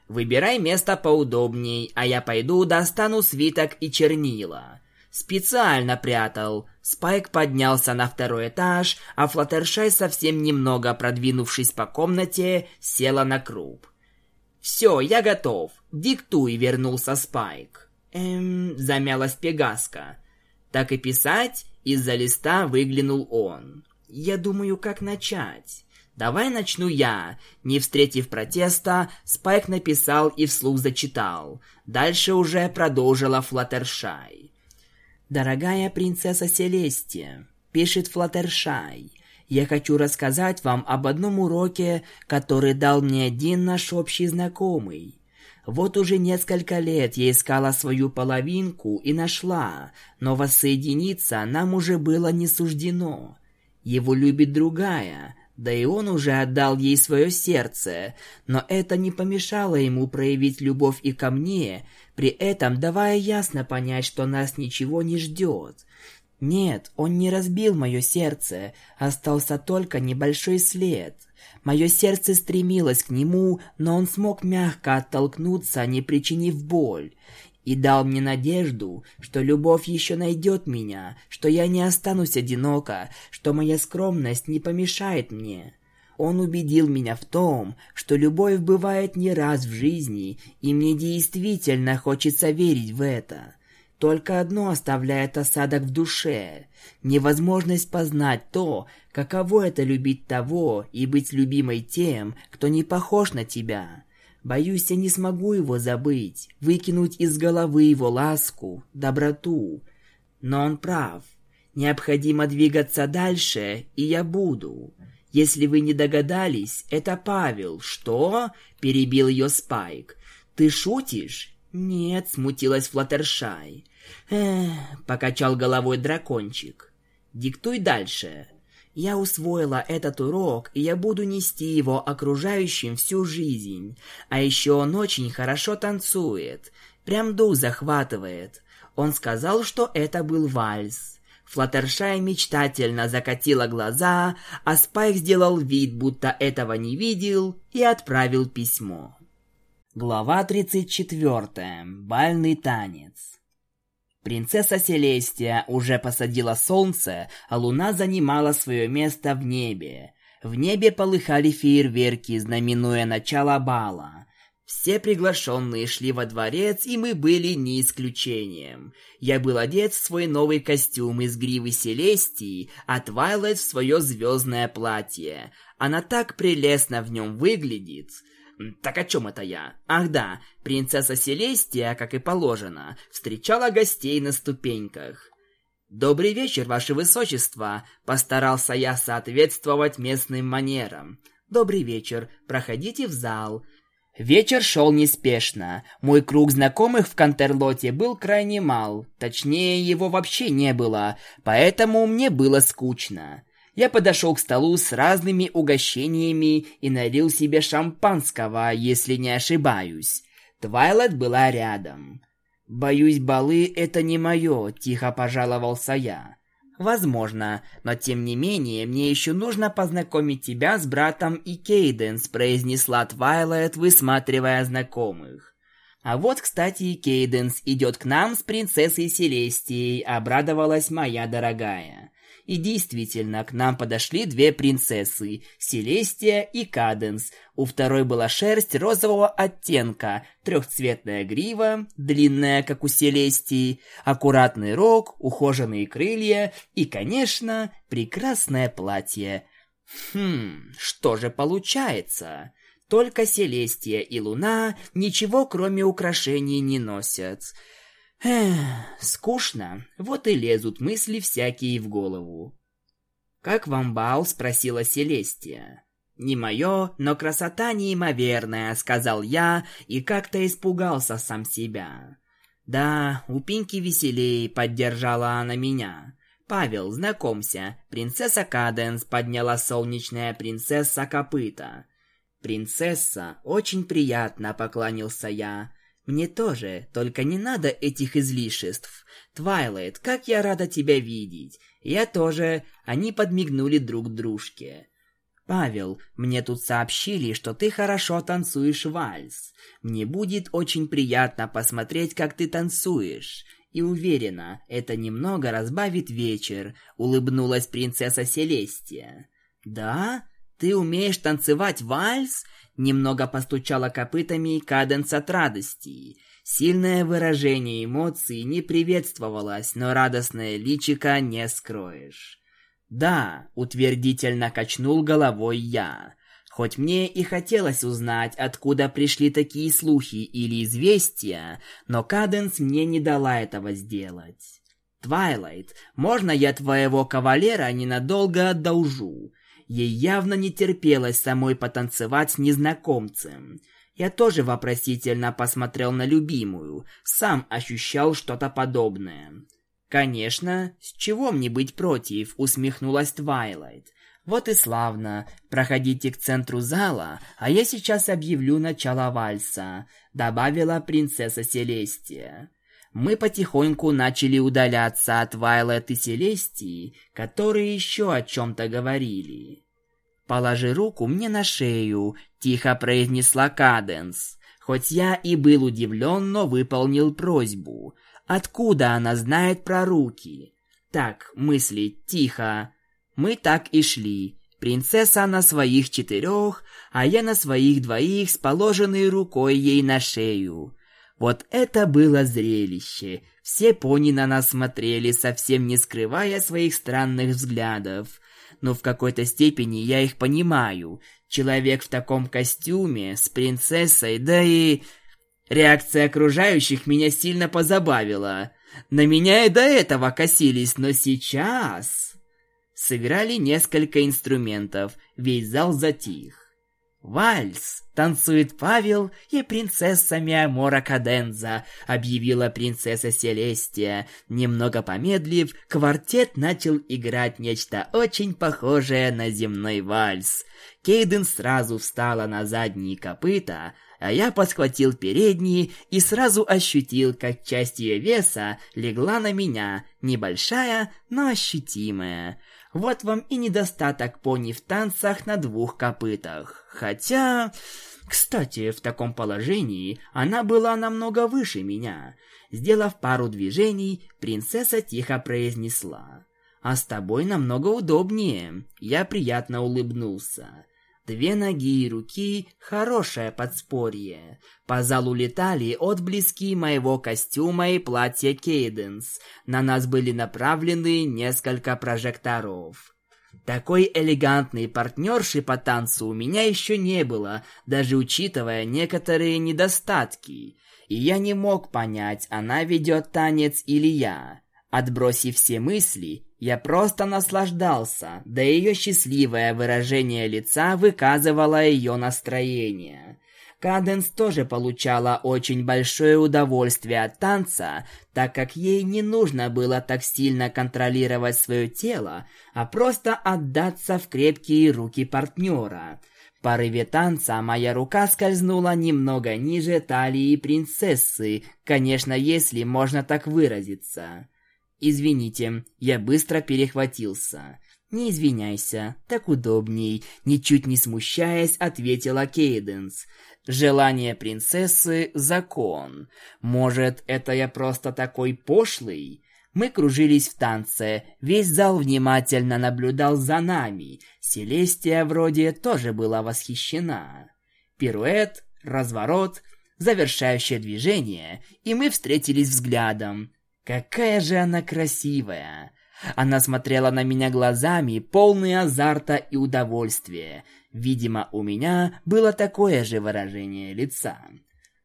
«Выбирай место поудобней, а я пойду достану свиток и чернила». Специально прятал. Спайк поднялся на второй этаж, а Флаттершай, совсем немного продвинувшись по комнате, села на круп. «Все, я готов. Диктуй», — вернулся Спайк. «Эм...» — замялась Пегаска. «Так и писать?» — из-за листа выглянул он. «Я думаю, как начать». «Давай начну я». Не встретив протеста, Спайк написал и вслух зачитал. Дальше уже продолжила Флаттершай. «Дорогая принцесса Селестия», — пишет Флаттершай, «я хочу рассказать вам об одном уроке, который дал мне один наш общий знакомый. Вот уже несколько лет я искала свою половинку и нашла, но воссоединиться нам уже было не суждено. Его любит другая, да и он уже отдал ей свое сердце, но это не помешало ему проявить любовь и ко мне, при этом давая ясно понять, что нас ничего не ждет. Нет, он не разбил мое сердце, остался только небольшой след. Мое сердце стремилось к нему, но он смог мягко оттолкнуться, не причинив боль и дал мне надежду, что любовь еще найдет меня, что я не останусь одинока, что моя скромность не помешает мне. Он убедил меня в том, что любовь бывает не раз в жизни, и мне действительно хочется верить в это. Только одно оставляет осадок в душе – невозможность познать то, каково это любить того и быть любимой тем, кто не похож на тебя. Боюсь, я не смогу его забыть, выкинуть из головы его ласку, доброту. Но он прав. Необходимо двигаться дальше, и я буду. Если вы не догадались, это Павел. Что? Перебил ее Спайк. Ты шутишь? Нет, смутилась Флаттершай. Эх, покачал головой дракончик. Диктуй дальше. Я усвоила этот урок, и я буду нести его окружающим всю жизнь. А еще он очень хорошо танцует. Прям дух захватывает. Он сказал, что это был вальс. Флаттершай мечтательно закатила глаза, а Спайк сделал вид, будто этого не видел, и отправил письмо. Глава 34. Бальный танец. Принцесса Селестия уже посадила солнце, а луна занимала свое место в небе. В небе полыхали фейерверки, знаменуя начало бала. Все приглашенные шли во дворец, и мы были не исключением. Я был одет в свой новый костюм из гривы Селестии, а Твайлайт в свое звездное платье. Она так прелестно в нем выглядит. Так о чем это я? Ах да, принцесса Селестия, как и положено, встречала гостей на ступеньках. «Добрый вечер, ваше высочество!» – постарался я соответствовать местным манерам. «Добрый вечер, проходите в зал». Вечер шел неспешно. Мой круг знакомых в Кантерлоте был крайне мал. Точнее, его вообще не было, поэтому мне было скучно. Я подошел к столу с разными угощениями и налил себе шампанского, если не ошибаюсь. Твайлет была рядом. «Боюсь, балы — это не мое», — тихо пожаловался я. «Возможно, но тем не менее мне еще нужно познакомить тебя с братом и Кейденс», произнесла Твайлайт, высматривая знакомых. «А вот, кстати, и Кейденс идет к нам с принцессой Селестией», обрадовалась моя дорогая. И действительно, к нам подошли две принцессы – Селестия и Каденс. У второй была шерсть розового оттенка, трехцветная грива, длинная, как у Селестии, аккуратный рог, ухоженные крылья и, конечно, прекрасное платье. Хм, что же получается? Только Селестия и Луна ничего кроме украшений не носят – Эх, скучно. Вот и лезут мысли всякие в голову. «Как вам бал?» – спросила Селестия. «Не мое, но красота неимоверная», – сказал я и как-то испугался сам себя. «Да, у Пинки веселей», – поддержала она меня. «Павел, знакомься, принцесса Каденс подняла солнечная принцесса копыта». «Принцесса, очень приятно», – поклонился я. Мне тоже, только не надо этих излишеств. Твайлайт, как я рада тебя видеть. Я тоже. Они подмигнули друг дружке. Павел, мне тут сообщили, что ты хорошо танцуешь вальс. Мне будет очень приятно посмотреть, как ты танцуешь. И уверена, это немного разбавит вечер, улыбнулась принцесса Селестия. Да? Ты умеешь танцевать вальс? Немного постучала копытами Каденс от радости. Сильное выражение эмоций не приветствовалось, но радостное личико не скроешь. «Да», — утвердительно качнул головой я. Хоть мне и хотелось узнать, откуда пришли такие слухи или известия, но Каденс мне не дала этого сделать. «Твайлайт, можно я твоего кавалера ненадолго одолжу? Ей явно не терпелось самой потанцевать с незнакомцем. Я тоже вопросительно посмотрел на любимую, сам ощущал что-то подобное. «Конечно, с чего мне быть против?» — усмехнулась Твайлайт. «Вот и славно. Проходите к центру зала, а я сейчас объявлю начало вальса», — добавила принцесса Селестия мы потихоньку начали удаляться от Вайлет и Селестии, которые еще о чем-то говорили. «Положи руку мне на шею», — тихо произнесла Каденс. Хоть я и был удивлен, но выполнил просьбу. Откуда она знает про руки? Так, мысли, тихо. Мы так и шли. Принцесса на своих четырех, а я на своих двоих с положенной рукой ей на шею. Вот это было зрелище. Все пони на нас смотрели, совсем не скрывая своих странных взглядов. Но в какой-то степени я их понимаю. Человек в таком костюме, с принцессой, да и... Реакция окружающих меня сильно позабавила. На меня и до этого косились, но сейчас... Сыграли несколько инструментов, весь зал затих. «Вальс!» — танцует Павел и принцесса Миамора Каденза, объявила принцесса Селестия. Немного помедлив, квартет начал играть нечто очень похожее на земной вальс. Кейден сразу встала на задние копыта, а я подхватил передние и сразу ощутил, как часть ее веса легла на меня, небольшая, но ощутимая. Вот вам и недостаток пони в танцах на двух копытах. Хотя... Кстати, в таком положении она была намного выше меня. Сделав пару движений, принцесса тихо произнесла. «А с тобой намного удобнее». Я приятно улыбнулся. Две ноги и руки – хорошее подспорье. По залу летали отблески моего костюма и платья Кейденс. На нас были направлены несколько прожекторов. Такой элегантной партнерши по танцу у меня еще не было, даже учитывая некоторые недостатки. И я не мог понять, она ведет танец или я. Отбросив все мысли, я просто наслаждался, да ее счастливое выражение лица выказывало ее настроение. Каденс тоже получала очень большое удовольствие от танца, так как ей не нужно было так сильно контролировать свое тело, а просто отдаться в крепкие руки партнера. В порыве танца моя рука скользнула немного ниже талии принцессы, конечно, если можно так выразиться. Извините, я быстро перехватился. Не извиняйся, так удобней, ничуть не смущаясь, ответила Кейденс. Желание принцессы закон. Может, это я просто такой пошлый? Мы кружились в танце, весь зал внимательно наблюдал за нами. Селестия вроде тоже была восхищена. Пируэт, разворот, завершающее движение, и мы встретились взглядом. Какая же она красивая! Она смотрела на меня глазами, полные азарта и удовольствия. Видимо, у меня было такое же выражение лица.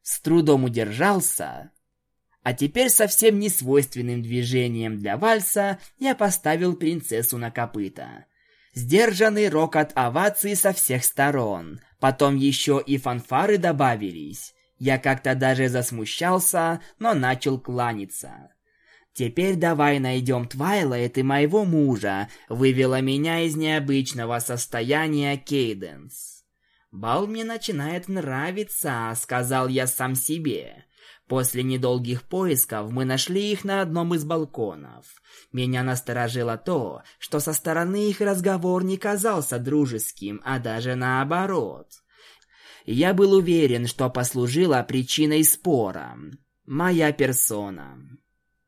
С трудом удержался, а теперь совсем не свойственным движением для вальса я поставил принцессу на копыта. Сдержанный рокот оваций со всех сторон. Потом еще и фанфары добавились. Я как-то даже засмущался, но начал кланяться. «Теперь давай найдем Твайлайт и моего мужа», вывела меня из необычного состояния Кейденс. «Бал мне начинает нравиться», — сказал я сам себе. После недолгих поисков мы нашли их на одном из балконов. Меня насторожило то, что со стороны их разговор не казался дружеским, а даже наоборот. Я был уверен, что послужила причиной спора. Моя персона.